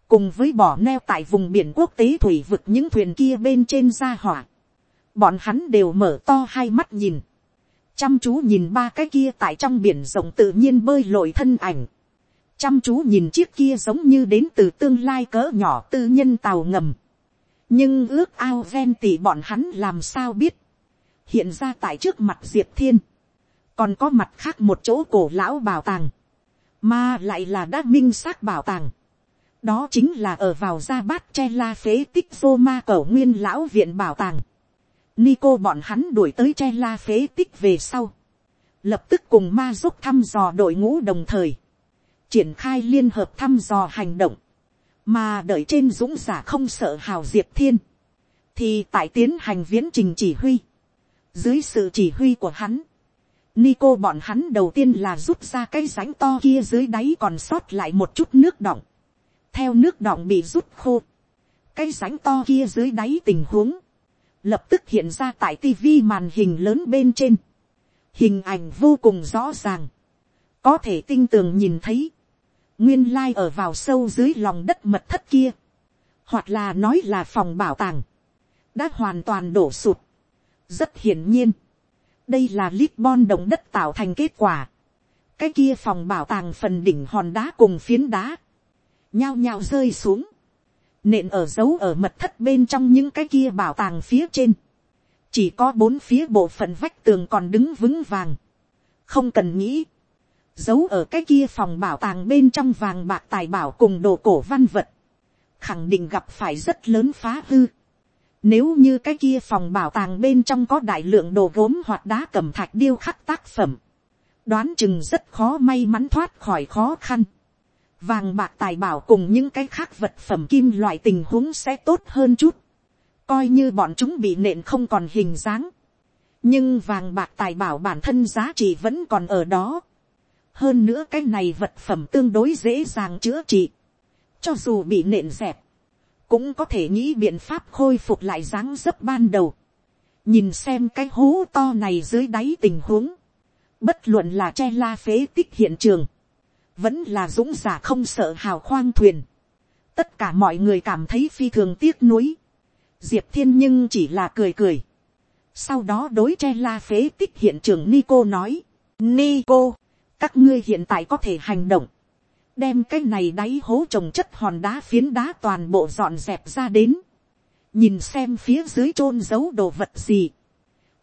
cùng với bỏ neo tại vùng biển quốc tế thủy vực những thuyền kia bên trên ra hỏa, bọn hắn đều mở to hai mắt nhìn, chăm chú nhìn ba cái kia tại trong biển rộng tự nhiên bơi lội thân ảnh, chăm chú nhìn chiếc kia giống như đến từ tương lai cỡ nhỏ tư nhân tàu ngầm. nhưng ước ao ven tỉ bọn hắn làm sao biết. hiện ra tại trước mặt diệp thiên. còn có mặt khác một chỗ cổ lão bảo tàng. mà lại là đã minh xác bảo tàng. đó chính là ở vào gia bát che la phế tích vô ma cổ nguyên lão viện bảo tàng. Nico bọn hắn đuổi tới che la phế tích về sau. lập tức cùng ma giúp thăm dò đội ngũ đồng thời triển khai liên hợp thăm dò hành động, mà đợi trên dũng giả không sợ hào diệp thiên, thì tại tiến hành viễn trình chỉ huy, dưới sự chỉ huy của hắn, Nico bọn hắn đầu tiên là rút ra cái rãnh to kia dưới đáy còn sót lại một chút nước đọng. Theo nước đọng bị rút khô. Cái rãnh to kia dưới đáy tình huống. Lập tức hiện ra tại tivi màn hình lớn bên trên. Hình ảnh vô cùng rõ ràng. Có thể tinh tường nhìn thấy nguyên lai ở vào sâu dưới lòng đất mật thất kia, hoặc là nói là phòng bảo tàng, đã hoàn toàn đổ sụt. rất hiển nhiên, đây là Lisbon động đất tạo thành kết quả. cái kia phòng bảo tàng phần đỉnh hòn đá cùng phiến đá, nhao nhao rơi xuống, nện ở dấu ở mật thất bên trong những cái kia bảo tàng phía trên, chỉ có bốn phía bộ phận vách tường còn đứng vững vàng, không cần nghĩ, giấu ở cái kia phòng bảo tàng bên trong vàng bạc tài bảo cùng đồ cổ văn vật, khẳng định gặp phải rất lớn phá hư. Nếu như cái kia phòng bảo tàng bên trong có đại lượng đồ gốm hoặc đá cầm thạch điêu khắc tác phẩm, đoán chừng rất khó may mắn thoát khỏi khó khăn. Vàng bạc tài bảo cùng những cái khác vật phẩm kim loại tình huống sẽ tốt hơn chút. Coi như bọn chúng bị nện không còn hình dáng. Nhưng vàng bạc tài bảo bản thân giá trị vẫn còn ở đó hơn nữa cái này vật phẩm tương đối dễ dàng chữa trị, cho dù bị nện dẹp, cũng có thể nghĩ biện pháp khôi phục lại dáng dấp ban đầu, nhìn xem cái hố to này dưới đáy tình huống, bất luận là che la phế tích hiện trường, vẫn là dũng giả không sợ hào khoang thuyền, tất cả mọi người cảm thấy phi thường tiếc nuối, diệp thiên nhưng chỉ là cười cười, sau đó đối che la phế tích hiện trường Nico nói, Nico, các ngươi hiện tại có thể hành động, đem cái này đáy hố trồng chất hòn đá phiến đá toàn bộ dọn dẹp ra đến, nhìn xem phía dưới chôn giấu đồ vật gì,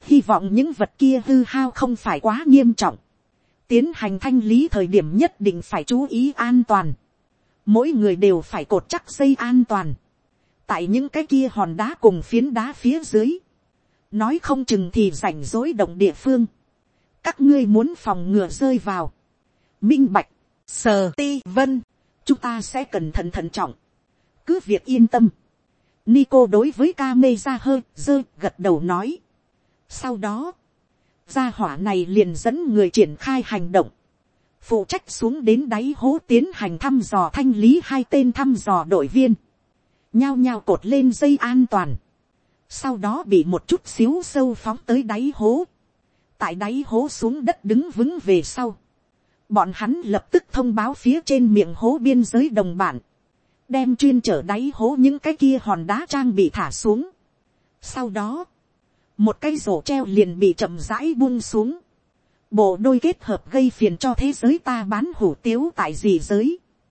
hy vọng những vật kia hư hao không phải quá nghiêm trọng, tiến hành thanh lý thời điểm nhất định phải chú ý an toàn, mỗi người đều phải cột chắc dây an toàn, tại những cái kia hòn đá cùng phiến đá phía dưới, nói không chừng thì rảnh rối động địa phương, các ngươi muốn phòng ngừa rơi vào, minh bạch, sờ ti vân, chúng ta sẽ cẩn thận thận trọng, cứ việc yên tâm, Nico đối với ca mê ra hơi dơ gật đầu nói. Sau đó, gia hỏa này liền dẫn người triển khai hành động. Phụ trách xuống đến đáy hố tiến hành thăm dò thanh lý hai tên thăm dò đội viên. Nhao nhao cột lên dây an toàn. Sau đó bị một chút xíu sâu phóng tới đáy hố. Tại đáy hố xuống đất đứng vững về sau. Bọn hắn lập tức thông báo phía trên miệng hố biên giới đồng bản đem chuyên trở đáy hố những cái kia hòn đá trang bị thả xuống. Sau đó, một cây rổ treo liền bị chậm rãi buông xuống. Bộ đôi kết hợp gây phiền cho thế giới ta bán hủ tiếu tại gì giới.